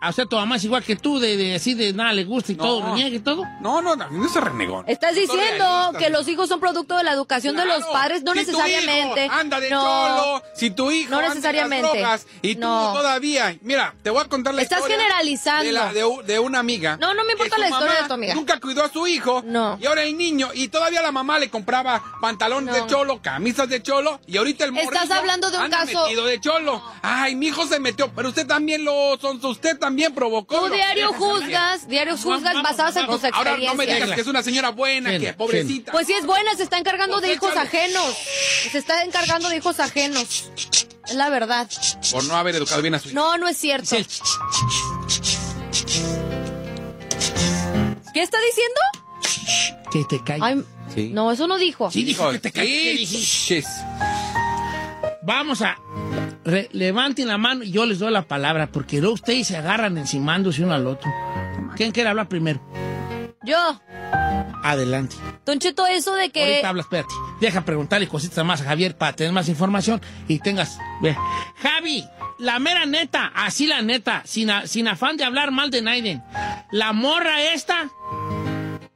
O sea, tu mamá es igual que tú, de, de así de nada le gusta y No. todo, reniega y todo. No, no, no, no se renegón. Estás diciendo realista, que los hijos son producto de la educación de los padres, no Si tu necesariamente. hijo anda de no. cholo, si tu hijo No anda en las necesariamente. drogas y tú No. todavía. Mira, te voy a contar la Estás historia. generalizando. De, la- de una amiga. No, no me importa la historia de tu amiga. Nunca cuidó a su hijo. No. Y ahora el niño, y todavía la mamá le compraba pantalones No. de cholo, camisas de cholo, y ahorita el Estás morrillo hablando de un anda caso- metido de cholo. Ay, mi hijo se metió, pero usted también lo son, usted también provocó. Tú diario juzgas, diario juzgas Vamos, basadas en tus Ahora experiencias. no me digas que es una señora buena, Sí, que sí. pobrecita. Pues si es buena, se está encargando de hijos ajenos. Se está encargando de hijos ajenos. Es la verdad. Por no haber educado bien a su hijo. No, no es cierto. Sí. ¿Qué está diciendo? Que te calles. Sí. no, eso no dijo. Sí, dijo que te calles. ¿Qué Sí. Vamos a... re- levanten la mano y yo les doy la palabra, porque luego ustedes se agarran encimándose uno al otro. ¿Quién quiere hablar primero? Yo. Adelante. Don Cheto, eso de que... Ahorita habla, espérate. Deja preguntarle cositas más a Javier para tener más información y tengas. Ve. Javi, la mera neta, así la neta, sin, a- sin afán de hablar mal de Naiden. La morra esta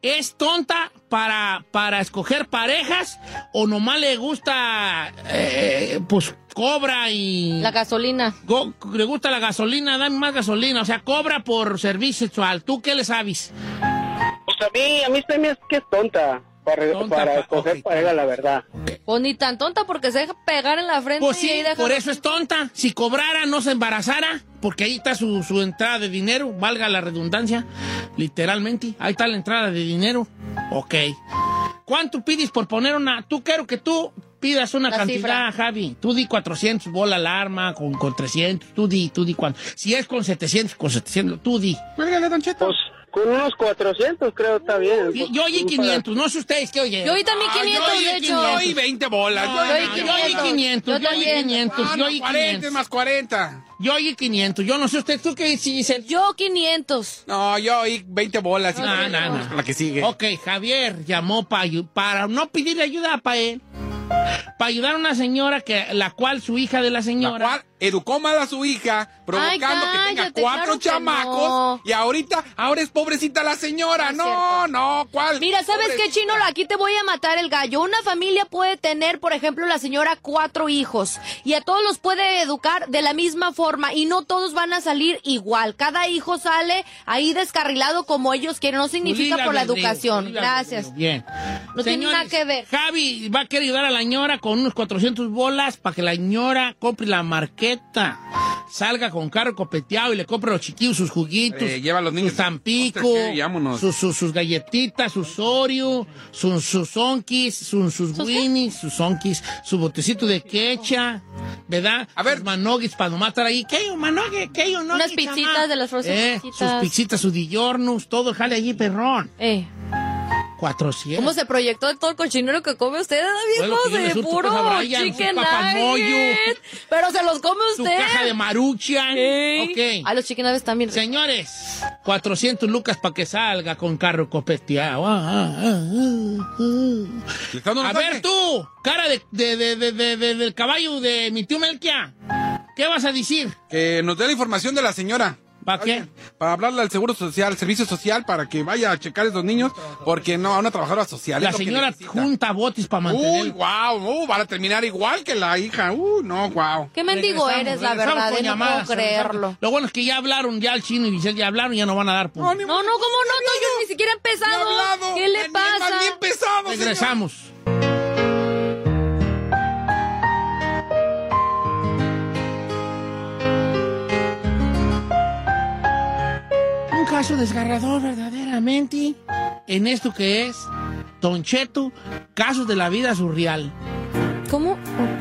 es tonta para, para escoger parejas o nomás le gusta, eh, pues cobra y. La gasolina. go- le gusta la gasolina, dame más gasolina, o sea, cobra por servicio sexual. ¿Tú qué le sabes? Pues a mí, a mí se me hace que es tonta para, Tonta para ok. pareja, la verdad. Pues ni tan tonta porque se deja pegar en la frente Pues y sí, ahí deja... por eso es tonta. Si cobrara, no se embarazara, porque ahí está su, su entrada de dinero, valga la redundancia, literalmente. Ahí está la entrada de dinero. Ok. ¿Cuánto pides por poner una? Tú quiero que tú pidas una La cantidad, cifra. Javi. Tú di 400, bola alarma, con, con 300. Tú di, tú di cuánto. Si es con 700, con 700, tú di. Cuélgale, Don Cheto. Pues con unos 400 creo está bien. Yo oí para- 500, no sé ustedes qué oyen. Yo oí también Ah, 500, yo oí de hecho. 500, Yo oí 20 bolas. No, yo no, oí yo oí 500. 500, Yo oí también. 500, Ah, yo no, oí 40 500. más 40. Yo oí 500, yo no sé usted, ¿tú qué dices? Yo 500. No, yo oí 20 bolas. y- No, no, no. La que sigue. Ok, Javier llamó pa para no pedirle ayuda para él, para ayudar a una señora que la cual su hija de la La señora. cual educó mal a su hija, provocando que tenga cuatro claro chamacos. no. Y ahorita, ahora es pobrecita la señora. No No, no, ¿cuál? Mira, ¿sabes qué. Chino? Aquí te voy a matar el gallo. Una familia puede tener, por ejemplo, la señora cuatro hijos y a todos los puede educar de la misma forma y no todos van a salir igual. Cada hijo sale ahí descarrilado como ellos quieren. No significa por la educación. Gracias. Bien. No tiene nada que ver. Javi va a querer ayudar a la ñora con unos 400 bolas para que la ñora compre la Salga con carro copeteado y le compre a los chiquillos sus juguitos. Eh, lleva a los niños. Sus Tampico, sus, sus, sus galletitas, sus Oreo, sus, sus Onkis, sus, sus Winnies, sus Onkis, su botecito de quecha, ¿verdad? A ver. Sus manogues para nomás estar ahí. ¿Qué hay un manogue? ¿Qué hay un Unas pizzitas de las Frozen eh, Sus pizzitas, sus diornos, todo, jale allí, perrón. Eh, 400. ¿Cómo se proyectó todo el cochinero que come usted, Bueno, viejo? le de puro Brian, chicken su nugget. Pero se los come Su usted. caja de maruchan. Ey. Ok. A los chicken nuggets también. Señores, 400 lucas para que salga con carro copeteado. Ah, ah, ah, ah, ah. ¿Le está dando un A ver tú, cara de, de- de- de- de- de- del caballo de mi tío Melquia. ¿Qué vas a decir? Que nos dé la información de la señora. ¿Para qué? Para hablarle al Seguro Social, Servicio Social, para que vaya a checar a esos niños, porque no, a una trabajadora social. La señora junta botis para mantener. Uy, wow, uh, van a terminar igual que la hija. Uh, no, wow. Qué mendigo eres, la verdad, eh, no llamadas, puedo creerlo. Lo bueno es que ya hablaron, ya el chino y Giselle ya hablaron, ya no van a dar puntos. No, no, ¿cómo no? Toño ni siquiera ha empezado. ¿Qué le pasa? Regresamos. Un caso desgarrador verdaderamente en esto que es Don Cheto, casos de la vida surreal. ¿Cómo?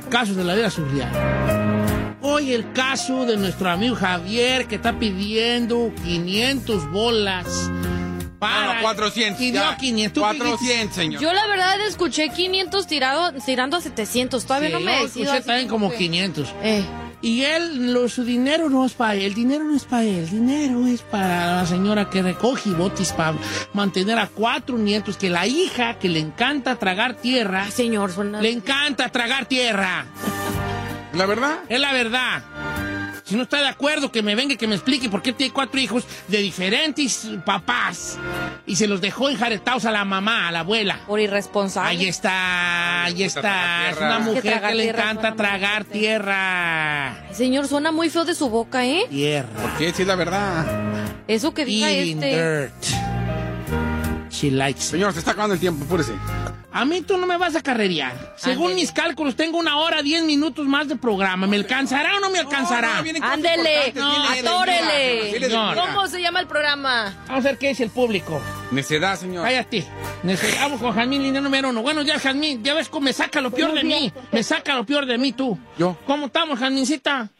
Casos de la vida surreal. Hoy el caso de nuestro amigo Javier que está pidiendo 500 bolas para... No, 400, Pidió ya. 500. ¿Tú qué 400, dijiste? señor. Yo la verdad escuché 500 tirado, tirando a 700. Todavía Sí, no me yo decido. escuché también como como que- 500. Eh. Y él, lo- su dinero no es para él, el dinero no es para él, el dinero es para la señora que recoge botis para mantener a cuatro nietos, que la hija que le encanta tragar tierra, señor, suena... le encanta tragar tierra. ¿La verdad? Es la verdad. Si no está de acuerdo, que me venga y que me explique por qué tiene cuatro hijos de diferentes papás y se los dejó enjaretados a la mamá, a la abuela. Por irresponsable. Ahí está, ahí está. Es una que mujer que, le encanta muy tragar tierra. Señor, suena muy feo de su boca, ¿eh? Tierra. ¿Por qué? Es la verdad. Eso que diga Eating este. dirt. She likes it. Señor, se está acabando el tiempo, apúrese. A mí tú no me vas a carrerear. Según mis cálculos, tengo una hora, diez minutos más de programa. ¿Me alcanzará o no me alcanzará? Ándele, No, atórele. señor. ¿Cómo se llama el programa? Vamos a ver qué dice el público. Necedad, señor. Cállate. Necesitamos con Jazmín, línea número uno. Bueno, ya, Jazmín, ya ves cómo me saca lo peor de mí. Me saca lo peor de mí tú. Yo. ¿Cómo estamos, Jazmincita?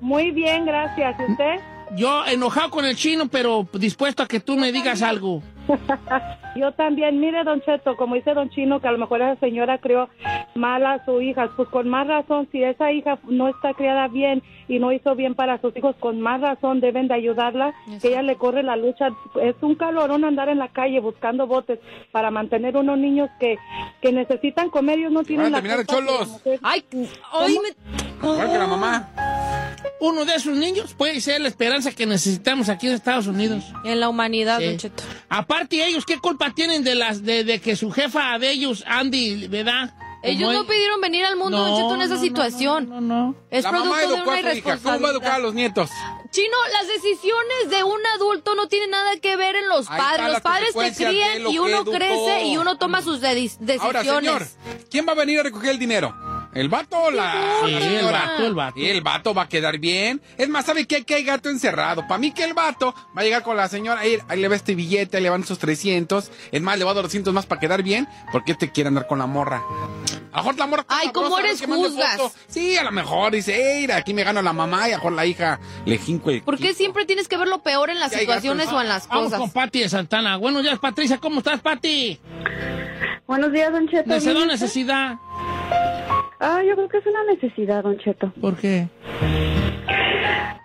Muy bien, gracias. ¿Y usted? Yo enojado con el chino, pero dispuesto a que tú me digas algo. [laughs] Yo también, mire, don Cheto, como dice don Chino, que a lo mejor esa señora crió mal a su hija, pues con más razón, si esa hija no está criada bien y no hizo bien para sus hijos, con más razón deben de ayudarla, que ella le corre la lucha. Es un calorón andar en la calle buscando botes para mantener unos niños que, que necesitan comer, ellos no tienen Van la a terminar la cholos. Ay, ay, me... Igual que la mamá. Uno de esos niños puede ser la esperanza que necesitamos aquí en Estados Unidos. En la humanidad, Sí. don Cheto. Aparte ellos, ¿qué culpa tienen de las de, de que su jefa de ellos, Andy, ¿verdad? Ellos no pidieron venir al mundo, No, don Cheto, en esa no, no, situación. No, no. Es la mamá producto de una a su hija. ¿Cómo va a educar a los nietos? Chino, las decisiones de un adulto no tienen nada que ver en los Ahí padres. Los padres te crían y uno educó. crece y uno toma sus de- decisiones. Ahora, señor, ¿quién va a venir a recoger el dinero? ¿El vato o la Sí, la el vato, el vato. Y el vato va a quedar bien. Es más, ¿sabe qué? Que hay gato encerrado. Para mí que el vato va a llegar con la señora, ahí, ahí le va este billete, ahí le van sus 300. Es más, le va a dar 200 más para quedar bien, porque este quiere andar con la morra. A lo mejor la morra... Ay, ¿cómo eres juzgas? Sí, a lo mejor dice, "Ey, mira, aquí me gana la mamá y a lo mejor la hija le jinco el... ¿Por qué siempre tienes que ver lo peor en las situaciones o en las Vamos cosas? con Pati de Santana. Buenos días, Patricia. ¿Cómo estás, Pati? Buenos días, Don Cheto. ¿Necesidad o ¿Bien necesidad? Ah, yo creo que es una necesidad, Don Cheto. ¿Por qué?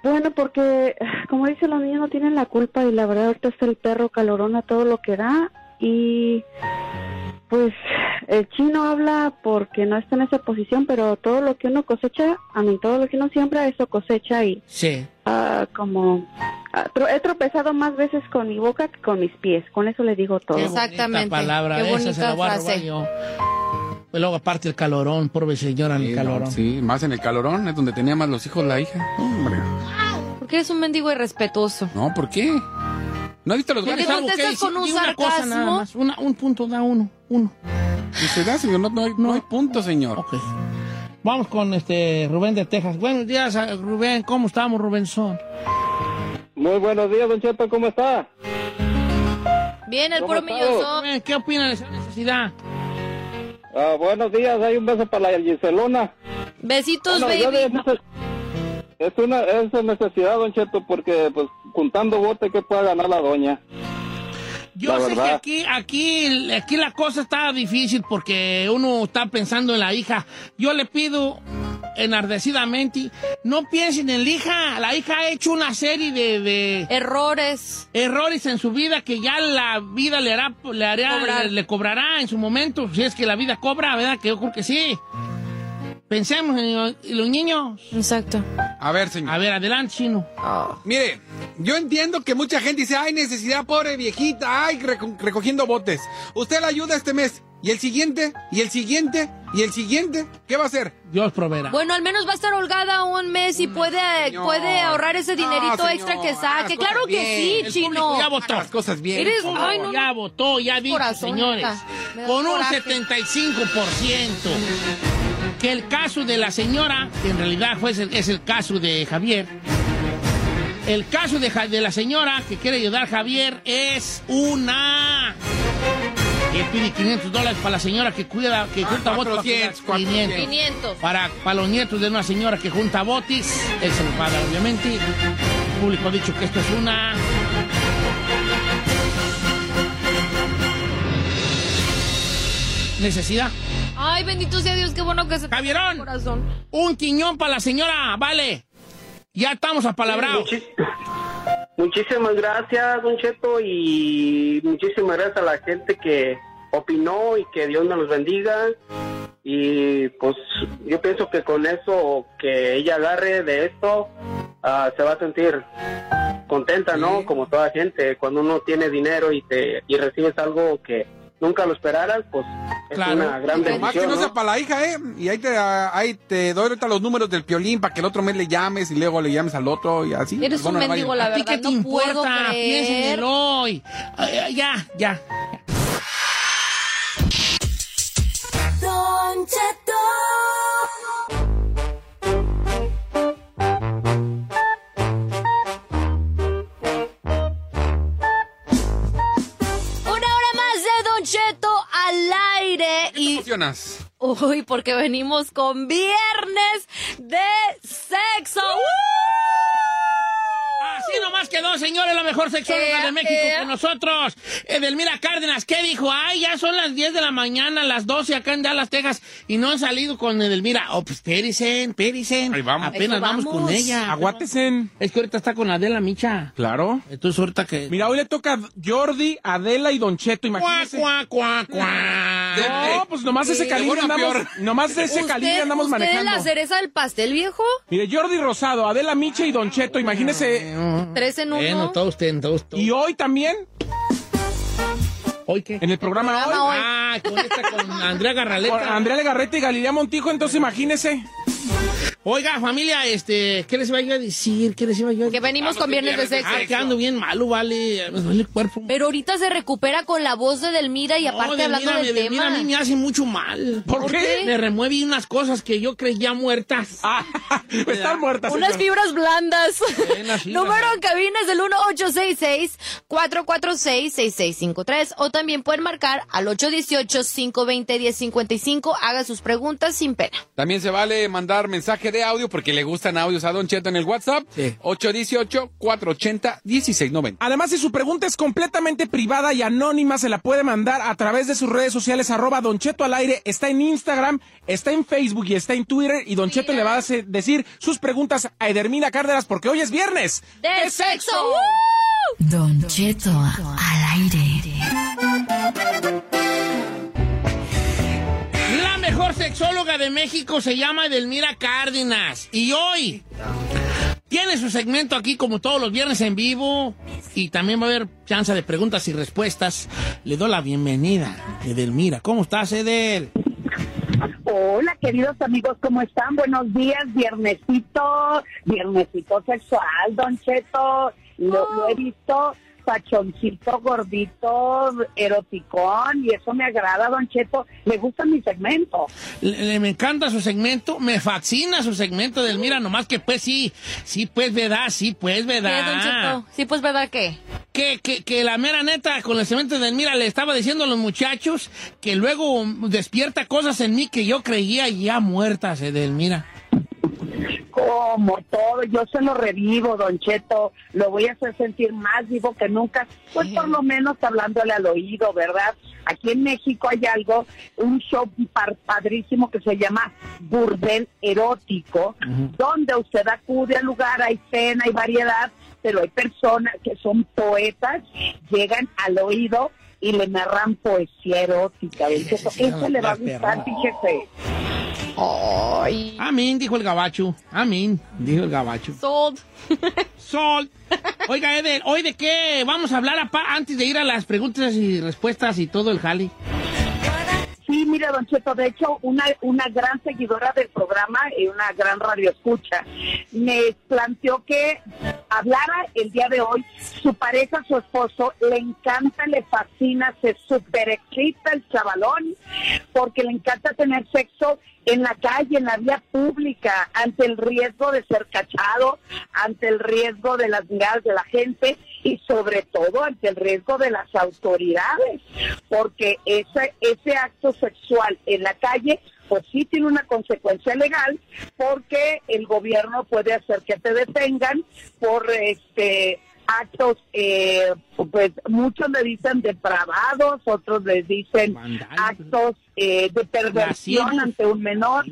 Bueno, porque, como dicen los niños, no tienen la culpa y la verdad ahorita está el perro calorón a todo lo que da y pues el chino habla porque no está en esa posición, pero todo lo que uno cosecha, a mí todo lo que uno siembra, eso cosecha y Sí. ah, como ah, tro- he tropezado más veces con mi boca que con mis pies, con eso le digo todo. Qué bonita palabra, Qué esa se la bonita voy a robar frase. yo. Pues luego aparte el calorón, pobre señora, el Sí, calorón. no, sí, más en el calorón, es donde tenía más los hijos la hija. Hombre. Porque eres un mendigo irrespetuoso. No, ¿por qué? ¿No has visto los ¿Qué estás con un una cosa nada más, una- un punto, da uno, uno. Dice, da, señor, no, no hay, no hay punto, señor. Ok. Vamos con este Rubén de Texas. Buenos días, eh, Rubén. ¿Cómo estamos, Rubensón? Muy buenos días, Don Cheto, ¿cómo está? Bien, el ¿Cómo puro millonzón. ¿Qué opina de esa necesidad? Ah, buenos días, hay un beso para la Giselona. Besitos, Bueno, baby. es una es necesidad, Don Cheto, porque pues juntando bote que pueda ganar la doña. Yo La sé que aquí, aquí, aquí la cosa está difícil porque uno está pensando en la hija. Yo le pido enardecidamente, no piensen en la hija. La hija ha hecho una serie de, de errores, errores en su vida que ya la vida le hará, le hará, le cobrará en su momento. Si es que la vida cobra, ¿verdad? Que yo creo que sí. Pensemos en, en los niños. Exacto. A ver, señor. A ver, adelante, chino. Mire, yo entiendo que mucha gente dice, ay, necesidad, pobre viejita, ay, reco- recogiendo botes. Usted la ayuda este mes. ¿Y el siguiente? ¿Y el siguiente? ¿Y el siguiente? ¿Qué va a hacer? Dios proveerá. Bueno, al menos va a estar holgada un mes y puede, puede ahorrar ese dinerito señor, extra que saque. Claro que bien. sí, El chino. ya votó. Las cosas bien. Eres- Oh, ay, no, ya votó, ya dijo, señores. Con un coraje. 75%. Que el caso de la señora, que en realidad fue, el- es el caso de Javier. El caso de, la señora que quiere ayudar a Javier es una. Que pide 500 dólares para la señora que cuida, que junta votos. 400, 500. 500. Para, para los nietos de una señora que junta botis, él se lo paga, obviamente. El público ha dicho que esto es una. Necesidad. Ay, bendito sea Dios, qué bueno que se te Javierón. corazón. Un quiñón para la señora, vale. Ya estamos apalabrados. Muchis- Muchísimas gracias, Don Cheto, y muchísimas gracias a la gente que opinó y que Dios nos los bendiga. Y pues yo pienso que con eso que ella agarre de esto, ah, se va a sentir contenta, ¿no? Como toda gente, cuando uno tiene dinero y te y recibes algo que nunca lo esperaras, pues es una gran Nomás que bendición. no ¿no? sea para la hija, ¿eh? Y ahí te, ahí te doy ahorita los números del piolín para que el otro mes le llames y luego le llames al otro y así. Eres Bueno, un la mendigo, la ¿A ti verdad. qué te no puedo importa? Piensa en creer. el hoy. Ay, Ya, ya. Don Cheto. Al aire. ¿Qué Y emocionas? Uy, porque venimos con viernes de sexo. Así nomás quedó, señores, la mejor sexóloga Eh, de México eh. con nosotros. Edelmira Cárdenas, ¿qué dijo? Ay, ya son las 10 de la mañana, las 12 acá en Dallas, Texas, y no han salido con Edelmira. Oh, pues espérisen, espérisen. Ahí vamos. Apenas vamos. vamos. con ella. Aguátesen. Es que ahorita está con Adela Micha. Claro. Entonces ahorita que... Mira, hoy le toca a Jordi, Adela y Don Cheto, Cuá, imagínense. cuá, cuá, cuá. No, pues nomás ese calibre andamos, nomás de ese ¿Usted, calibre andamos usted manejando. la cereza del pastel, viejo? Mire, Jordi Rosado, Adela Micha y Don Cheto, imagínese. Tres en uno. Bueno, todos ustedes, todos, todos. Y hoy también, ¿Hoy qué? en el programa hoy, programa hoy. Ah, con esta, con Andrea Garraleta. con Andrea Legarreta y Galilea Montijo, entonces imagínese. Oiga, familia, este, ¿qué les iba yo a decir? ¿Qué les iba yo a Que venimos Ah, con viernes de viernes de sexo. Ah, que ando bien malo, vale. Me duele el cuerpo. Pero ahorita se recupera con la voz de Delmira y aparte No, hablando Delmira, del Delmira tema. a mí me hace mucho mal. ¿Por qué? Me remueve unas cosas que yo creía muertas. [laughs] Ah, están muertas. Unas señor. fibras blandas. Número en cabina es el 1866-446-6653 o también pueden marcar al 818-520-1055. Haga sus preguntas sin pena. También se vale mandar mensaje de audio porque le gustan audios a Don Cheto en el WhatsApp. Sí. 818-480-1690. Además, si su pregunta es completamente privada y anónima, se la puede mandar a través de sus redes sociales, arroba Don Cheto al aire, está en Instagram, está en Facebook y está en Twitter, y Don Cheto le va a decir sus preguntas a Edermina Cárdenas porque hoy es viernes. ¡De sexo! Don Cheto al aire. Mejor sexóloga de México se llama Edelmira Cárdenas. Y hoy tiene su segmento aquí como todos los viernes en vivo. Y también va a haber chance de preguntas y respuestas. Le doy la bienvenida, Edelmira. ¿Cómo estás, Edel? Hola, queridos amigos, ¿cómo están? Buenos días, viernesito, viernesito sexual, Don Cheto. Lo, lo he visto pachoncito, gordito, eroticón, y eso me agrada, Don Cheto. Me gusta mi segmento. Le, le- me encanta su segmento, me fascina su segmento, Edelmira. Nomás que pues sí, sí pues, ¿verdad? Sí pues, ¿Qué, Don ¿verdad? Cheto? Sí, pues, ¿verdad qué? Que, que, que la mera neta con el segmento de Edelmira le estaba diciendo a los muchachos que luego despierta cosas en mí que yo creía ya muertas, Edelmira. Como todo, yo se lo revivo, Don Cheto. Lo voy a hacer sentir más vivo que nunca. Pues por lo menos hablándole al oído, ¿verdad? Aquí en México hay algo, un show padrísimo que se llama Burdel Erótico, donde usted acude al lugar, hay cena, hay variedad, pero hay personas que son poetas, llegan al oído y le narran poesía erótica. Don Cheto. Eso le va a gustar, fíjese. Ay. Amén, dijo el gabacho. Amén, dijo el gabacho. Sold. Sol. Oiga, Eder, ¿hoy de qué vamos a hablar antes de ir a las preguntas y respuestas y todo el jali? Sí, mire, Don Cheto, de hecho, una, una gran seguidora del programa y una gran radioescucha me planteó que hablara el día de hoy. Su pareja, su esposo, le encanta, le fascina, se super excita el chavalón porque le encanta tener sexo en la calle, en la vía pública, ante el riesgo de ser cachado, ante el riesgo de las miradas de la gente y sobre todo ante el riesgo de las autoridades, porque ese, ese acto sexual en la calle pues sí tiene una consecuencia legal porque el gobierno puede hacer que te detengan por este actos eh, pues muchos le dicen depravados otros les dicen actos eh, de perversión ante un menor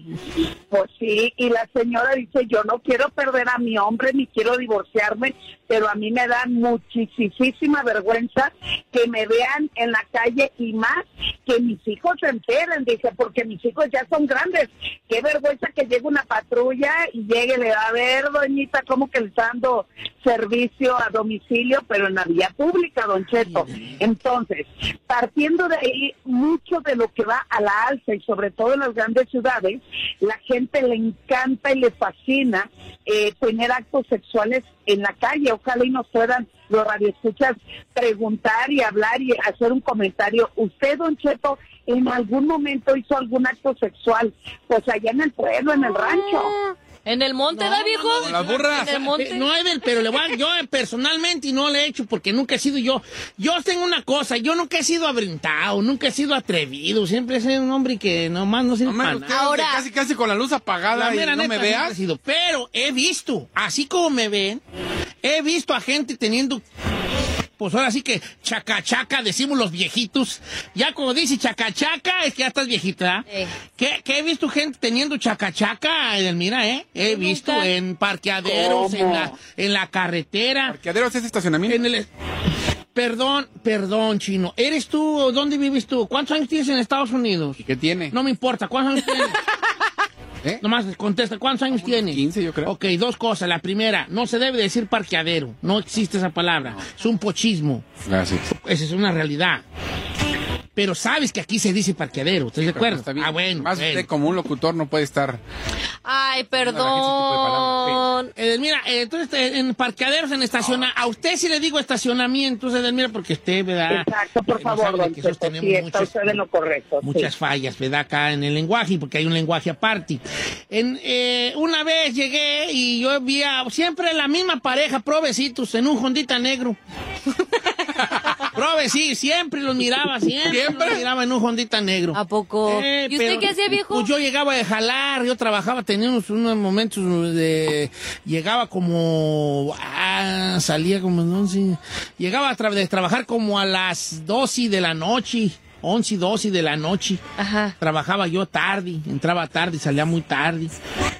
pues sí y la señora dice yo no quiero perder a mi hombre ni quiero divorciarme pero a mí me da muchísima vergüenza que me vean en la calle y más que mis hijos se enteren, dice, porque mis hijos ya son grandes. Qué vergüenza que llegue una patrulla y llegue, le va a ver, doñita, como que le está dando servicio a domicilio, pero en la vía pública, don Cheto. Entonces, partiendo de ahí, mucho de lo que va a la alza y sobre todo en las grandes ciudades, la gente le encanta y le fascina eh, tener actos sexuales en la calle. Ojalá y nos puedan los radioescuchas preguntar y hablar y hacer un comentario. ¿Usted, don Cheto, en algún momento hizo algún acto sexual? Pues allá en el pueblo, en el rancho. ¿En el monte, da viejo? Con las burras. En el monte. No, pero le voy a- yo personalmente no le he hecho porque nunca he sido yo. Yo tengo una cosa, yo nunca he sido abrintado, nunca he sido atrevido. Siempre he sido un hombre que nomás no sirve para nada. ande casi, casi con la luz apagada La y mera no me neta, veas. he sido. Pero he visto, así como me ven, he visto a gente teniendo, pues ahora sí que chacachaca, decimos los viejitos. Ya como dice chacachaca, es que ya estás viejita. ¿verdad? Que, que he visto gente teniendo chacachaca, mira, ¿eh? He visto en parqueaderos, en la, en la carretera. ¿Parqueaderos es estacionamiento? En el... Perdón, perdón, chino. ¿Eres tú? ¿Dónde vives tú? ¿Cuántos años tienes en Estados Unidos? ¿Qué tiene? No me importa. ¿Cuántos años tienes? [laughs] ¿Eh? Nomás contesta, ¿cuántos años tienes? 15, yo creo. Ok, dos cosas. La primera, no se debe decir parqueadero. No existe esa palabra. Es un pochismo. Gracias. Esa es una realidad. Pero sabes que aquí se dice parqueadero. ¿Estás de acuerdo? Está bien. Ah, bueno. Más bueno. usted como un locutor no puede estar. Ay, perdón. Edelmira, eh, entonces eh, en parqueaderos, en estaciona, a usted sí le digo estacionamientos, Edelmira, porque usted, ¿verdad? Exacto, por Eh, no favor, don que sí, está muchas- usted en lo correcto. sí. muchas fallas, ¿verdad? Acá en el lenguaje, porque hay un lenguaje aparte. En, eh, una vez llegué y yo vi a siempre la misma pareja, provecitos, en un Hondita negro. [laughs] Sí, siempre los miraba, siempre, los miraba en un Hondita negro. ¿A poco? Eh, ¿Y usted pero, qué hacía, viejo? Pues yo llegaba de jalar, yo trabajaba, teníamos unos momentos de... Llegaba como... Ah, salía como... No sé, llegaba a tra- de trabajar como a las 12 de la noche. 11 y 12 de la noche. Trabajaba yo tarde, entraba tarde, salía muy tarde.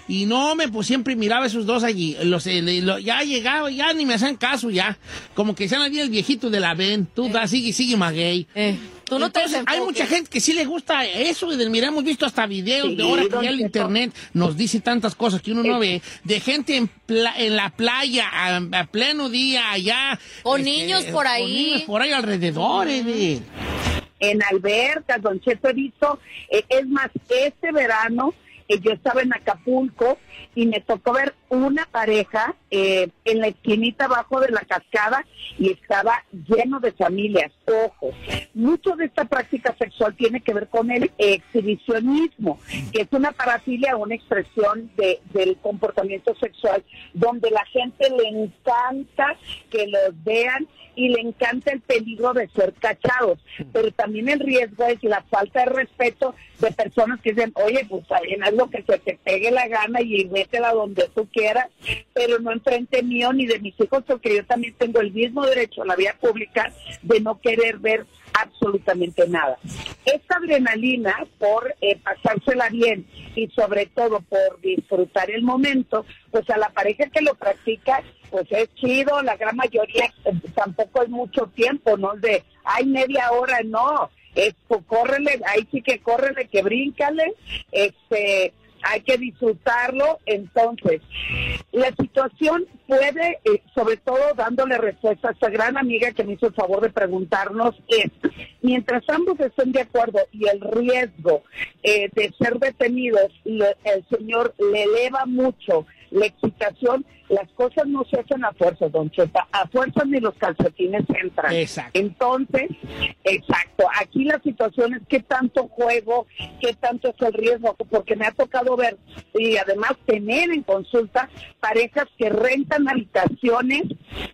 Y no, me pues siempre miraba esos dos allí. Los, eh, lo- ya llegaba, ya ni me hacían caso, ya. Como que ya había el viejito de la ven. Tú da, sigue, sigue, maguey. Eh, Tú no te Entonces, hay mucha gente que sí le gusta eso, y del- mira, hemos visto hasta videos Sí, de ahora que ya el internet nos dice tantas cosas que uno no ve, de gente en, pla- en la playa, a, a pleno día, allá. Con este, niños por con ahí. niños por ahí alrededor, Edith. En albercas, don Cheto eh, es más, este verano eh, yo estaba en Acapulco y me tocó ver una pareja eh, en la esquinita abajo de la cascada y estaba lleno de familias. Ojo, mucho de esta práctica sexual tiene que ver con el exhibicionismo, que es una parafilia, una expresión de, del comportamiento sexual donde la gente le encanta que los vean y le encanta el peligro de ser cachados, pero también el riesgo es la falta de respeto de personas que dicen, oye, pues bien, haz lo que se te pegue la gana y métela donde tú quieras, pero no enfrente mío ni de mis hijos, porque yo también tengo el mismo derecho a la vía pública de no querer ver absolutamente nada. Esta adrenalina por eh, pasársela bien y sobre todo por disfrutar el momento, pues a la pareja que lo practica, pues es chido, la gran mayoría eh, tampoco es mucho tiempo, no de, ay, media hora, no, es pues, córrele, ahí sí que córrele, que bríncale, este, hay que disfrutarlo. Entonces, la situación puede, eh, sobre todo dándole respuesta a esta gran amiga que me hizo el favor de preguntarnos, es, mientras ambos estén de acuerdo y el riesgo eh, de ser detenidos, le- el señor le eleva mucho la excitación, las cosas no se hacen a fuerza, don Chepa, a fuerza ni los calcetines entran. Exacto. Entonces, exacto, aquí la situación es qué tanto juego, qué tanto es el riesgo, porque me ha tocado ver y además tener en consulta parejas que rentan habitaciones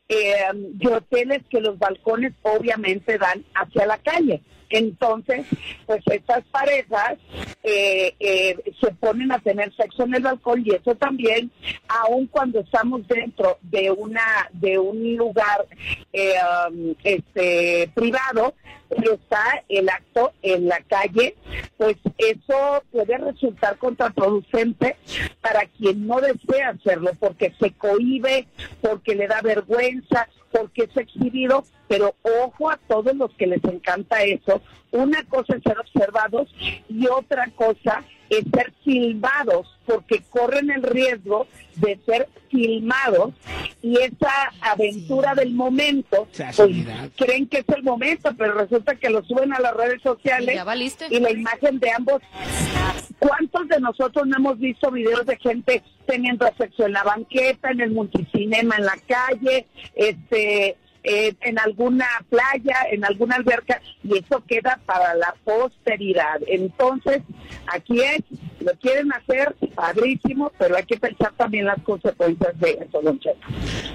eh, de hoteles que los balcones obviamente dan hacia la calle. Entonces, pues estas parejas eh, eh, se ponen a tener sexo en el balcón y eso también, aun cuando estamos dentro de una de un lugar eh, um, este privado, pero está el acto en la calle, pues eso puede resultar contraproducente para quien no desea hacerlo, porque se cohíbe, porque le da vergüenza, porque es exhibido, pero ojo a todos los que les encanta eso. Una cosa es ser observados y otra cosa es ser filmados, porque corren el riesgo de ser filmados y esa aventura del momento, pues, creen que es el momento, pero resulta que lo suben a las redes sociales y la imagen de ambos. ¿Cuántos de nosotros no hemos visto videos de gente teniendo sexo en la banqueta, en el multicinema, en la calle, este, eh, en alguna playa, en alguna alberca, y eso queda para la posteridad. Entonces, aquí es, lo quieren hacer, padrísimo, pero hay que pensar también las consecuencias de eso, don Cheto.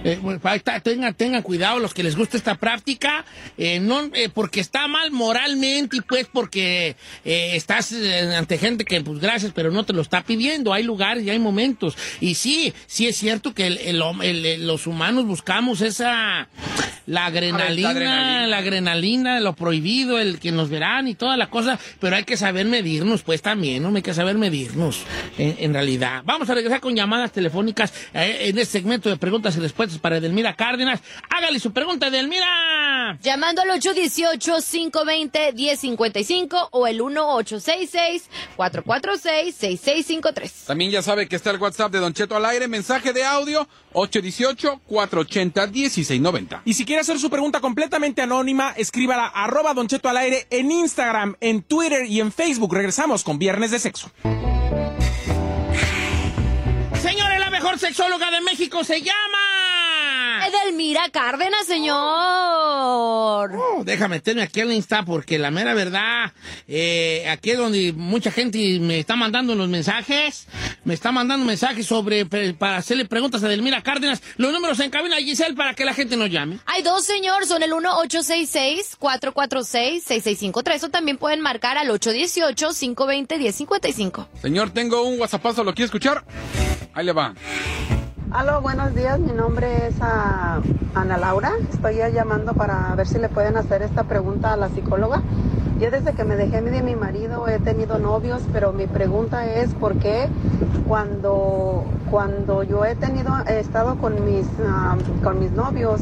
Eh, bueno, tengan, tengan cuidado los que les gusta esta práctica, eh, no, eh, porque está mal moralmente y pues porque eh, estás eh, ante gente que pues gracias, pero no te lo está pidiendo. Hay lugares y hay momentos. Y sí, sí es cierto que el- el el- el- los humanos buscamos esa, la adrenalina, adrenalina. la adrenalina, lo prohibido, el que nos verán y toda la cosa, pero hay que saber medirnos pues también, ¿no? Hay que saber medirnos en, en realidad. Vamos a regresar con llamadas telefónicas eh, en este segmento de preguntas y respuestas para Edelmira Cárdenas. Hágale su pregunta, Edelmira. Llamando al 818-520-1055 o el 1866-446-6653. También ya sabe que está el WhatsApp de Don Cheto al aire, mensaje de audio 818-480-1690. Y si quiere hacer su pregunta completamente anónima, escríbala arroba Don Cheto al aire en Instagram, en Twitter y en Facebook. Regresamos con Viernes de Sexo. Señores, la mejor sexóloga de México se llama. Edelmira Cárdenas, señor. Oh, deja meterme aquí al Insta porque la mera verdad, eh, aquí es donde mucha gente me está mandando los mensajes, me está mandando mensajes sobre para hacerle preguntas a Edelmira Cárdenas. Los números en cabina, Giselle, para que la gente nos llame. Hay dos, señor, son el 1-866-446-6653 o también pueden marcar al 818-520-1055. Señor, tengo un WhatsAppazo, ¿lo quiere escuchar? Ahí le va. Aló, buenos días. Mi nombre es ah, Ana Laura. Estoy llamando para ver si le pueden hacer esta pregunta a la psicóloga. Yo desde que me dejé de mi marido he tenido novios, pero mi pregunta es por qué cuando, cuando yo he tenido, he estado con mis, ah, con mis novios,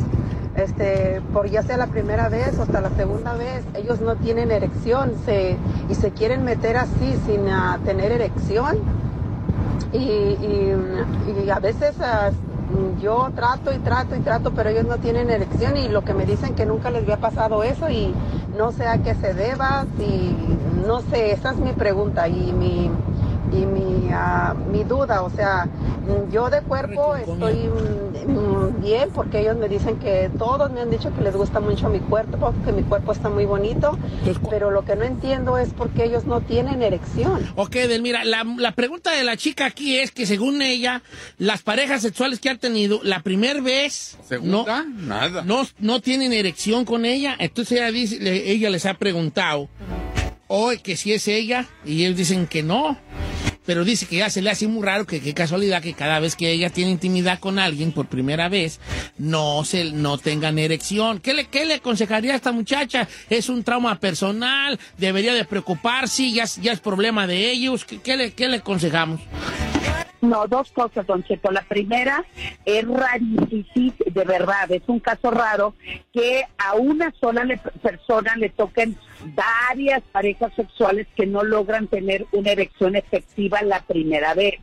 este, por ya sea la primera vez o hasta la segunda vez, ellos no tienen erección se, y se quieren meter así sin ah, tener erección y, y- y a veces ah, yo trato y trato y trato, pero ellos no tienen erección y lo que me dicen que nunca les había pasado eso y no sé a qué se deba, si no sé, esa es mi pregunta y mi y mi, ah, mi duda, o sea, mm, yo de cuerpo estoy mm, bien porque ellos me dicen que todos me han dicho que les gusta mucho mi cuerpo, que mi cuerpo está muy bonito, pero lo que no entiendo es por qué ellos no tienen erección. Ok, Edelmira, la, la pregunta de la chica aquí es que según ella, las parejas sexuales que ha tenido, la primera vez ¿Segunda? no, Nada. no, no tienen erección con ella, entonces ella, dice, le- ella les ha preguntado, hoy que si es ella, y ellos dicen que no. Pero dice que ya se le hace muy raro que qué casualidad que cada vez que ella tiene intimidad con alguien por primera vez no se no tengan erección. ¿Qué le, qué le aconsejaría a esta muchacha? ¿Es un trauma personal? ¿Debería de preocuparse? ¿Ya, ya es problema de ellos? ¿Qué, le, qué le aconsejamos? No, dos cosas, Don Cheto. La primera es rarísimo, de verdad, es un caso raro que a una sola persona le toquen varias parejas sexuales que no logran tener una erección efectiva la primera vez.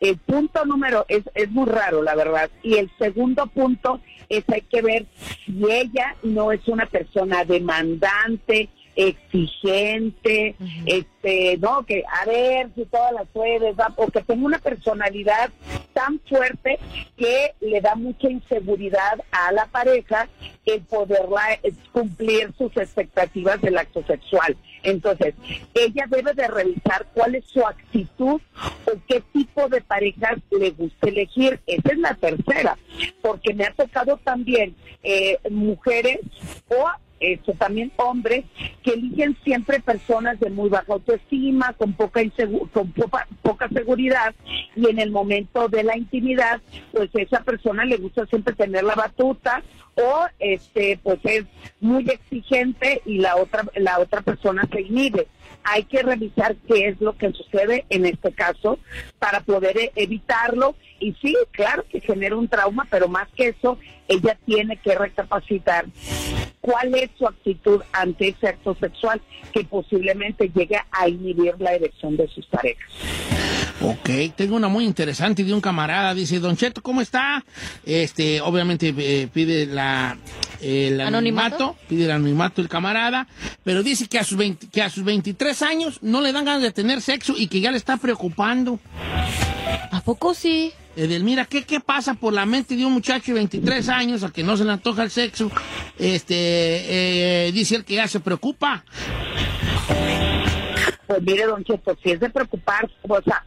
El punto número es, es muy raro, la verdad. Y el segundo punto es hay que ver si ella no es una persona demandante, exigente, este, no, que a ver si todas las puedes, va, o que tenga una personalidad tan fuerte que le da mucha inseguridad a la pareja el poderla eh, cumplir sus expectativas del acto sexual. Entonces, ella debe de revisar cuál es su actitud o qué tipo de parejas le gusta elegir. Esa es la tercera, porque me ha tocado también eh, mujeres o esto, también hombres que eligen siempre personas de muy baja autoestima, con poca con poca seguridad y en el momento de la intimidad, pues esa persona le gusta siempre tener la batuta o este pues es muy exigente y la otra la otra persona se inhibe. Hay que revisar qué es lo que sucede en este caso para poder e- evitarlo y sí, claro que genera un trauma, pero más que eso, ella tiene que recapacitar cuál es su actitud ante ese acto sexual que posiblemente llegue a inhibir la erección de sus parejas. Ok, tengo una muy interesante de un camarada. Dice, Don Cheto, ¿cómo está? Este, obviamente eh, pide la, el ¿Anonimato? anonimato, pide el anonimato el camarada, pero dice que a, sus 20 que a sus 23 años no le dan ganas de tener sexo y que ya le está preocupando. ¿A poco sí? Edelmira, ¿qué, ¿qué pasa por la mente de un muchacho de 23 años a que no se le antoja el sexo? Este, eh, dice él que ya se preocupa. Pues mire, don Cheto, si es de preocupar, o sea,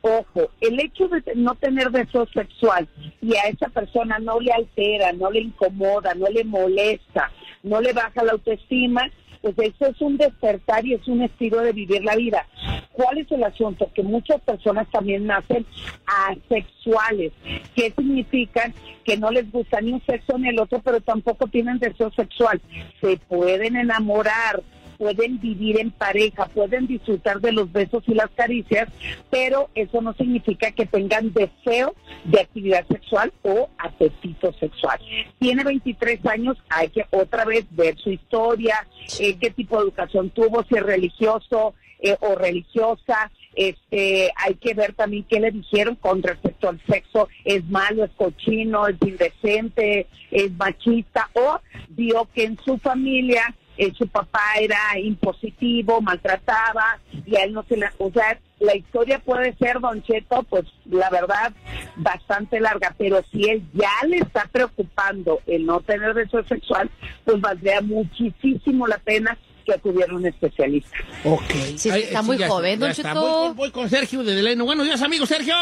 ojo, el hecho de no tener deseo sexual y a esa persona no le altera, no le incomoda, no le molesta, no le baja la autoestima, pues eso es un despertar y es un estilo de vivir la vida. ¿Cuál es el asunto? Que muchas personas también nacen asexuales. ¿Qué significa? Que no les gusta ni un sexo ni el otro, pero tampoco tienen deseo sexual. Se pueden enamorar, pueden vivir en pareja, pueden disfrutar de los besos y las caricias, pero eso no significa que tengan deseo de actividad sexual o apetito sexual. Tiene 23 años, hay que otra vez ver su historia, eh, qué tipo de educación tuvo, si es religioso eh, o religiosa, este, hay que ver también qué le dijeron con respecto al sexo, es malo, es cochino, es indecente, es machista, o vio que en su familia eh, su papá era impositivo, maltrataba, y a él no se le... O sea, la historia puede ser, Don Cheto, pues la verdad, bastante larga, pero si él ya le está preocupando el no tener deseo sexual, pues valdría muchísimo la pena que acudiera un especialista. Ok. Sí, está muy joven, don está. Cheto. Voy con, voy con Sergio de Deleno. Buenos días, amigo Sergio.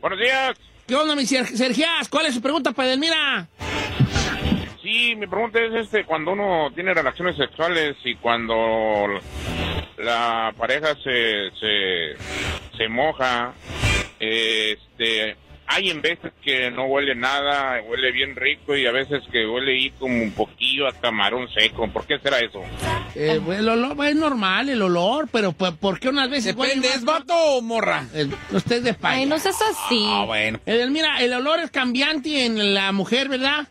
Buenos días. ¿Qué onda, mi Ser- Sergias? ¿Cuál es su pregunta para Edelmira? Sí, mi pregunta es este, cuando uno tiene relaciones sexuales y cuando la pareja se, se, se moja, este, hay en veces que no huele nada, huele bien rico y a veces que huele ahí como un poquillo a camarón seco. ¿Por qué será eso? Eh, el olor es normal, el olor, pero ¿por, por qué unas veces Depende, huele ¿es vato o morra? Eh, Usted es de España. Ay, no seas así. Ah, bueno. Edelmira, el olor es cambiante en la mujer, ¿verdad?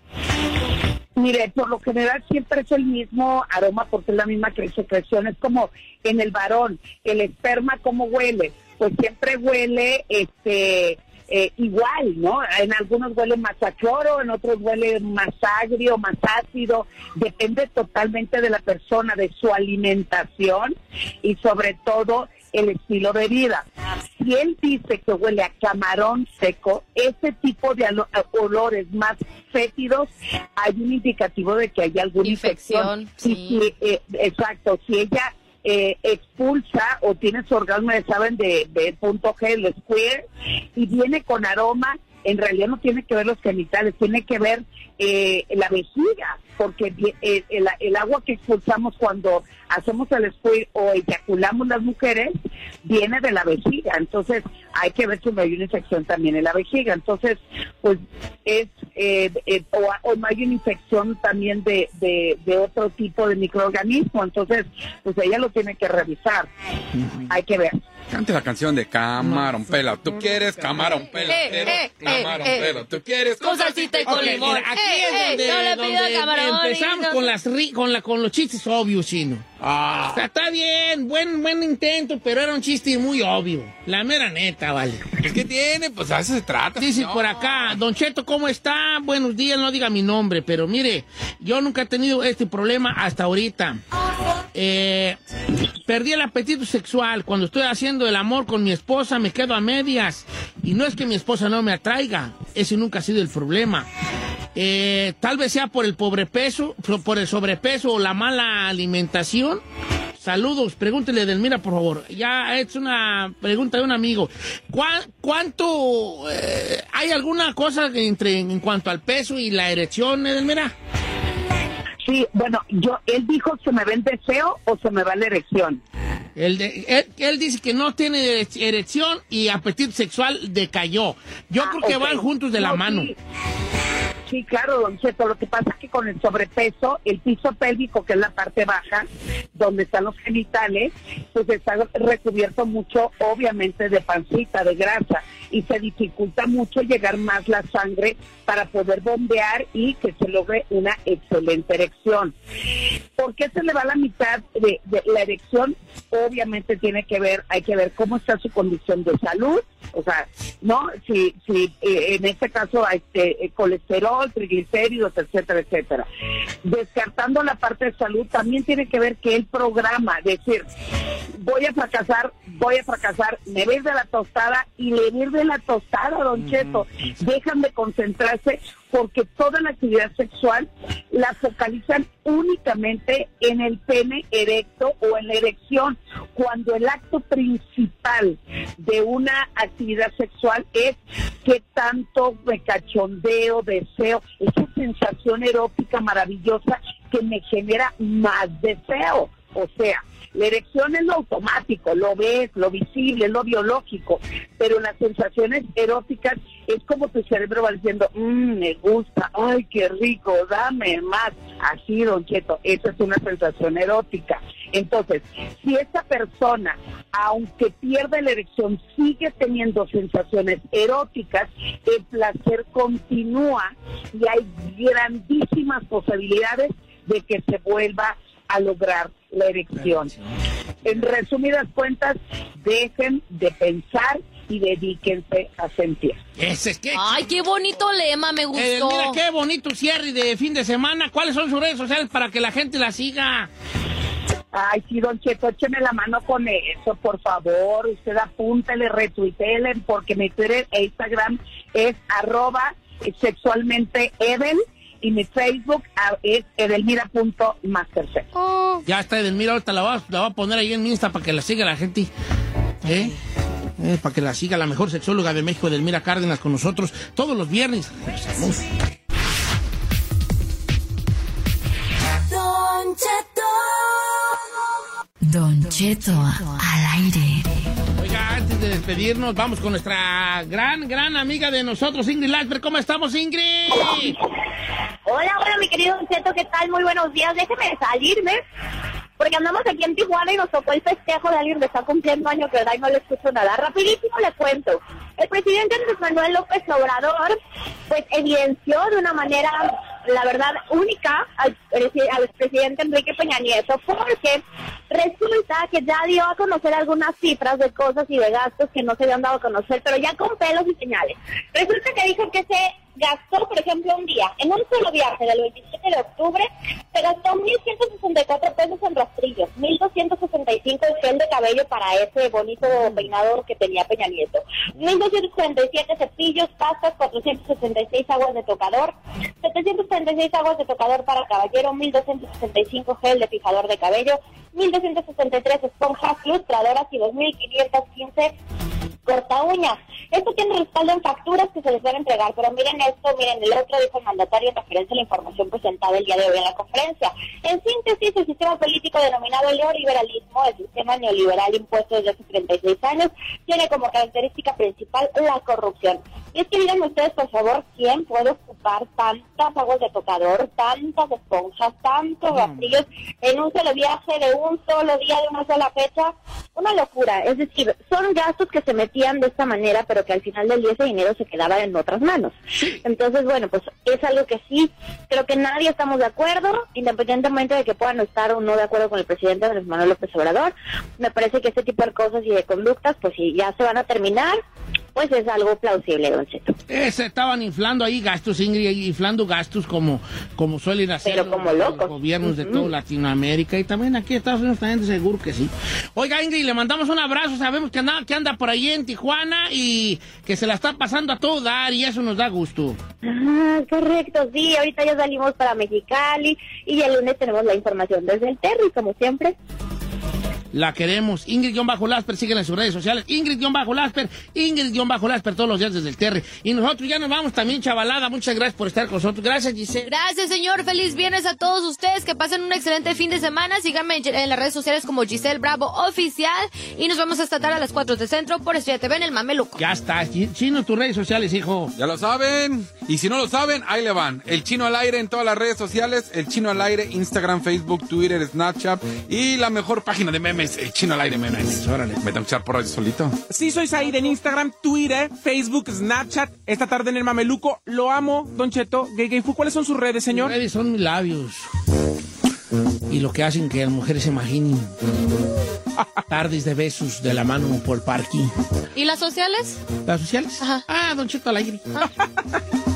Mire, por lo general siempre es el mismo aroma porque es la misma cre- secreción. Es como en el varón, el esperma, ¿cómo huele? Pues siempre huele este eh, igual, ¿no? En algunos huele más a cloro, en otros huele más agrio, más ácido. Depende totalmente de la persona, de su alimentación y sobre todo el estilo de vida. Si él dice que huele a camarón seco, ese tipo de olores más fétidos, hay un indicativo de que hay alguna infección. Infección, Y sí. si, eh, exacto, si ella eh, expulsa o tiene su orgasmo, ya saben, de, de punto G, el square, y viene con aroma, en realidad no tiene que ver los genitales, tiene que ver eh, la vejiga, porque eh, el, el agua que expulsamos cuando hacemos el square o eyaculamos las mujeres viene de la vejiga, entonces hay que ver si no hay una infección también en la vejiga, entonces pues es eh, eh, o, o no hay una infección también de, de, de otro tipo de microorganismo, entonces pues ella lo tiene que revisar, hay que ver. Cante la canción de Camarón Pela. ¿Tú quieres Camarón Pela? Eh, eh, Camarón eh, eh. Pela. ¿Tú quieres Con salsita y con Ok, limón. mira, aquí Eh, es eh, donde, no le pido donde camarón, empezamos no- con, las ri- con, la, con, los chistes obvios, chino. O sea, está bien, buen, buen intento, pero era un chiste muy obvio. La mera neta, vale. ¿Es que tiene? Pues a eso se trata. Dice señor. por acá, Don Cheto, ¿cómo está? Buenos días, no diga mi nombre, pero mire, yo nunca he tenido este problema hasta ahorita. Eh, perdí el apetito sexual. Cuando estoy haciendo el amor con mi esposa, me quedo a medias. Y no es que mi esposa no me atraiga, ese nunca ha sido el problema. Eh, tal vez sea por el pobrepeso, por el sobrepeso o la mala alimentación. Saludos, pregúntele Delmira, por favor. Ya es una pregunta de un amigo. ¿Cuá- ¿Cuánto eh, hay alguna cosa entre en cuanto al peso y la erección, Edelmira? Sí, bueno, yo, él dijo, ¿se me ve el deseo o se me va la erección? El de- él, él dice que no tiene ere- erección y apetito sexual decayó. Yo Ah, creo que van juntos de la No, mano. sí. Sí, claro, don Cheto. Lo que pasa es que con el sobrepeso, el piso pélvico, que es la parte baja, donde están los genitales, pues está recubierto mucho, obviamente, de pancita, de grasa, y se dificulta mucho llegar más la sangre para poder bombear y que se logre una excelente erección. ¿Por qué se le va la mitad de, la erección? Obviamente tiene que ver, hay que ver cómo está su condición de salud, o sea, ¿no? Si, si eh, en este caso hay este, eh, colesterol, triglicéridos, etcétera, etcétera. Descartando la parte de salud, también tiene que ver que el programa, decir, voy a fracasar, voy a fracasar, me ves de la tostada y le ves de la tostada, don Cheto. Dejan de concentrarse porque toda la actividad sexual la focalizan únicamente en el pene erecto o en la erección, cuando el acto principal de una actividad sexual es que tanto me cachondeo, deseo, esa sensación erótica maravillosa que me genera más deseo. O sea, la erección es lo automático, lo ves, lo visible, lo biológico, pero las sensaciones eróticas es como tu cerebro va diciendo, "Mm, me gusta, ay, qué rico, dame más. Así, don Cheto, esa es una sensación erótica. Entonces, si esta persona, aunque pierde la erección, sigue teniendo sensaciones eróticas, el placer continúa y hay grandísimas posibilidades de que se vuelva a lograr la erección. En resumidas cuentas, dejen de pensar y dedíquense a sentir. Ese es que... Ay, qué bonito lema, me gustó. Edelmira, qué bonito cierre de fin de semana. ¿Cuáles son sus redes sociales para que la gente la siga? Ay, sí, don Cheto, écheme la mano con eso, por favor. Usted apúntele, retuitele, porque mi Twitter e Instagram es arroba sexualmente y mi Facebook ah, es edelmira.masterchef. Ya está Edelmira, ahorita la voy, a, la voy a poner ahí en mi Insta para que la siga la gente. ¿Eh? Eh, para que la siga la mejor sexóloga de México, Edelmira Cárdenas, con nosotros todos los viernes. Regresamos. Don Cheto. Don Cheto al aire. Oiga, antes de despedirnos, vamos con nuestra gran, gran amiga de nosotros, Ingrid Lasper. ¿Cómo estamos, Ingrid? Hola, hola, mi querido Cheto, ¿qué tal? Muy buenos días. Déjeme salirme, porque andamos aquí en Tijuana y nos tocó el festejo de alguien que está cumpliendo año, que y no le escucho nada. Rapidísimo le cuento. El presidente Andrés Manuel López Obrador, pues evidenció de una manera, la verdad, única al, al presidente Enrique Peña Nieto, porque resulta que ya dio a conocer algunas cifras de cosas y de gastos que no se habían dado a conocer, pero ya con pelos y señales. Resulta que dijo que se gastó, por ejemplo, un día, en un solo viaje del 27 de octubre, se gastó 1.164 pesos en rastrillos, 1.265 en gel de cabello para ese bonito peinador que tenía Peña Nieto, 1.247 cepillos, pastas, 466 aguas de tocador, 736 aguas de tocador para caballero, 1.265 gel de fijador de cabello, 1.263 esponjas lustradoras y 2.515 corta uñas. Esto tiene respaldo en facturas que se les van a entregar, pero miren esto, miren el otro, dijo el mandatario en referencia a la información presentada el día de hoy en la conferencia. En síntesis, el sistema político denominado neoliberalismo, el sistema neoliberal impuesto desde hace 36 años, tiene como característica principal la corrupción. Y es que díganme ustedes, por favor, ¿quién puede ocupar tantas aguas de tocador, tantas esponjas, tantos rastrillos en un solo viaje de un solo día, de una sola fecha? una locura. Es decir, son gastos que se metían de esta manera, pero que al final del día ese dinero se quedaba en otras manos. Entonces, bueno, pues es algo que sí, creo que nadie estamos de acuerdo, independientemente de que puedan estar o no de acuerdo con el presidente Andrés Manuel López Obrador. Me parece que este tipo de cosas y de conductas, pues si ya se van a terminar, pues es algo plausible, don Cheto. Eh, se estaban inflando ahí gastos, Ingrid, inflando gastos como, como suelen hacer Pero como los, locos. gobiernos de toda Latinoamérica y también aquí en Estados Unidos también seguro que sí. Oiga, Ingrid, le mandamos un abrazo, sabemos que anda, que anda por ahí en Tijuana y que se la está pasando a todo dar y eso nos da gusto. Ah, correcto, sí, ahorita ya salimos para Mexicali y el lunes tenemos la información desde el Terry, como siempre. La queremos. Ingrid-Lasper, síguela en sus redes sociales. Ingrid-Lasper, Ingrid-Lasper todos los días desde el Terre. Y nosotros ya nos vamos también, chavalada. Muchas gracias por estar con nosotros. Gracias, Giselle. Gracias, señor. Feliz viernes a todos ustedes. Que pasen un excelente fin de semana. Síganme en, en las redes sociales como Giselle Bravo Oficial. Y nos vemos esta tarde a las 4 de centro por Estrella TV en el Mameluco. Ya está. Chino, tus redes sociales, hijo. Ya lo saben. Y si no lo saben, ahí le van. El chino al aire en todas las redes sociales. El chino al aire, Instagram, Facebook, Twitter, Snapchat. Y la mejor página de memes, el chino al aire memes. Órale. Me tengo que echar por ahí solito. Sí, soy Said en Instagram, Twitter, Facebook, Snapchat. Esta tarde en el Mameluco. Lo amo, Don Cheto. Gay Gay Fu, ¿cuáles son sus redes, señor? Mis redes son mis labios. Y lo que hacen que las mujeres se imaginen [laughs] tardes de besos de la mano por el parque. ¿Y las sociales? ¿Las sociales? Ah, Don Cheto al aire. Don [laughs]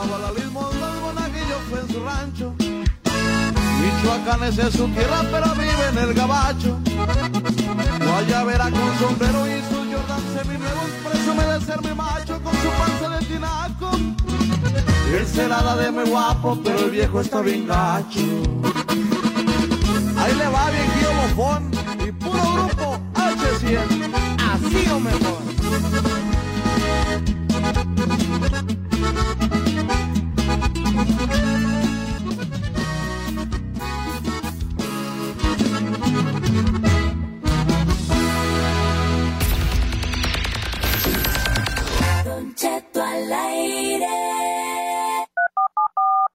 Paola Lismond del Monaguillo fue en su rancho. Michoacanes es su tierra, pero vive en el gabacho. Guayabera con sombrero y su Jordan seminuevos presume de ser mi macho con su panza de tinaco. Él será la de mi guapo, pero el viejo está bien gacho. Ahí le va bien Guillo Bofón y puro grupo H100. Así o mejor. Chat al aire.